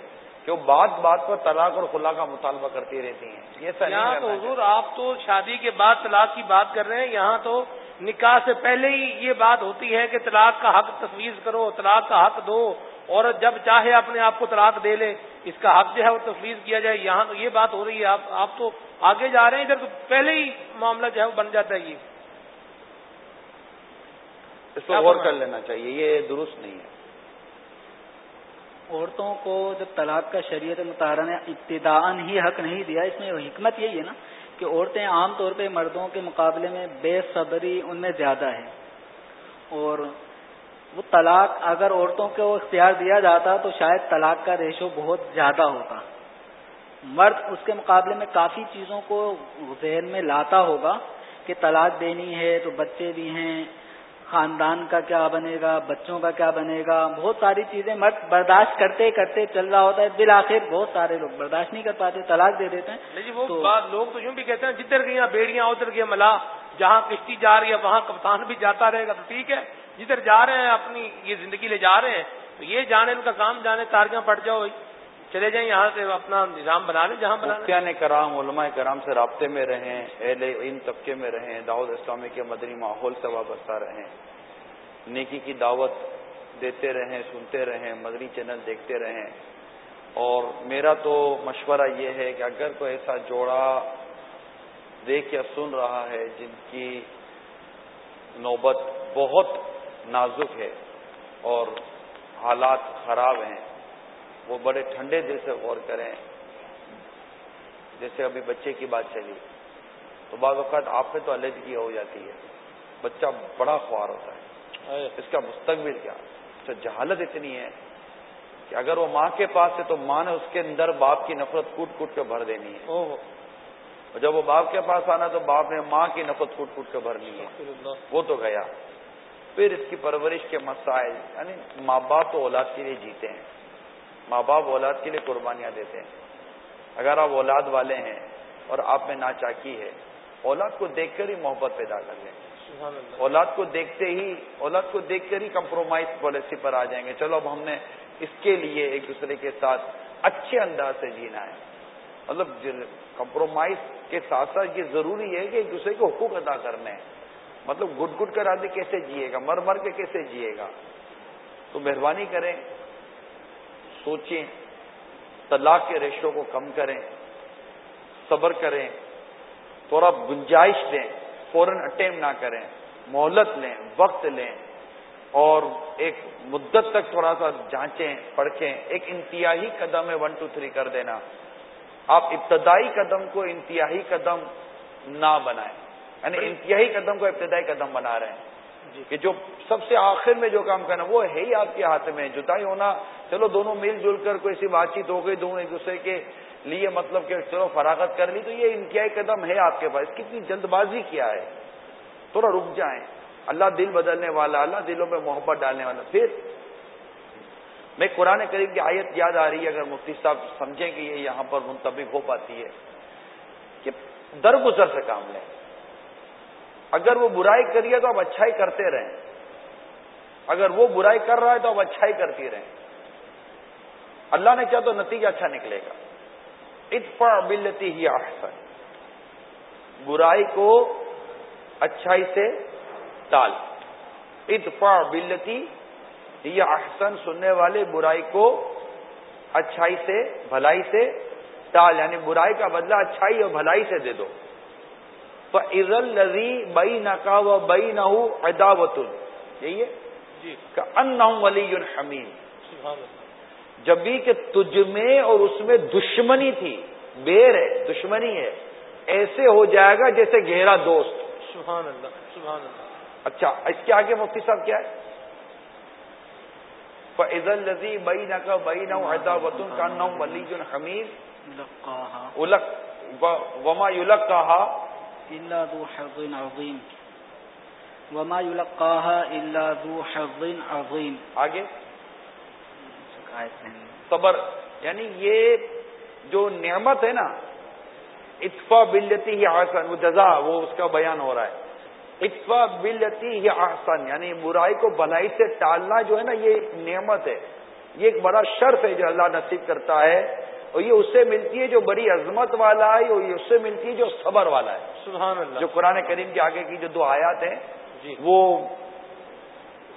کہ وہ بات بات پر طلاق اور خلا کا مطالبہ کرتی رہتی ہیں۔ یہ تو حضور آپ تو شادی کے بعد طلاق کی بات کر رہے ہیں یہاں تو نکاح سے پہلے ہی یہ بات ہوتی ہے کہ طلاق کا حق تفویض کرو طلاق کا حق دو اور جب چاہے اپنے آپ کو طلاق دے لے اس کا حق جو ہے وہ تفویض کیا جائے۔ یہاں یہ بات ہو رہی ہے آپ آپ تو آگے جا رہے ہیں ادھر تو پہلے ہی معاملہ جو ہے وہ بن جاتا ہے یہ۔ اس کو غور کر لینا چاہیے یہ درست نہیں ہے۔ عورتوں کو جب طلاق کا شریعت مطالعہ نے ابتدا ہی حق نہیں دیا اس میں حکمت یہی ہے نا کہ عورتیں عام طور پہ مردوں کے مقابلے میں بے صبری ان میں زیادہ ہے۔ اور وہ طلاق اگر عورتوں کو اختیار دیا جاتا تو شاید طلاق کا ریشو بہت زیادہ ہوتا۔ مرد اس کے مقابلے میں کافی چیزوں کو ذہن میں لاتا ہوگا کہ طلاق دینی ہے تو بچے بھی ہیں۔ خاندان کا کیا بنے گا بچوں کا کیا بنے گا بہت ساری چیزیں مرد برداشت کرتے کرتے چل رہا ہوتا ہے۔ بالآخر بہت سارے لوگ برداشت نہیں کر پاتے طلاق دے دیتے ہیں۔ جی وہ لوگ تو یوں بھی کہتے ہیں جدھر گیا بیڑیاں ادھر گیا ملا جہاں کشتی جا رہی ہے وہاں کپتان بھی جاتا رہے گا تو ٹھیک ہے۔ جدھر جا رہے ہیں اپنی یہ زندگی لے جا رہے ہیں تو یہ جانے ان کا کام جانے تاریاں پڑ جاؤ۔ چلے جائیں یہاں سے اپنا نظام بنا لیں، جہاں بنا نے کرام، علماء کرام سے رابطے میں رہیں، اہل ان طبقے میں رہیں داود اسلامی کے مدنی ماحول سے وابستہ رہیں۔ نیکی کی دعوت دیتے رہیں، سنتے رہیں، مدنی چینل دیکھتے رہیں۔ اور میرا تو مشورہ یہ ہے کہ اگر کوئی ایسا جوڑا دیکھ یا سن رہا ہے جن کی نوبت بہت نازک ہے اور حالات خراب ہیں وہ بڑے ٹھنڈے دل سے غور کریں۔ جیسے ابھی بچے کی بات چلی تو بعض اوقات آپ پہ تو علیحدگی ہو جاتی ہے۔ بچہ بڑا خوار ہوتا ہے۔ اس کا مستقبل کیا؟ تو جہالت اتنی ہے کہ اگر وہ ماں کے پاس ہے تو ماں نے اس کے اندر باپ کی نفرت کوٹ کوٹ کے بھر دینی ہے۔ اور جب وہ باپ کے پاس آنا تو باپ نے ماں کی نفرت کوٹ کوٹ کے بھرنی ہے۔ وہ تو گیا۔ پھر اس کی پرورش کے مسائل یعنی ماں باپ تو اولاد کے لیے جیتے ہیں۔ ماں باپ اولاد کے لیے قربانیاں دیتے ہیں۔ اگر آپ اولاد والے ہیں اور آپ میں ناچاکی ہے اولاد کو دیکھ کر ہی محبت پیدا کر لیں۔ اولاد کو دیکھتے ہی اولاد کو دیکھ کر ہی کمپرومائز پالیسی پر آ جائیں گے۔ چلو اب ہم نے اس کے لیے ایک دوسرے کے ساتھ اچھے انداز سے جینا ہے۔ مطلب کمپرومائز کے ساتھ ساتھ یہ ضروری ہے کہ ایک دوسرے کے حقوق ادا کرنے ہیں۔ مطلب گٹ گٹ کر آدمی کیسے جیے گا؟ مر مر کے کیسے جیے گا؟ تو مہربانی کریں سوچیں طلاق کے ریشو کو کم کریں صبر کریں تھوڑا گنجائش دیں فوراً اٹیمپ نہ کریں مہلت لیں وقت لیں اور ایک مدت تک تھوڑا سا جانچیں پڑھیں ایک انتہائی قدم ہے ون ٹو تھری کر دینا آپ ابتدائی قدم کو انتہائی قدم نہ بنائیں یعنی انتہائی قدم کو ابتدائی قدم بنا رہے ہیں۔ جی۔ کہ جو سب سے آخر میں جو کام کرنا، وہ ہے ہی آپ کے ہاتھ میں، جتائی ہونا۔ چلو دونوں مل جل کر کوئی سی بات چیت ہو گئی، دونوں ایک دوسرے کے لیے مطلب کہ چلو فراغت کر لی، تو یہ انتہائی قدم ہے آپ کے پاس۔ کتنی جلد بازی کیا ہے؟ تھوڑا رک جائیں۔ اللہ دل بدلنے والا، اللہ دلوں میں محبت ڈالنے والا۔ پھر میں قرآن کریم کی آیت یاد آ رہی ہے، اگر مفتی صاحب سمجھیں کہ یہ یہاں پر منتبک ہو پاتی ہے کہ درگزر سے کام لیں۔ اگر وہ برائی کریے تو آپ اچھائی کرتے رہیں۔ اگر وہ برائی کر رہا ہے تو آپ اچھائی کرتی رہیں۔ اللہ نے کیا تو نتیجہ اچھا نکلے گا۔ اتفا بلتی ہی احسن۔ برائی کو اچھائی سے ٹال اتفا بلتی یہ احسن۔ سننے والے برائی کو اچھائی سے، بھلائی سے ٹال یعنی برائی کا بدلہ اچھائی اور بھلائی سے دے دو۔ عز الزی بئی نقا و بئی نہ اداوت یہی ہے ان ولی حمید جب بھی کہ تجھ میں اور اس میں دشمنی تھی بیر ہے دشمنی ہے ایسے ہو جائے گا جیسے گہرا دوست۔ سبحان اللہ سبحان اللہ۔ اچھا اس کے آگے مفتی صاحب کیا ہے؟ فض الزی بئی نقا بئی نہ اداوتن کا نام ولی حمید وما یلک کہا إلا ذو حظ عظيم. وما يلقاها إلا ذو حظ عظيم. آگے؟ صبر. یعنی یہ جو نعمت ہے نا اتفا بلتی ہی آسن وہ جزا وہ اس کا بیان ہو رہا ہے. اتفا بلتی ہی آسن یعنی برائی کو بھلائی سے ٹالنا جو ہے نا یہ ایک نعمت ہے. یہ ایک بڑا شرف ہے جو اللہ نصیب کرتا ہے. اور یہ اس سے ملتی ہے جو بڑی عظمت والا ہے اور یہ اس سے ملتی ہے جو صبر والا ہے۔ سبحان اللہ۔ جو قرآن کریم کے آگے کی جو دو آیات ہیں جی۔ وہ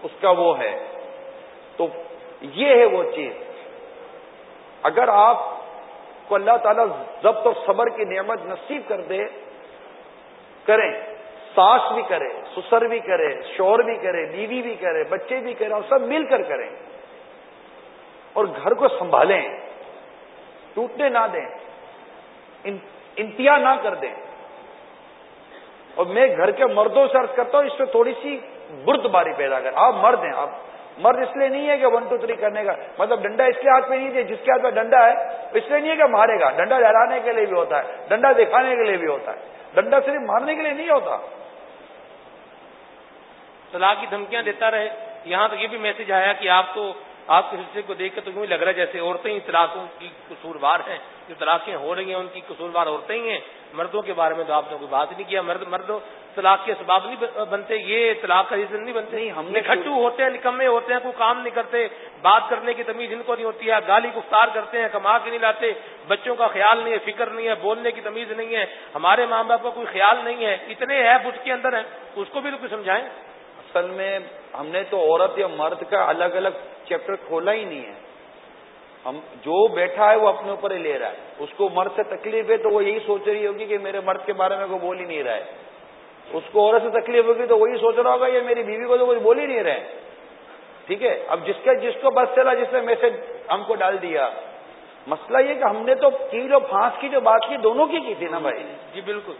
اس کا وہ ہے۔ تو یہ ہے وہ چیز۔ اگر آپ کو اللہ تعالیٰ ضبط اور صبر کی نعمت نصیب کر دے کریں ساس بھی کرے سسر بھی کرے شور بھی کرے بیوی بھی کرے بچے بھی کرے اور سب مل کر کریں اور گھر کو سنبھالیں۔ ٹوٹنے نہ دیں انتہا نہ کر دیں۔ اور میں گھر کے مردوں سے عرض کرتا ہوں، اس پہ تھوڑی سی برد باری پیدا کر۔ آپ مرد ہیں، آپ مرد اس لیے نہیں ہے کہ ون ٹو تھری کرنے کا مطلب ڈنڈا اس کے ہاتھ میں نہیں دے، جس کے ہاتھ میں ڈنڈا ہے، اس لیے نہیں ہے کہ مارے گا۔ ڈنڈا لہرانے کے لیے بھی ہوتا ہے، ڈنڈا دکھانے کے لیے بھی ہوتا ہے۔ ڈنڈا صرف مارنے کے لیے نہیں ہوتا۔ طلاق کی دھمکیاں دیتا رہے۔ یہاں تو یہ بھی میسج آیا کہ آپ تو آپ کے حصے کو دیکھ کر تو یوں لگ رہا ہے جیسے عورتیں ہی طلاقوں کی قصوروار ہیں۔ جو طلاقیں ہو رہی ہیں ان کی قصوروار عورتیں ہی ہیں۔ مردوں کے بارے میں تو آپ نے کوئی بات نہیں کیا۔ مرد مرد طلاق کے اسباب نہیں بنتے۔ یہ طلاق کا ریزن نہیں بنتے۔ ہم نے کھٹو ہوتے ہیں نکمے ہوتے ہیں کوئی کام نہیں کرتے۔ بات کرنے کی تمیز ان کو نہیں ہوتی ہے۔ گالی گفتار کرتے ہیں کما کے نہیں لاتے۔ بچوں کا خیال نہیں ہے فکر نہیں ہے بولنے کی تمیز نہیں ہے۔ ہمارے ماں باپ کا کوئی خیال نہیں ہے۔ اتنے ایپ اس کے اندر ہیں۔ اس کو بھی تو کچھ سمجھائیں۔ اصل میں ہم نے تو عورت یا مرد کا الگ الگ چیپٹر کھولا ہی نہیں ہے۔ ہم جو بیٹھا ہے وہ اپنے اوپر ہی لے رہا ہے۔ اس کو مرد سے تکلیف ہے تو وہ یہی سوچ رہی ہوگی کہ میرے مرد کے بارے میں کوئی بول ہی نہیں رہا ہے۔ اس کو عورت سے تکلیف ہوگی تو وہی سوچ رہا ہوگا، یہ میری بیوی کو تو کچھ بول ہی نہیں رہے۔ ٹھیک ہے، اب جس کا جس کو بس چلا، جس نے میسج ہم کو ڈال دیا۔ مسئلہ یہ کہ ہم نے تو کیل و پھانس کی جو بات کی، دونوں کی کی تھی نا بھائی؟ جی بالکل۔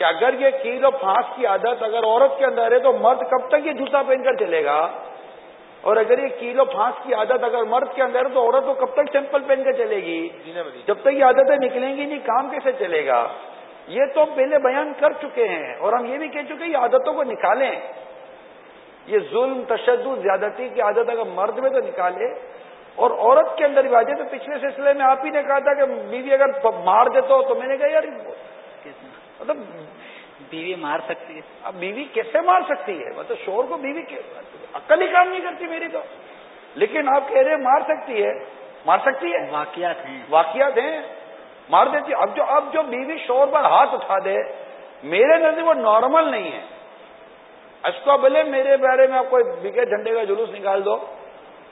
کہ اگر یہ کیل و پھانس کی عادت اگر عورت کے اندر ہے تو مرد کب تک یہ جوتا پہن کر چلے گا؟ اور اگر یہ کیلو پھانس کی عادت اگر مرد کے اندر تو عورت تو کب تک چمپل پہن کے چلے گی؟ جب تک یہ عادتیں نکلیں گی نہیں کام کیسے چلے گا؟ یہ تو پہلے بیان کر چکے ہیں اور ہم یہ بھی کہہ چکے یہ عادتوں کو نکالیں۔ یہ ظلم تشدد زیادتی کی عادت اگر مرد میں تو نکالے۔ اور عورت کے اندر بھی آ تو پچھلے سلسلے میں آپ ہی نے کہا تھا کہ بیوی اگر مار دیتا تو میں نے کہا یار مطلب بیوی مار سکتی ہے۔ اب بیوی کیسے مار سکتی ہے؟ مطلب شور کو بیوی عقل ہی کام نہیں کرتی میری تو۔ لیکن آپ کہہ رہے مار سکتی ہے۔ مار سکتی ہے؟ واقعات ہیں۔ واقعات ہیں۔ مار دیتی اب جو اب جو بیوی شور پر ہاتھ اٹھا دے میرے نظر وہ نارمل نہیں ہے۔ اس کو بولے میرے بارے میں آپ کوئی بگے جھنڈے کا جلوس نکال دو۔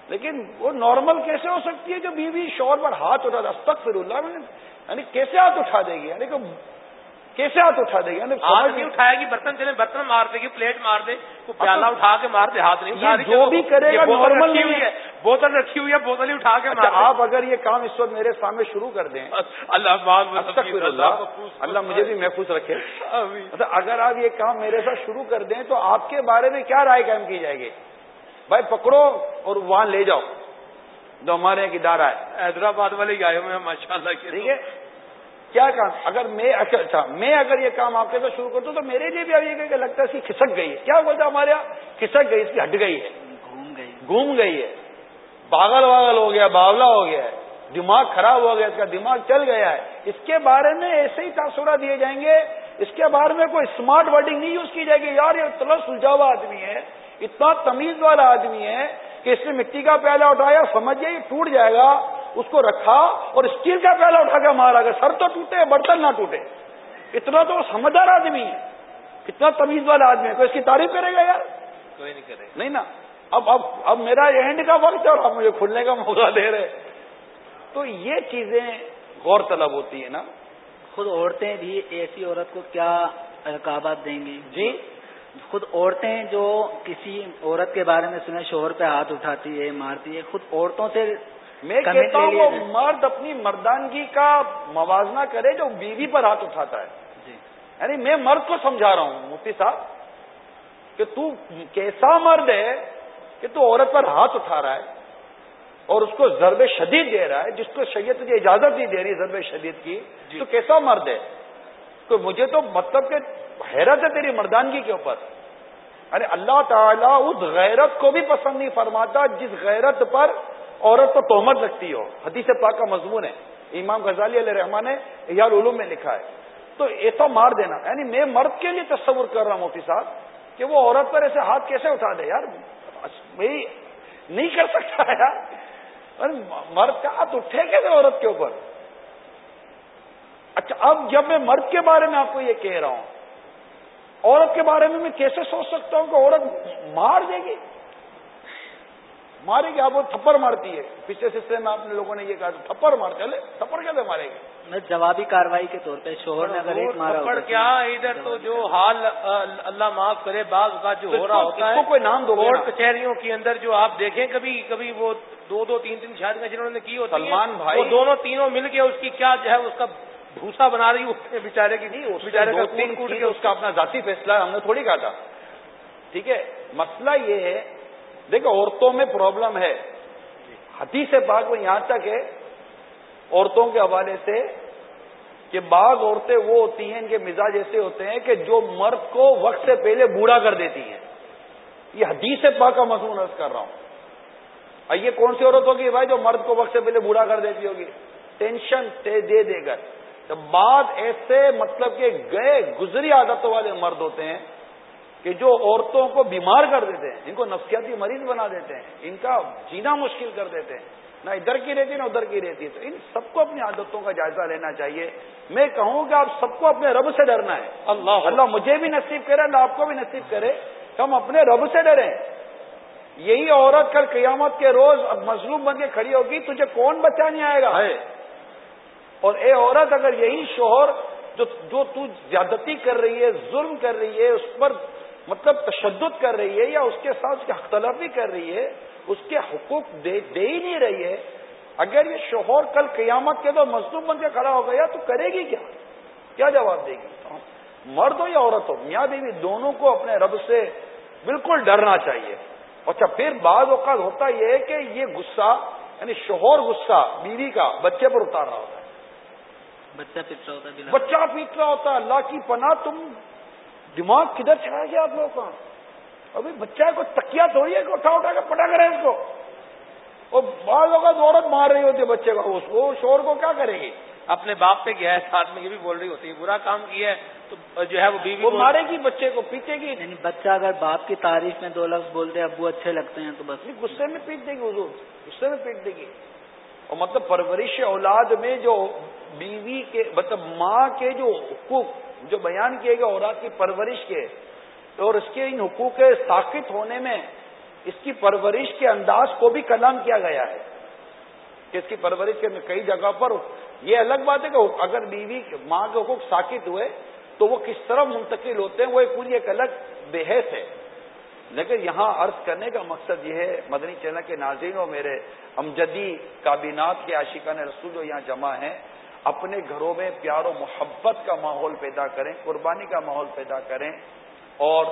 لیکن وہ نارمل کیسے ہو سکتی ہے جو بیوی شور پر ہاتھ اٹھا دے؟ تک پھر اللہ یعنی کیسے ہاتھ اٹھا دے گی؟ یعنی کہ کیسے ہاتھ اٹھا دے گی؟ یعنی ہاتھ نہیں اٹھائے گی برتن چلے برتن مار دے گی پلیٹ مار دے پیالہ اٹھا کے مار دے ہاتھ نہیں جو بھی کرے گا نارمل نہیں ہے۔ بوتل رکھی ہوئی ہے بوتل ہی اٹھا کے اچھا، آپ اگر یہ کام اس وقت میرے سامنے شروع کر دیں۔ اللہ اللہ اللہ مجھے بھی محفوظ رکھے۔ مطلب اگر آپ یہ کام میرے ساتھ شروع کر دیں تو آپ کے بارے میں کیا رائے قائم کی جائے گی؟ بھائی پکڑو اور وہاں لے جاؤ۔ جو ہمارے یہاں کی دارا ہے۔ حیدرآباد والے گائے ہوئے ماشاء اللہ ٹھیک ہے؟ کیا کام؟ اگر میں اچھا اچھا میں اگر یہ کام آپ کے ساتھ شروع کرتا ہوں تو میرے لیے بھی اب یہ کہ لگتا ہے اس کی کھسک گئی ہے۔ کیا بولتا ہمارے یہاں؟ کھسک گئی اس کی ہٹ گئی ہے۔ گھوم گئی۔ گھوم گئی ہے۔ پاگل واگل ہو گیا باولا ہو گیا ہے۔ دماغ خراب ہو گیا اس کا دماغ چل گیا ہے۔ اس کے بارے میں ایسے ہی تاثرات دیے جائیں گے۔ اس کے بارے میں کوئی اسمارٹ ورڈنگ نہیں یوز کی جائے گی۔ یار یہ اتنا سلجھا ہوا آدمی ہے۔ اتنا تمیز والا آدمی ہے کہ اس نے مٹی کا پیالہ اٹھایا سمجھ یہ ٹوٹ جائے گا۔ اس کو رکھا اور اسٹیل کا پیالہ اٹھا کے مارا گیا سر تو ٹوٹے برتن نہ ٹوٹے۔ اتنا تو سمجھدار آدمی ہے۔ اتنا تمیز والا آدمی ہے۔ کوئی اس کی تعریف کرے گا یار؟ کوئی نہیں کرے نہیں نا۔ اب اب اب میرا اینڈ کا وقت ہے اور اب مجھے کھلنے کا موقع دے رہے تو یہ چیزیں غور طلب ہوتی ہیں نا۔ خود عورتیں بھی ایسی عورت کو کیا رکابات دیں گی جی؟ خود عورتیں جو کسی عورت کے بارے میں سنے شوہر پہ ہاتھ اٹھاتی ہے مارتی ہے خود عورتوں سے میں کہتا ہوں وہ مرد اپنی مردانگی کا موازنہ کرے جو بیوی پر ہاتھ اٹھاتا ہے۔ جی۔ یعنی میں مرد کو سمجھا رہا ہوں مفتی صاحب کہ تو کیسا مرد ہے کہ تو عورت پر ہاتھ اٹھا رہا ہے اور اس کو ضرب شدید دے رہا ہے جس کو شریعت تجھے اجازت نہیں دے رہی ضرب شدید کی۔ جی۔ تو کیسا مرد ہے؟ تو مجھے تو مطلب کہ حیرت ہے تیری مردانگی کے اوپر۔ ارے اللہ تعالیٰ اس غیرت کو بھی پسند نہیں فرماتا جس غیرت پر عورت تو تہمت لگتی ہو۔ حدیث پاک کا مضمون ہے۔ امام غزالی علیہ رحمان نے یار علوم میں لکھا ہے۔ تو ایسا مار دینا۔ یعنی میں مرد کے لیے تصور کر رہا ہوں مفتی صاحب، کہ وہ عورت پر ایسے ہاتھ کیسے اٹھا دے یار؟ میں نہیں کر سکتا یار۔ مرد کا ہاتھ اٹھے کیسے عورت کے اوپر؟ اچھا اب جب میں مرد کے بارے میں آپ کو یہ کہہ رہا ہوں، عورت کے بارے میں میں کیسے سوچ سکتا ہوں کہ عورت مار دے گی؟ مارے گی آپ وہ تھپڑ مارتی ہے۔ پچھلے سلسلے میں آپ نے لوگوں نے یہ کہا تھپڑ مار چلے تھپڑ کیسے مارے گی؟ میں جوابی کاروائی کے طور پہ شوہر نے اگر ایک مارا تھپڑ کیا؟ ادھر تو جو حال اللہ معاف کرے بعض کا جو ہو رہا ہوتا ہے کوئی نام دو کورٹ کچہریوں کے اندر جو آپ دیکھیں کبھی کبھی وہ دو دو تین تین شادیاں جنہوں نے کی ہوتی سلمان بھائی وہ دونوں تینوں مل کے اس کی کیا جو ہے اس کا بھوسا بنا رہی ہے بیچارے کی نہیں اس بیچارے کا کے اس کا اپنا ذاتی فیصلہ ہم نے تھوڑی کہا تھا۔ ٹھیک ہے مسئلہ یہ ہے دیکھو، عورتوں میں پرابلم ہے۔ حدیث پاک میں یہاں تک ہے، عورتوں کے حوالے سے کہ بعض عورتیں وہ ہوتی ہیں، ان کے مزاج ایسے ہوتے ہیں کہ جو مرد کو وقت سے پہلے بوڑھا کر دیتی ہیں۔ یہ حدیث پاک کا مضمون عرض کر رہا ہوں۔ یہ کون سی عورت ہوگی بھائی جو مرد کو وقت سے پہلے بوڑھا کر دیتی ہوگی؟ ٹینشن دے دے کر۔ بعد ایسے مطلب کہ گئے، گزری عادتوں والے مرد ہوتے ہیں کہ جو عورتوں کو بیمار کر دیتے ہیں ان کو نفسیاتی مریض بنا دیتے ہیں ان کا جینا مشکل کر دیتے ہیں۔ نہ ادھر کی رہتی نہ ادھر کی رہتی۔ تو ان سب کو اپنی عادتوں کا جائزہ لینا چاہیے۔ میں کہوں کہ آپ سب کو اپنے رب سے ڈرنا ہے۔ اللہ۔ اللہ مجھے بھی نصیب کرے اللہ آپ کو بھی نصیب کرے۔ کہ ہم اپنے رب سے ڈریں۔ یہی عورت کل قیامت کے روز اب مظلوم بن کے کھڑی ہوگی تجھے کون بچا نہیں آئے گا؟ اور اے عورت اگر یہی شوہر جو جو تو زیادتی کر رہی ہے ظلم کر رہی ہے اس پر مطلب تشدد کر رہی ہے یا اس کے ساتھ اس کی اختلافی کر رہی ہے اس کے حقوق دے دے ہی نہیں رہی ہے۔ اگر یہ شوہر کل قیامت کے تو مزدور بن کے کھڑا ہو گیا تو کرے گی کیا؟ کیا جواب دے گی؟ مرد ہو یا عورت ہو میاں بیوی دونوں کو اپنے رب سے بالکل ڈرنا چاہیے۔ اچھا پھر بعض اوقات ہوتا یہ ہے کہ یہ غصہ یعنی شوہر غصہ بیوی کا بچے پر اتار رہا ہوتا ہے۔ بچہ پیٹ رہا ہوتا ہے بچہ پیٹ رہا ہوتا ہے اللہ کی پناہ تم دماغ کدھر چڑھا گیا آپ لوگوں کا؟ ابھی بچہ کو تکیا تھوڑی ہے کہ اٹھا اٹھا کے پٹا کرے اس کو۔ اور بعض لوگ عورت مار رہی ہوتی ہے بچے کو۔ اس کو شور کو کیا کرے گی؟ اپنے باپ پہ گیا ہے ساتھ میں یہ بھی بول رہی ہوتی ہے برا کام کیا ہے تو جو ہے وہ بیوی وہ مارے گی بچے کو پیٹے گی۔ یعنی بچہ اگر باپ کی تعریف میں دو لفظ بولتے ابو اچھے لگتے ہیں تو بس۔ غصے میں پیٹ دے گی حضور غصے میں پیٹ دے گی۔ اور مطلب پرورش اولاد میں جو بیوی کے مطلب ماں کے جو حقوق جو بیان کیے گئے اولاد کی پرورش کے اور اس کے ان حقوق کے ساخت ہونے میں اس کی پرورش کے انداز کو بھی کلام کیا گیا ہے کہ اس کی پرورش کے کئی جگہ پر یہ الگ بات ہے کہ اگر بیوی ماں کے حقوق ساکت ہوئے تو وہ کس طرح منتقل ہوتے ہیں، وہ ایک پوری ایک الگ بحث ہے۔ لیکن یہاں عرض کرنے کا مقصد یہ ہے، مدنی چینل کے ناظرین اور میرے امجدی کابینات کے عاشقان رسول جو یہاں جمع ہیں اپنے گھروں میں پیار و محبت کا ماحول پیدا کریں، قربانی کا ماحول پیدا کریں اور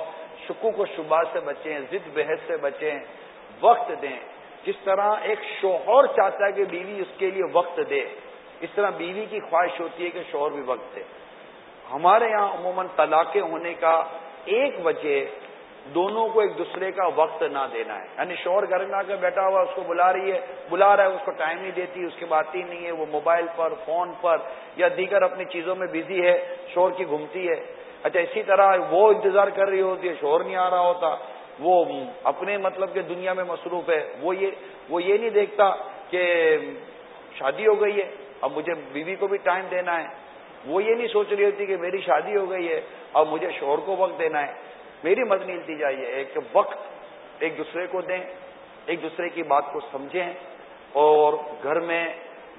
شکوک و شبہ سے بچیں، ضد بحث سے بچیں، وقت دیں۔ جس طرح ایک شوہر چاہتا ہے کہ بیوی اس کے لیے وقت دے، اس طرح بیوی کی خواہش ہوتی ہے کہ شوہر بھی وقت دے۔ ہمارے یہاں عموماً طلاقیں ہونے کا ایک وجہ دونوں کو ایک دوسرے کا وقت نہ دینا ہے۔ یعنی شوہر گھر میں آ کے بیٹھا ہوا اس کو بلا رہی ہے، بلا رہا ہے، اس کو ٹائم نہیں دیتی، اس کی بات ہی نہیں ہے، وہ موبائل پر، فون پر یا دیگر اپنی چیزوں میں بزی ہے شوہر کی گھومتی ہے۔ اچھا اسی طرح وہ انتظار کر رہی ہوتی ہے، شور نہیں آ رہا ہوتا۔ وہ اپنے مطلب کے دنیا میں مصروف ہے۔ وہ یہ وہ یہ نہیں دیکھتا کہ شادی ہو گئی ہے، اب مجھے بیوی کو بھی ٹائم دینا ہے۔ وہ یہ نہیں سوچ رہی ہوتی کہ میری شادی ہو گئی ہے، اب مجھے شوہر کو وقت دینا ہے۔ میری مدنی التجا یہ ہے کہ وقت ایک دوسرے کو دیں، ایک دوسرے کی بات کو سمجھیں اور گھر میں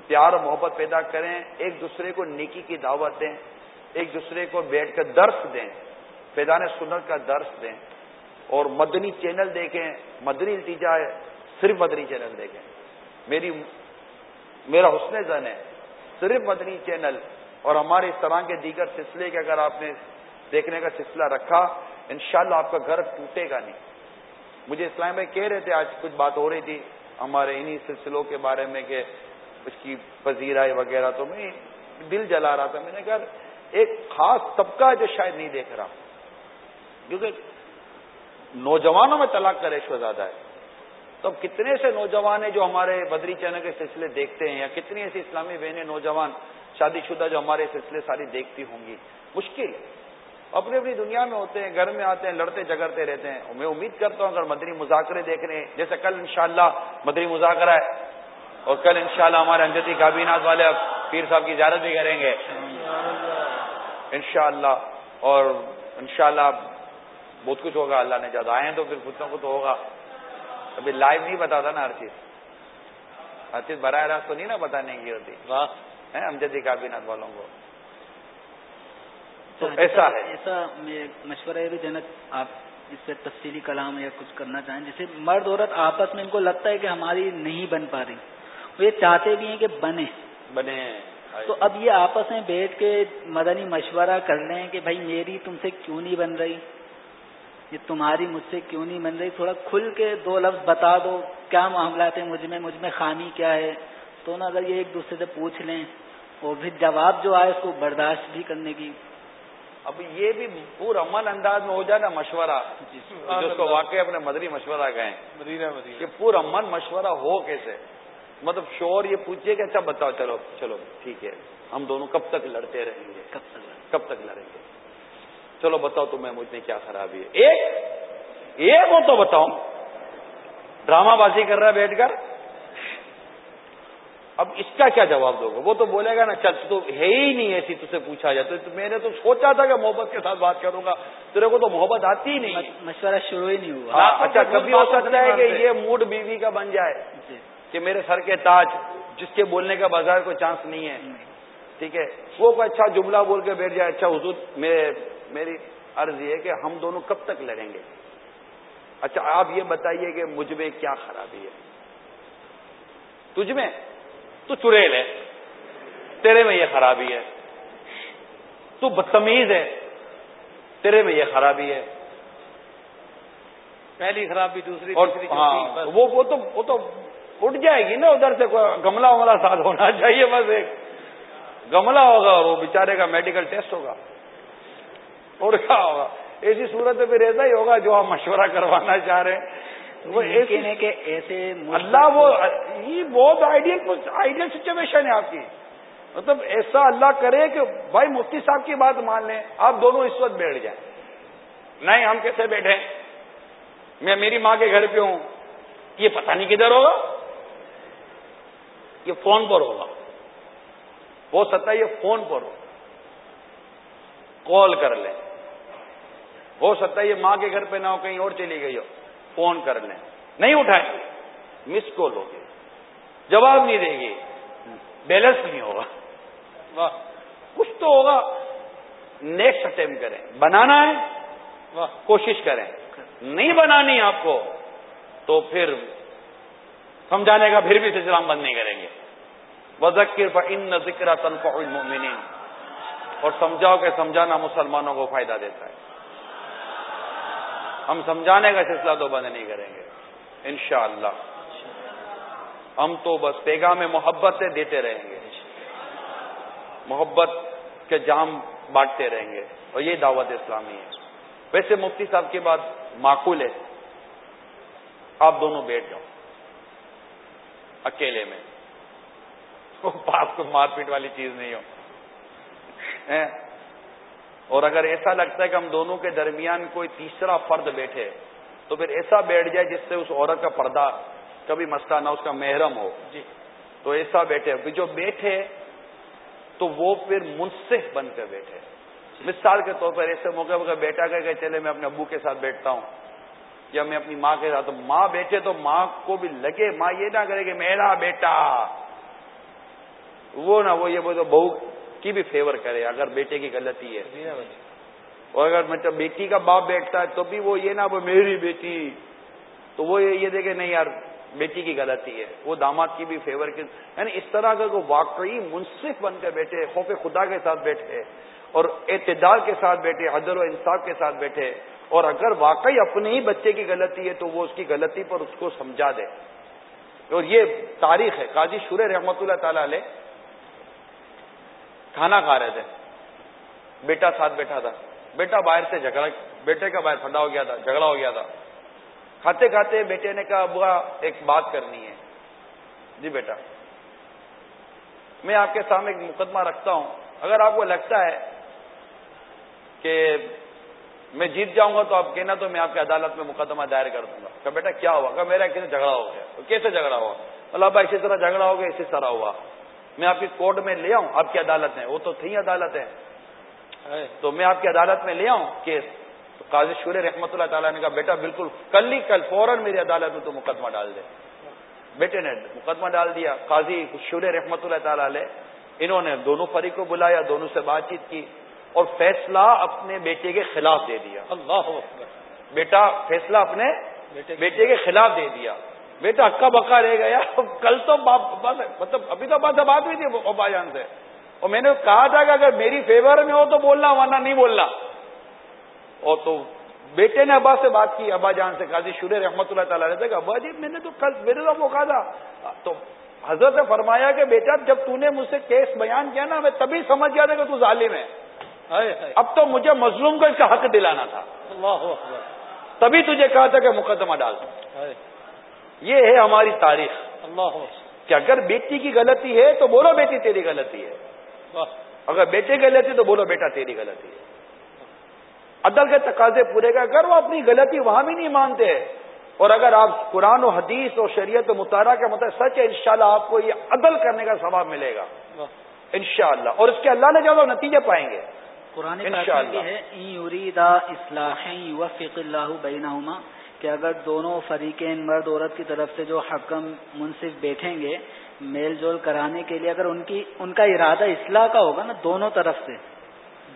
پیار محبت پیدا کریں، ایک دوسرے کو نیکی کی دعوت دیں، ایک دوسرے کو بیٹھ کر درس دیں پیدان سنت کا درس دیں اور مدنی چینل دیکھیں۔ مدنی التیجا ہے، صرف مدنی چینل دیکھیں۔ میری، میرا حسن زن ہے، صرف مدنی چینل اور ہمارے اس طرح کے دیگر سلسلے کے اگر آپ نے دیکھنے کا سلسلہ رکھا انشاءاللہ شاء آپ کا گھر ٹوٹے گا نہیں۔ مجھے اسلام بھائی کہہ رہے تھے، آج کچھ بات ہو رہی تھی ہمارے انہی سلسلوں کے بارے میں کہ اس کی پذیرائی وغیرہ، تو میں دل جلا رہا تھا۔ میں نے کہا، ایک خاص طبقہ جو شاید نہیں دیکھ رہا۔ کیونکہ نوجوانوں میں طلاق کا ریشو زیادہ ہے۔ تو اب کتنے سے نوجوان ہیں جو ہمارے بدری چینل کے سلسلے دیکھتے ہیں، یا کتنی ایسی اسلامی بہنیں نوجوان شادی شدہ جو ہمارے سلسلے ساری دیکھتی ہوں گی؟ مشکل۔ ہے اپنی اپنی دنیا میں ہوتے ہیں گھر میں آتے ہیں لڑتے جگڑتے رہتے ہیں۔ میں امید کرتا ہوں اگر مدری مذاکرے دیکھ رہے ہیں جیسے کل انشاءاللہ مدری مذاکرہ ہے اور کل انشاءاللہ ہمارے انجتی کابینات والے اب پیر صاحب کی اجازت بھی کریں گے۔ انشاءاللہ اور انشاءاللہ بہت کچھ ہوگا اللہ نے جب آئے تو پھر کچھ نہ کچھ ہوگا۔ ابھی لائیو نہیں بتاتا نا ہر چیز ہر چیز براہ راست تو نہیں نا بتانے کی ہوتی۔ امجدی کابینات والوں کو۔ تو ایسا ہے۔ ایسا میں مشورہ بھی جنک آپ اس سے تفصیلی کلام یا کچھ کرنا چاہیں جیسے مرد عورت آپس میں ان کو لگتا ہے کہ ہماری نہیں بن پا رہی وہ یہ چاہتے بھی ہیں کہ بنے۔ بنے تو اب یہ آپس میں بیٹھ کے مدنی مشورہ کر لیں کہ بھائی میری تم سے کیوں نہیں بن رہی؟ یہ تمہاری مجھ سے کیوں نہیں بن رہی؟ تھوڑا کھل کے دو لفظ بتا دو کیا معاملات ہیں؟ مجھ میں مجھ میں خامی کیا ہے؟ تو نا اگر یہ ایک دوسرے سے پوچھ لیں اور پھر جواب جو آئے اس کو برداشت بھی کرنے کی اب یہ بھی پور امن انداز میں ہو جائے نا مشورہ جی، جس کو واقعی اپنے مدری مشورہ گئے مدینہ مدینہ۔ یہ پور امن مشورہ ہو کیسے؟ مطلب شور یہ پوچھیے کہ اچھا بتاؤ چلو چلو ٹھیک ہے۔ ہم دونوں کب تک لڑتے رہیں گے؟ کب تک کب تک لڑیں گے؟ چلو بتاؤ تمہیں مجھ میں کیا خرابی ہے۔ ایک ایک ہو تو بتاؤ ڈرامہ بازی کر رہا ہے بیٹھ کر۔ اب اس کا کیا جواب دو گے؟ وہ تو بولے گا نا چل تو ہے ہی نہیں ایسی تجھے پوچھا جائے تو میں نے تو سوچا تھا کہ محبت کے ساتھ بات کروں گا۔ تیرے کو تو محبت آتی ہی نہیں۔ مشورہ شروع ہی نہیں ہوا۔ ہاں اچھا کبھی ہو سکتا ہے کہ یہ موڈ بیوی کا بن جائے جی۔ کہ میرے سر کے تاج جس کے بولنے کا بازار کوئی چانس نہیں ہے۔ ٹھیک ہے؟ وہ کوئی اچھا جملہ بول کے بیٹھ جائے اچھا حضور میری عرض یہ ہے کہ ہم دونوں کب تک لڑیں گے؟ اچھا آپ یہ بتائیے کہ مجھ میں کیا خرابی ہے؟ تجھ میں؟ تو چڑیل ہے تیرے میں یہ خرابی ہے۔ تو بدتمیز ہے تیرے میں یہ خرابی ہے۔ پہلی خرابی دوسری اور ہاں وہ وہ تو وہ تو اٹھ جائے گی نا ادھر سے گملہ وملہ ساتھ ہونا چاہیے بس ایک۔ گملہ ہوگا وہ بیچارے کا میڈیکل ٹیسٹ ہوگا۔ اور کیا ہوگا؟ ایسی صورت پھر ایسا ہی ہوگا جو آپ مشورہ کروانا چاہ رہے ہیں۔ وہ ایسے اللہ وہ یہ بہت آئیڈیل آئیڈیل سچویشن ہے آپ کی۔ مطلب ایسا اللہ کرے کہ بھائی مفتی صاحب کی بات مان لیں آپ دونوں اس وقت بیٹھ جائیں۔ نہیں ہم کیسے بیٹھے؟ میں میری ماں کے گھر پہ ہوں۔ یہ پتہ نہیں کدھر ہوگا؟ یہ فون پر ہوگا۔ ہو سکتا ہے یہ فون پر ہو۔ کال کر لیں۔ ہو سکتا ہے یہ ماں کے گھر پہ نہ ہو کہیں اور چلی گئی ہو۔ فون کر لیں۔ نہیں اٹھائیں گے۔ مس کال ہوگی جواب نہیں دے گی بیلنس نہیں ہوگا۔ کچھ تو ہوگا۔ نیکسٹ اٹمپٹ کریں۔ بنانا ہے۔ کوشش کریں۔ نہیں بنانی آپ کو، تو پھر سمجھانے کا پھر بھی سلسلہ بند نہیں کریں گے۔ وزکر ان ذکر تنفع المؤمنین۔ اور سمجھاؤ کہ سمجھانا مسلمانوں کو فائدہ دیتا ہے۔ ہم سمجھانے کا سلسلہ تو بند نہیں کریں گے۔ انشاءاللہ۔ ہم تو بس پیغام محبت سے دیتے رہیں گے۔ محبت کے جام بانٹتے رہیں گے۔ اور یہ دعوت اسلامی ہے۔ ویسے مفتی صاحب کی بات معقول ہے۔ آپ دونوں بیٹھ جاؤ۔ اکیلے میں۔ پاس کو مار پیٹ والی چیز نہیں ہو۔ اور اگر ایسا لگتا ہے کہ ہم دونوں کے درمیان کوئی تیسرا فرد بیٹھے تو پھر ایسا بیٹھ جائے جس سے اس عورت کا پردہ کبھی مسئلہ نہ اس کا محرم ہو۔ جی۔ تو ایسا بیٹھے۔ جو بیٹھے تو وہ پھر منصف بن کر بیٹھے۔ مثال کے طور پر ایسے موقع پر بیٹا کر کے چلے میں اپنے ابو کے ساتھ بیٹھتا ہوں یا میں اپنی ماں کے ساتھ ماں بیٹھے تو ماں کو بھی لگے ماں یہ نہ کرے کہ میرا بیٹا۔ وہ نہ وہ یہ بولے بہو کی بھی فیور کرے اگر بیٹے کی غلطی ہے۔ اور اگر مطلب بیٹی کا باپ بیٹھتا ہے تو بھی وہ یہ نہ وہ میری بیٹی۔ تو وہ یہ دیکھے نہیں یار بیٹی کی غلطی ہے۔ وہ داماد کی بھی فیور کی۔ یعنی اس طرح کا وہ واقعی منصف بن کر بیٹھے خوف خدا کے ساتھ بیٹھے اور اعتدال کے ساتھ بیٹھے عدل و انصاف کے ساتھ بیٹھے۔ اور اگر واقعی اپنے ہی بچے کی غلطی ہے تو وہ اس کی غلطی پر اس کو سمجھا دے۔ اور یہ تاریخ ہے قاضی شور رحمت اللہ تعالی علیہ کھانا کھا رہے تھے۔ بیٹا ساتھ بیٹھا تھا۔ بیٹا باہر سے جھگڑا، بیٹے کا باہر ٹھنڈا ہو گیا تھا، جھگڑا ہو گیا تھا۔ کھاتے کھاتے بیٹے نے کہا ابا ایک بات کرنی ہے۔ جی بیٹا۔ میں آپ کے سامنے ایک مقدمہ رکھتا ہوں۔ اگر آپ کو لگتا ہے کہ میں جیت جاؤں گا تو آپ کہنا تو میں آپ کی عدالت میں مقدمہ دائر کر دوں گا۔ کہ بیٹا، کیا ہوا؟ کہ میرا کسی جھگڑا ہو گیا؟ کیسے جھگڑا ہوا؟ مطلب اللہ بھائی اسی طرح جھگڑا ہو گیا اسی طرح ہوا۔ میں آپ کی کورٹ میں لے آؤں آپ کی عدالت میں وہ تو تھی عدالت ہے۔ تو میں آپ کی عدالت میں لے آؤں کیس قاضی شور رحمت اللہ تعالیٰ نے کہا بیٹا بالکل کل ہی کل فوراً میری عدالت میں تو مقدمہ ڈال دے۔ بیٹے نے مقدمہ ڈال دیا۔ قاضی شور رحمت اللہ تعالیٰ علیہ انہوں نے دونوں فریق کو بلایا دونوں سے بات چیت کی اور فیصلہ اپنے بیٹے کے خلاف دے دیا۔ اللہ بیٹا فیصلہ اپنے بیٹے کے خلاف دے دیا۔ بیٹا اکا بکا رہ گیا۔ کل تو مطلب ابھی تو بات بات ہوئی تھی ابا جان سے۔ اور میں نے کہا تھا کہ اگر میری فیور میں ہو تو بولنا ورنہ نہیں بولنا۔ اور تو بیٹے نے ابا سے بات کی ابا جان سے قاضی شور رحمت اللہ تعالیٰ نے ابا جی میں نے تو کل میرے تو کہا تھا۔ تو حضرت نے فرمایا کہ بیٹا جب تو نے مجھ سے کیس بیان کیا نا میں تبھی سمجھ گیا تھا کہ تو ظالم ہے۔ اب تو مجھے مظلوم کو اس کا حق دلانا تھا۔ تبھی تجھے کہا تھا کہ مقدمہ ڈال۔ دوں یہ ہے ہماری تاریخ۔ اللہ کہ اگر بیٹی کی غلطی ہے تو بولو بیٹی تیری غلطی ہے۔ اگر بیٹے کی غلطی تو بولو بیٹا تیری غلطی ہے۔ عدل کے تقاضے پورے کا اگر وہ اپنی غلطی وہاں بھی نہیں مانتے اور اگر آپ قرآن و حدیث اور شریعت مطالعہ کا مطلب سچ ہے انشاءاللہ آپ کو یہ عدل کرنے کا ثواب ملے گا۔ انشاءاللہ۔ اور اس کے اللہ نے جو نتیجے پائیں گے۔ قرآن اللہ بینہما کہ اگر دونوں فریقین مرد عورت کی طرف سے جو حکم منصف بیٹھیں گے میل جول کرانے کے لیے اگر ان کی ان کا ارادہ اصلاح کا ہوگا نا دونوں طرف سے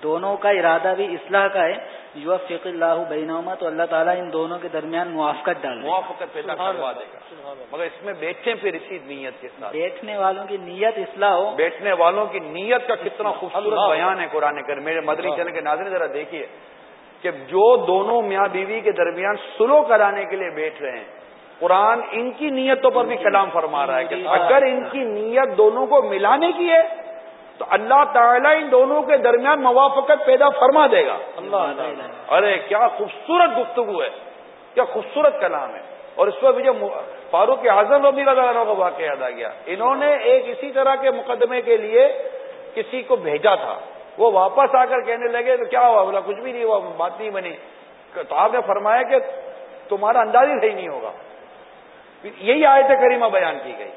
دونوں کا ارادہ بھی اصلاح کا ہے یو فق اللہ بینما تو اللہ تعالیٰ ان دونوں کے درمیان موافقت ڈال موافقت پیدا کروا دے گا۔ مگر اس میں بیٹھے پھر اسی نیت کے ساتھ۔ بیٹھنے والوں کی نیت اصلاح ہو۔ بیٹھنے والوں کی نیت کا کتنا خوبصورت بیان ہے قرآن کر میرے مدری چلنے کے ناظرین ذرا دیکھیے۔ کہ جو دونوں میاں بیوی کے درمیان سلو کرانے کے لیے بیٹھ رہے ہیں قرآن ان کی نیتوں پر بھی کلام فرما رہا ہے کہ اگر ان کی نیت دونوں کو ملانے کی ہے تو اللہ تعالیٰ ان دونوں کے درمیان موافقت پیدا فرما دے گا۔ اللہ ارے کیا خوبصورت گفتگو ہے کیا خوبصورت کلام ہے۔ اور اس پر مجھے فاروق اعظم رضی اللہ عنہ کا واقعہ یاد آ گیا۔ انہوں نے ایک اسی طرح کے مقدمے کے لیے کسی کو بھیجا تھا۔ وہ واپس آ کر کہنے لگے تو کیا ہوا؟ بولا کچھ بھی نہیں ہوا بات نہیں بنی۔ تو آپ نے فرمایا کہ تمہارا انداز ہی صحیح نہیں ہوگا۔ یہی آیت کریمہ بیان کی گئی۔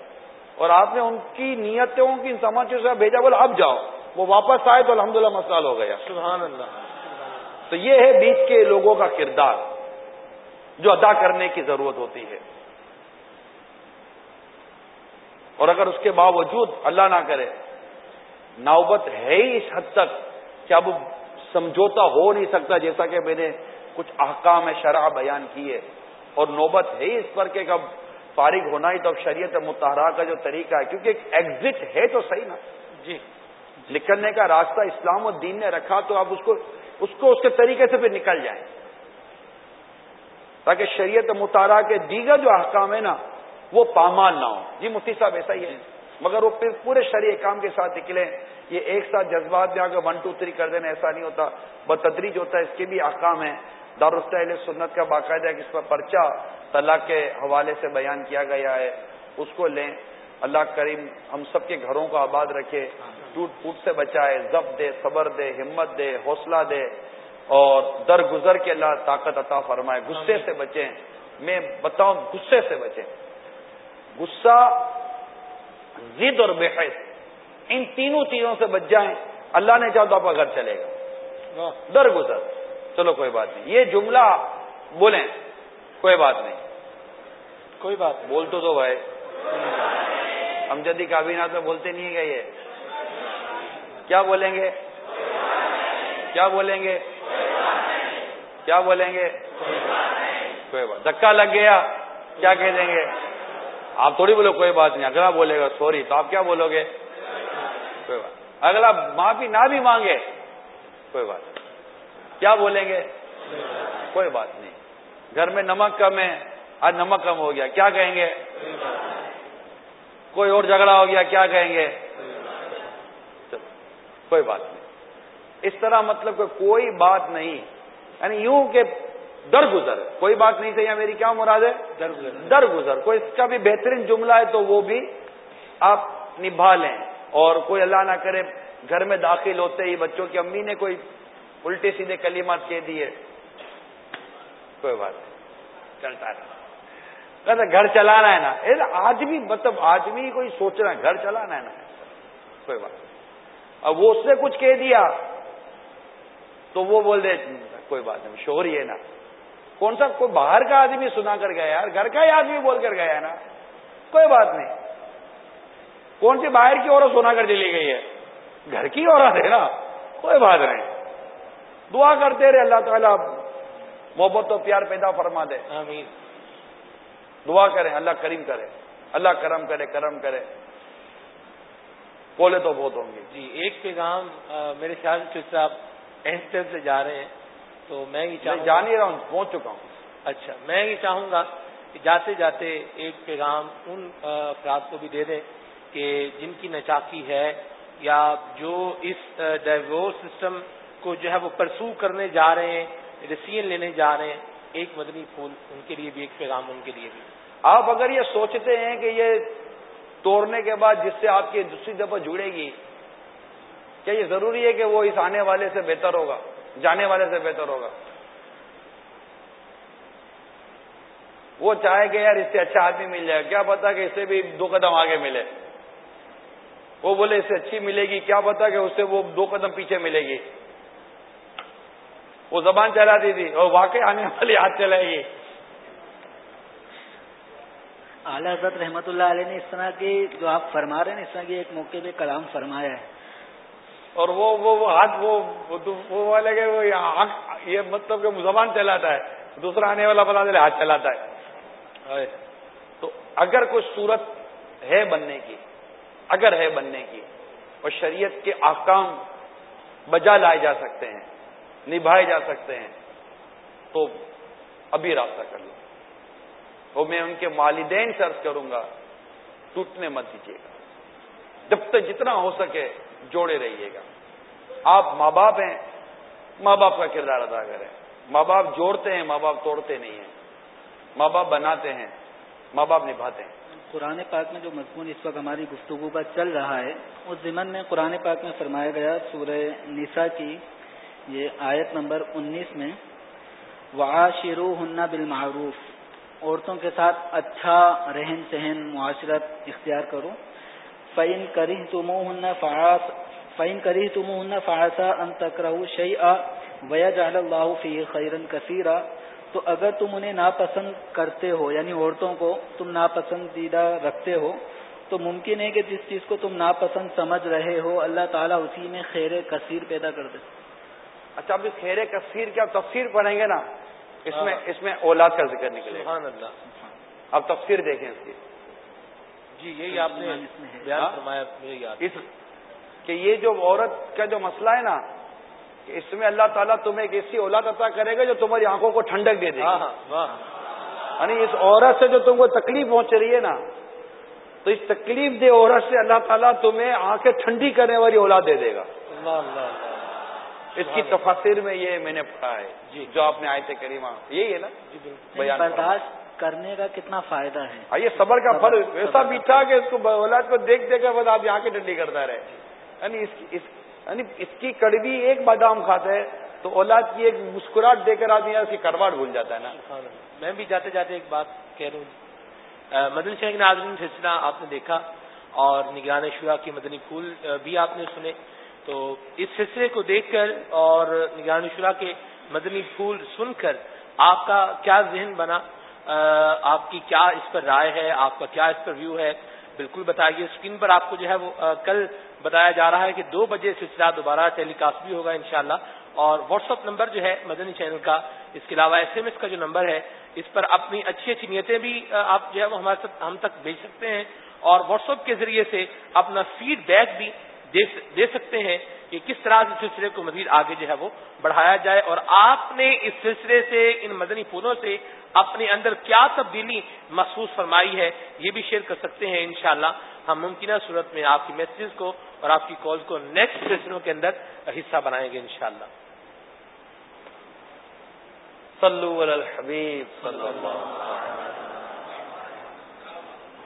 اور آپ نے ان کی نیتوں کی ان سماچوں سے بھیجا بولا اب جاؤ۔ وہ واپس آئے تو الحمدللہ للہ مسئلہ ہو گیا۔ سبحان اللہ۔ تو یہ ہے بیچ کے لوگوں کا کردار جو ادا کرنے کی ضرورت ہوتی ہے۔ اور اگر اس کے باوجود اللہ نہ کرے نوبت ہے ہی اس حد تک کہ اب سمجھوتا ہو نہیں سکتا جیسا کہ میں نے کچھ احکام شرح بیان کیے اور نوبت ہے ہی اس پر کہ اب فارغ ہونا ہی تو اب شریعت متحرہ کا جو طریقہ ہے کیونکہ ایک ایگزٹ ہے تو صحیح نا۔ جی۔ نکلنے کا راستہ اسلام و دین نے رکھا تو آپ اس کو اس کو اس کے طریقے سے پھر نکل جائیں۔ تاکہ شریعت مطالعہ کے دیگر جو احکام ہے نا وہ پامال نہ ہو جی مفتی صاحب ایسا ہی ہے۔ مگر وہ پھر پورے شریع کام کے ساتھ نکلے۔ یہ ایک ساتھ جذبات میں ون ٹو تھری کر دینا ایسا نہیں ہوتا۔ بتدریج ہوتا ہے، اس کے بھی احکام ہیں۔ دارالست سنت کا باقاعدہ اس پر پرچہ طلاق کے حوالے سے بیان کیا گیا ہے۔ اس کو لیں۔ اللہ کریم ہم سب کے گھروں کو آباد رکھے۔ ٹوٹ پوٹ سے بچائے، ضبط دے، صبر دے، ہمت دے، حوصلہ دے۔ اور در گزر کے اللہ طاقت عطا فرمائے۔ غصے سے بچیں۔ میں بتاؤں، غصے سے بچیں۔ غصہ ضد اور بحث ان تینوں چیزوں سے بچ جائیں اللہ نے چاہو تو آپ کا گھر چلے گا۔ در گزر۔ چلو کوئی بات نہیں۔ یہ جملہ بولیں کوئی بات نہیں۔ کوئی بات بول تو دو بھائی۔ ہم جدی کابینات میں بولتے نہیں گئے یہ؟ کیا بولیں گے؟ کیا بولیں گے؟ کیا بولیں گے؟ کوئی بات دکا لگ گیا۔ کیا کہہ دیں گے؟ آپ تھوڑی بولو کوئی بات نہیں، اگلا بولے گا، سوری، تو آپ کیا بولو گے؟ کوئی بات اگلا معافی نہ بھی مانگے، کوئی بات کیا بولیں گے؟ کوئی بات نہیں۔ گھر میں نمک کم ہے، آج نمک کم ہو گیا، کیا کہیں گے؟ کوئی اور جھگڑا ہو گیا، کیا کہیں گے؟ کوئی بات نہیں۔ اس طرح مطلب کہ کوئی بات نہیں۔ یعنی یوں کہ در گزر کوئی بات نہیں صحیح میری کیا مراد ہے؟ در گزر در گزر کوئی اس کا بھی بہترین جملہ ہے تو وہ بھی آپ نبھا لیں۔ اور کوئی اللہ نہ کرے گھر میں داخل ہوتے ہی بچوں کی امی نے کوئی الٹے سیدھے کلیمات کہہ دیے۔ کوئی بات نہیں۔ چلتا ہے۔ گھر چلانا ہے نا۔ آدمی مطلب آدمی کوئی سوچ رہا ہے گھر چلانا ہے نا۔ کوئی بات اب وہ اس نے کچھ کہہ دیا تو وہ بول دے کوئی بات نہیں شور ہی ہے نا۔ کون سا کوئی باہر کا آدمی سنا کر گیا یار گھر کا ہی آدمی بول کر گیا ہے نا؟ کوئی بات نہیں۔ کون سی باہر کی عورت سنا کر چلی گئی ہے؟ گھر کی عورت ہے نا؟ کوئی بات نہیں۔ دعا کرتے رہے اللہ تعالیٰ محبت و پیار پیدا فرما دے۔ آمین۔ دعا کریں اللہ کریم کرے۔ اللہ کرم کرے کرم کرے۔ بولے تو بہت ہوں گے۔ جی ایک پیغام میرے خیال سے صاحب اینڈ سے جا رہے ہیں۔ تو میں یہ چاہوں جا نہیں رہا ہوں پہنچ چکا ہوں۔ اچھا میں یہ چاہوں گا کہ جاتے جاتے ایک پیغام ان افراد کو بھی دے دیں کہ جن کی نچاکی ہے یا جو اس ڈائیورس سسٹم کو جو ہے وہ پرسو کرنے جا رہے ہیں ریسیئن لینے جا رہے ہیں ایک مدنی پھول ان کے لیے بھی ایک پیغام ان کے لیے بھی۔ آپ اگر یہ سوچتے ہیں کہ یہ توڑنے کے بعد جس سے آپ کی دوسری دفعہ جڑے گی کیا یہ ضروری ہے کہ وہ اس آنے والے سے بہتر ہوگا؟ جانے والے سے بہتر ہوگا۔ وہ چاہے کہ یار اس سے اچھا آدمی مل جائے، کیا پتا کہ اس سے بھی دو قدم آگے ملے۔ وہ بولے اس سے اچھی ملے گی، کیا پتا کہ اس سے وہ دو قدم پیچھے ملے گی۔ وہ زبان چلاتی تھی اور واقعی آنے والی ہاتھ چلائے گی۔ اعلی حضرت رحمت اللہ علیہ نے اس طرح کی جو آپ فرما رہے ہیں، اس طرح کی ایک موقع پہ کلام فرمایا ہے۔ اور وہ وہ ہاتھ وہ والے کہ وہ یہ مطلب کہ زبان چلاتا ہے، دوسرا آنے والا بتا دے ہاتھ چلاتا ہے۔ تو اگر کوئی صورت ہے بننے کی، اگر ہے بننے کی، اور شریعت کے احکام بجا لائے جا سکتے ہیں، نبھائے جا سکتے ہیں، تو ابھی رابطہ کر لو۔ وہ میں ان کے والدین سے عرض کروں گا، ٹوٹنے مت دیجیے گا۔ جب تک جتنا ہو سکے جوڑے رہیے گا۔ آپ ماں باپ ہیں، ماں باپ کا کردار ادا کریں۔ ماں باپ جوڑتے ہیں، ماں باپ توڑتے نہیں ہیں۔ ماں باپ بناتے ہیں، ماں باپ نبھاتے ہیں۔ قرآن پاک میں جو مضمون اس وقت ہماری گفتگو کا چل رہا ہے، اس ضمن میں قرآن پاک میں فرمایا گیا، سورہ نسا کی یہ آیت نمبر انیس میں وعاشرو ہننا بالمعروف۔ عورتوں کے ساتھ اچھا رہن سہن، معاشرت اختیار کرو۔ فعین کری تم فعاس فعین کری تم فعاسا ان تکرہ شعی ویا جال اللہ فی خیرن کثیرہ تو اگر تم انہیں ناپسند کرتے ہو یعنی عورتوں کو تم ناپسندیدہ رکھتے ہو تو ممکن ہے کہ جس چیز کو تم ناپسند سمجھ رہے ہو اللہ تعالیٰ اسی میں خیر کثیر پیدا کر دے۔ اچھا اب اس خیر کثیر کیا تفسیر پڑھیں گے نا اس میں اس میں اولاد کا ذکر نکلے سبحان اللہ۔ اب تفسیر دیکھیں اس کی۔ جی یہی آپ نے بیان ہاں؟ فرمایا اس کہ یہ جو عورت کا جو مسئلہ ہے نا کہ اس میں اللہ تعالیٰ تمہیں ایک ایسی اولاد عطا کرے گا جو تمہاری آنکھوں کو ٹھنڈک دے دے گا ہاں، ہاں، یعنی اس عورت سے جو تم کو تکلیف پہنچ رہی ہے نا تو اس تکلیف دے عورت سے اللہ تعالیٰ تمہیں آنکھیں ٹھنڈی کرنے والی اولاد دے دے گا۔ اللہ اللہ اس کی تفاصر میں یہ میں نے پڑھا ہے جی۔ جو آپ نے آئے تھے کریمہ یہی ہے نا جی برداشت کرنے کا کتنا فائدہ ہے؟ یہ صبر کا پھل ایسا میٹھا کہ اس کو اولاد کو دیکھ دیکھ کر آپ یہاں کی ڈنڈی کرتا رہے۔ یعنی یعنی اس کی کڑوی ایک بادام کھاتا ہے تو اولاد کی ایک مسکراہٹ دے کر آدمی اس کی کرواٹ بھول جاتا ہے نا۔ میں بھی جاتے جاتے ایک بات کہہ رہا ہوں۔ مدنی شہر ناظرین سلسلہ آپ نے دیکھا اور نگران شورا کی مدنی پھول بھی آپ نے سنے۔ تو اس سلسلے کو دیکھ کر اور نگران شرا کے مدنی پھول سن کر آپ کا کیا ذہن بنا؟ آپ کی کیا اس پر رائے ہے؟ آپ کا کیا اس پر ویو ہے؟ بالکل بتائیے اسکرین پر آپ کو جو ہے وہ کل بتایا جا رہا ہے کہ دو بجے سلسلہ دوبارہ ٹیلی کاسٹ بھی ہوگا انشاءاللہ۔ اور واٹس اپ نمبر جو ہے مدنی چینل کا، اس کے علاوہ ایس ایم ایس کا جو نمبر ہے، اس پر اپنی اچھی اچھی نیتیں بھی آپ جو ہے وہ ہمارے ساتھ ہم تک بھیج سکتے ہیں۔ اور واٹس ایپ کے ذریعے سے اپنا فیڈ بیک بھی دے سکتے ہیں کہ کس طرح اس سلسلے کو مزید آگے جو ہے وہ بڑھایا جائے اور آپ نے اس سلسلے سے، ان مدنی پھولوں سے اپنے اندر کیا تبدیلی محسوس فرمائی ہے، یہ بھی شیئر کر سکتے ہیں انشاءاللہ۔ ہم ممکنہ صورت میں آپ کی میسیج کو اور آپ کی کال کو نیکسٹ سلسلوں کے اندر حصہ بنائیں گے انشاءاللہ۔ صلو علی الحبیب صلی اللہ علیہ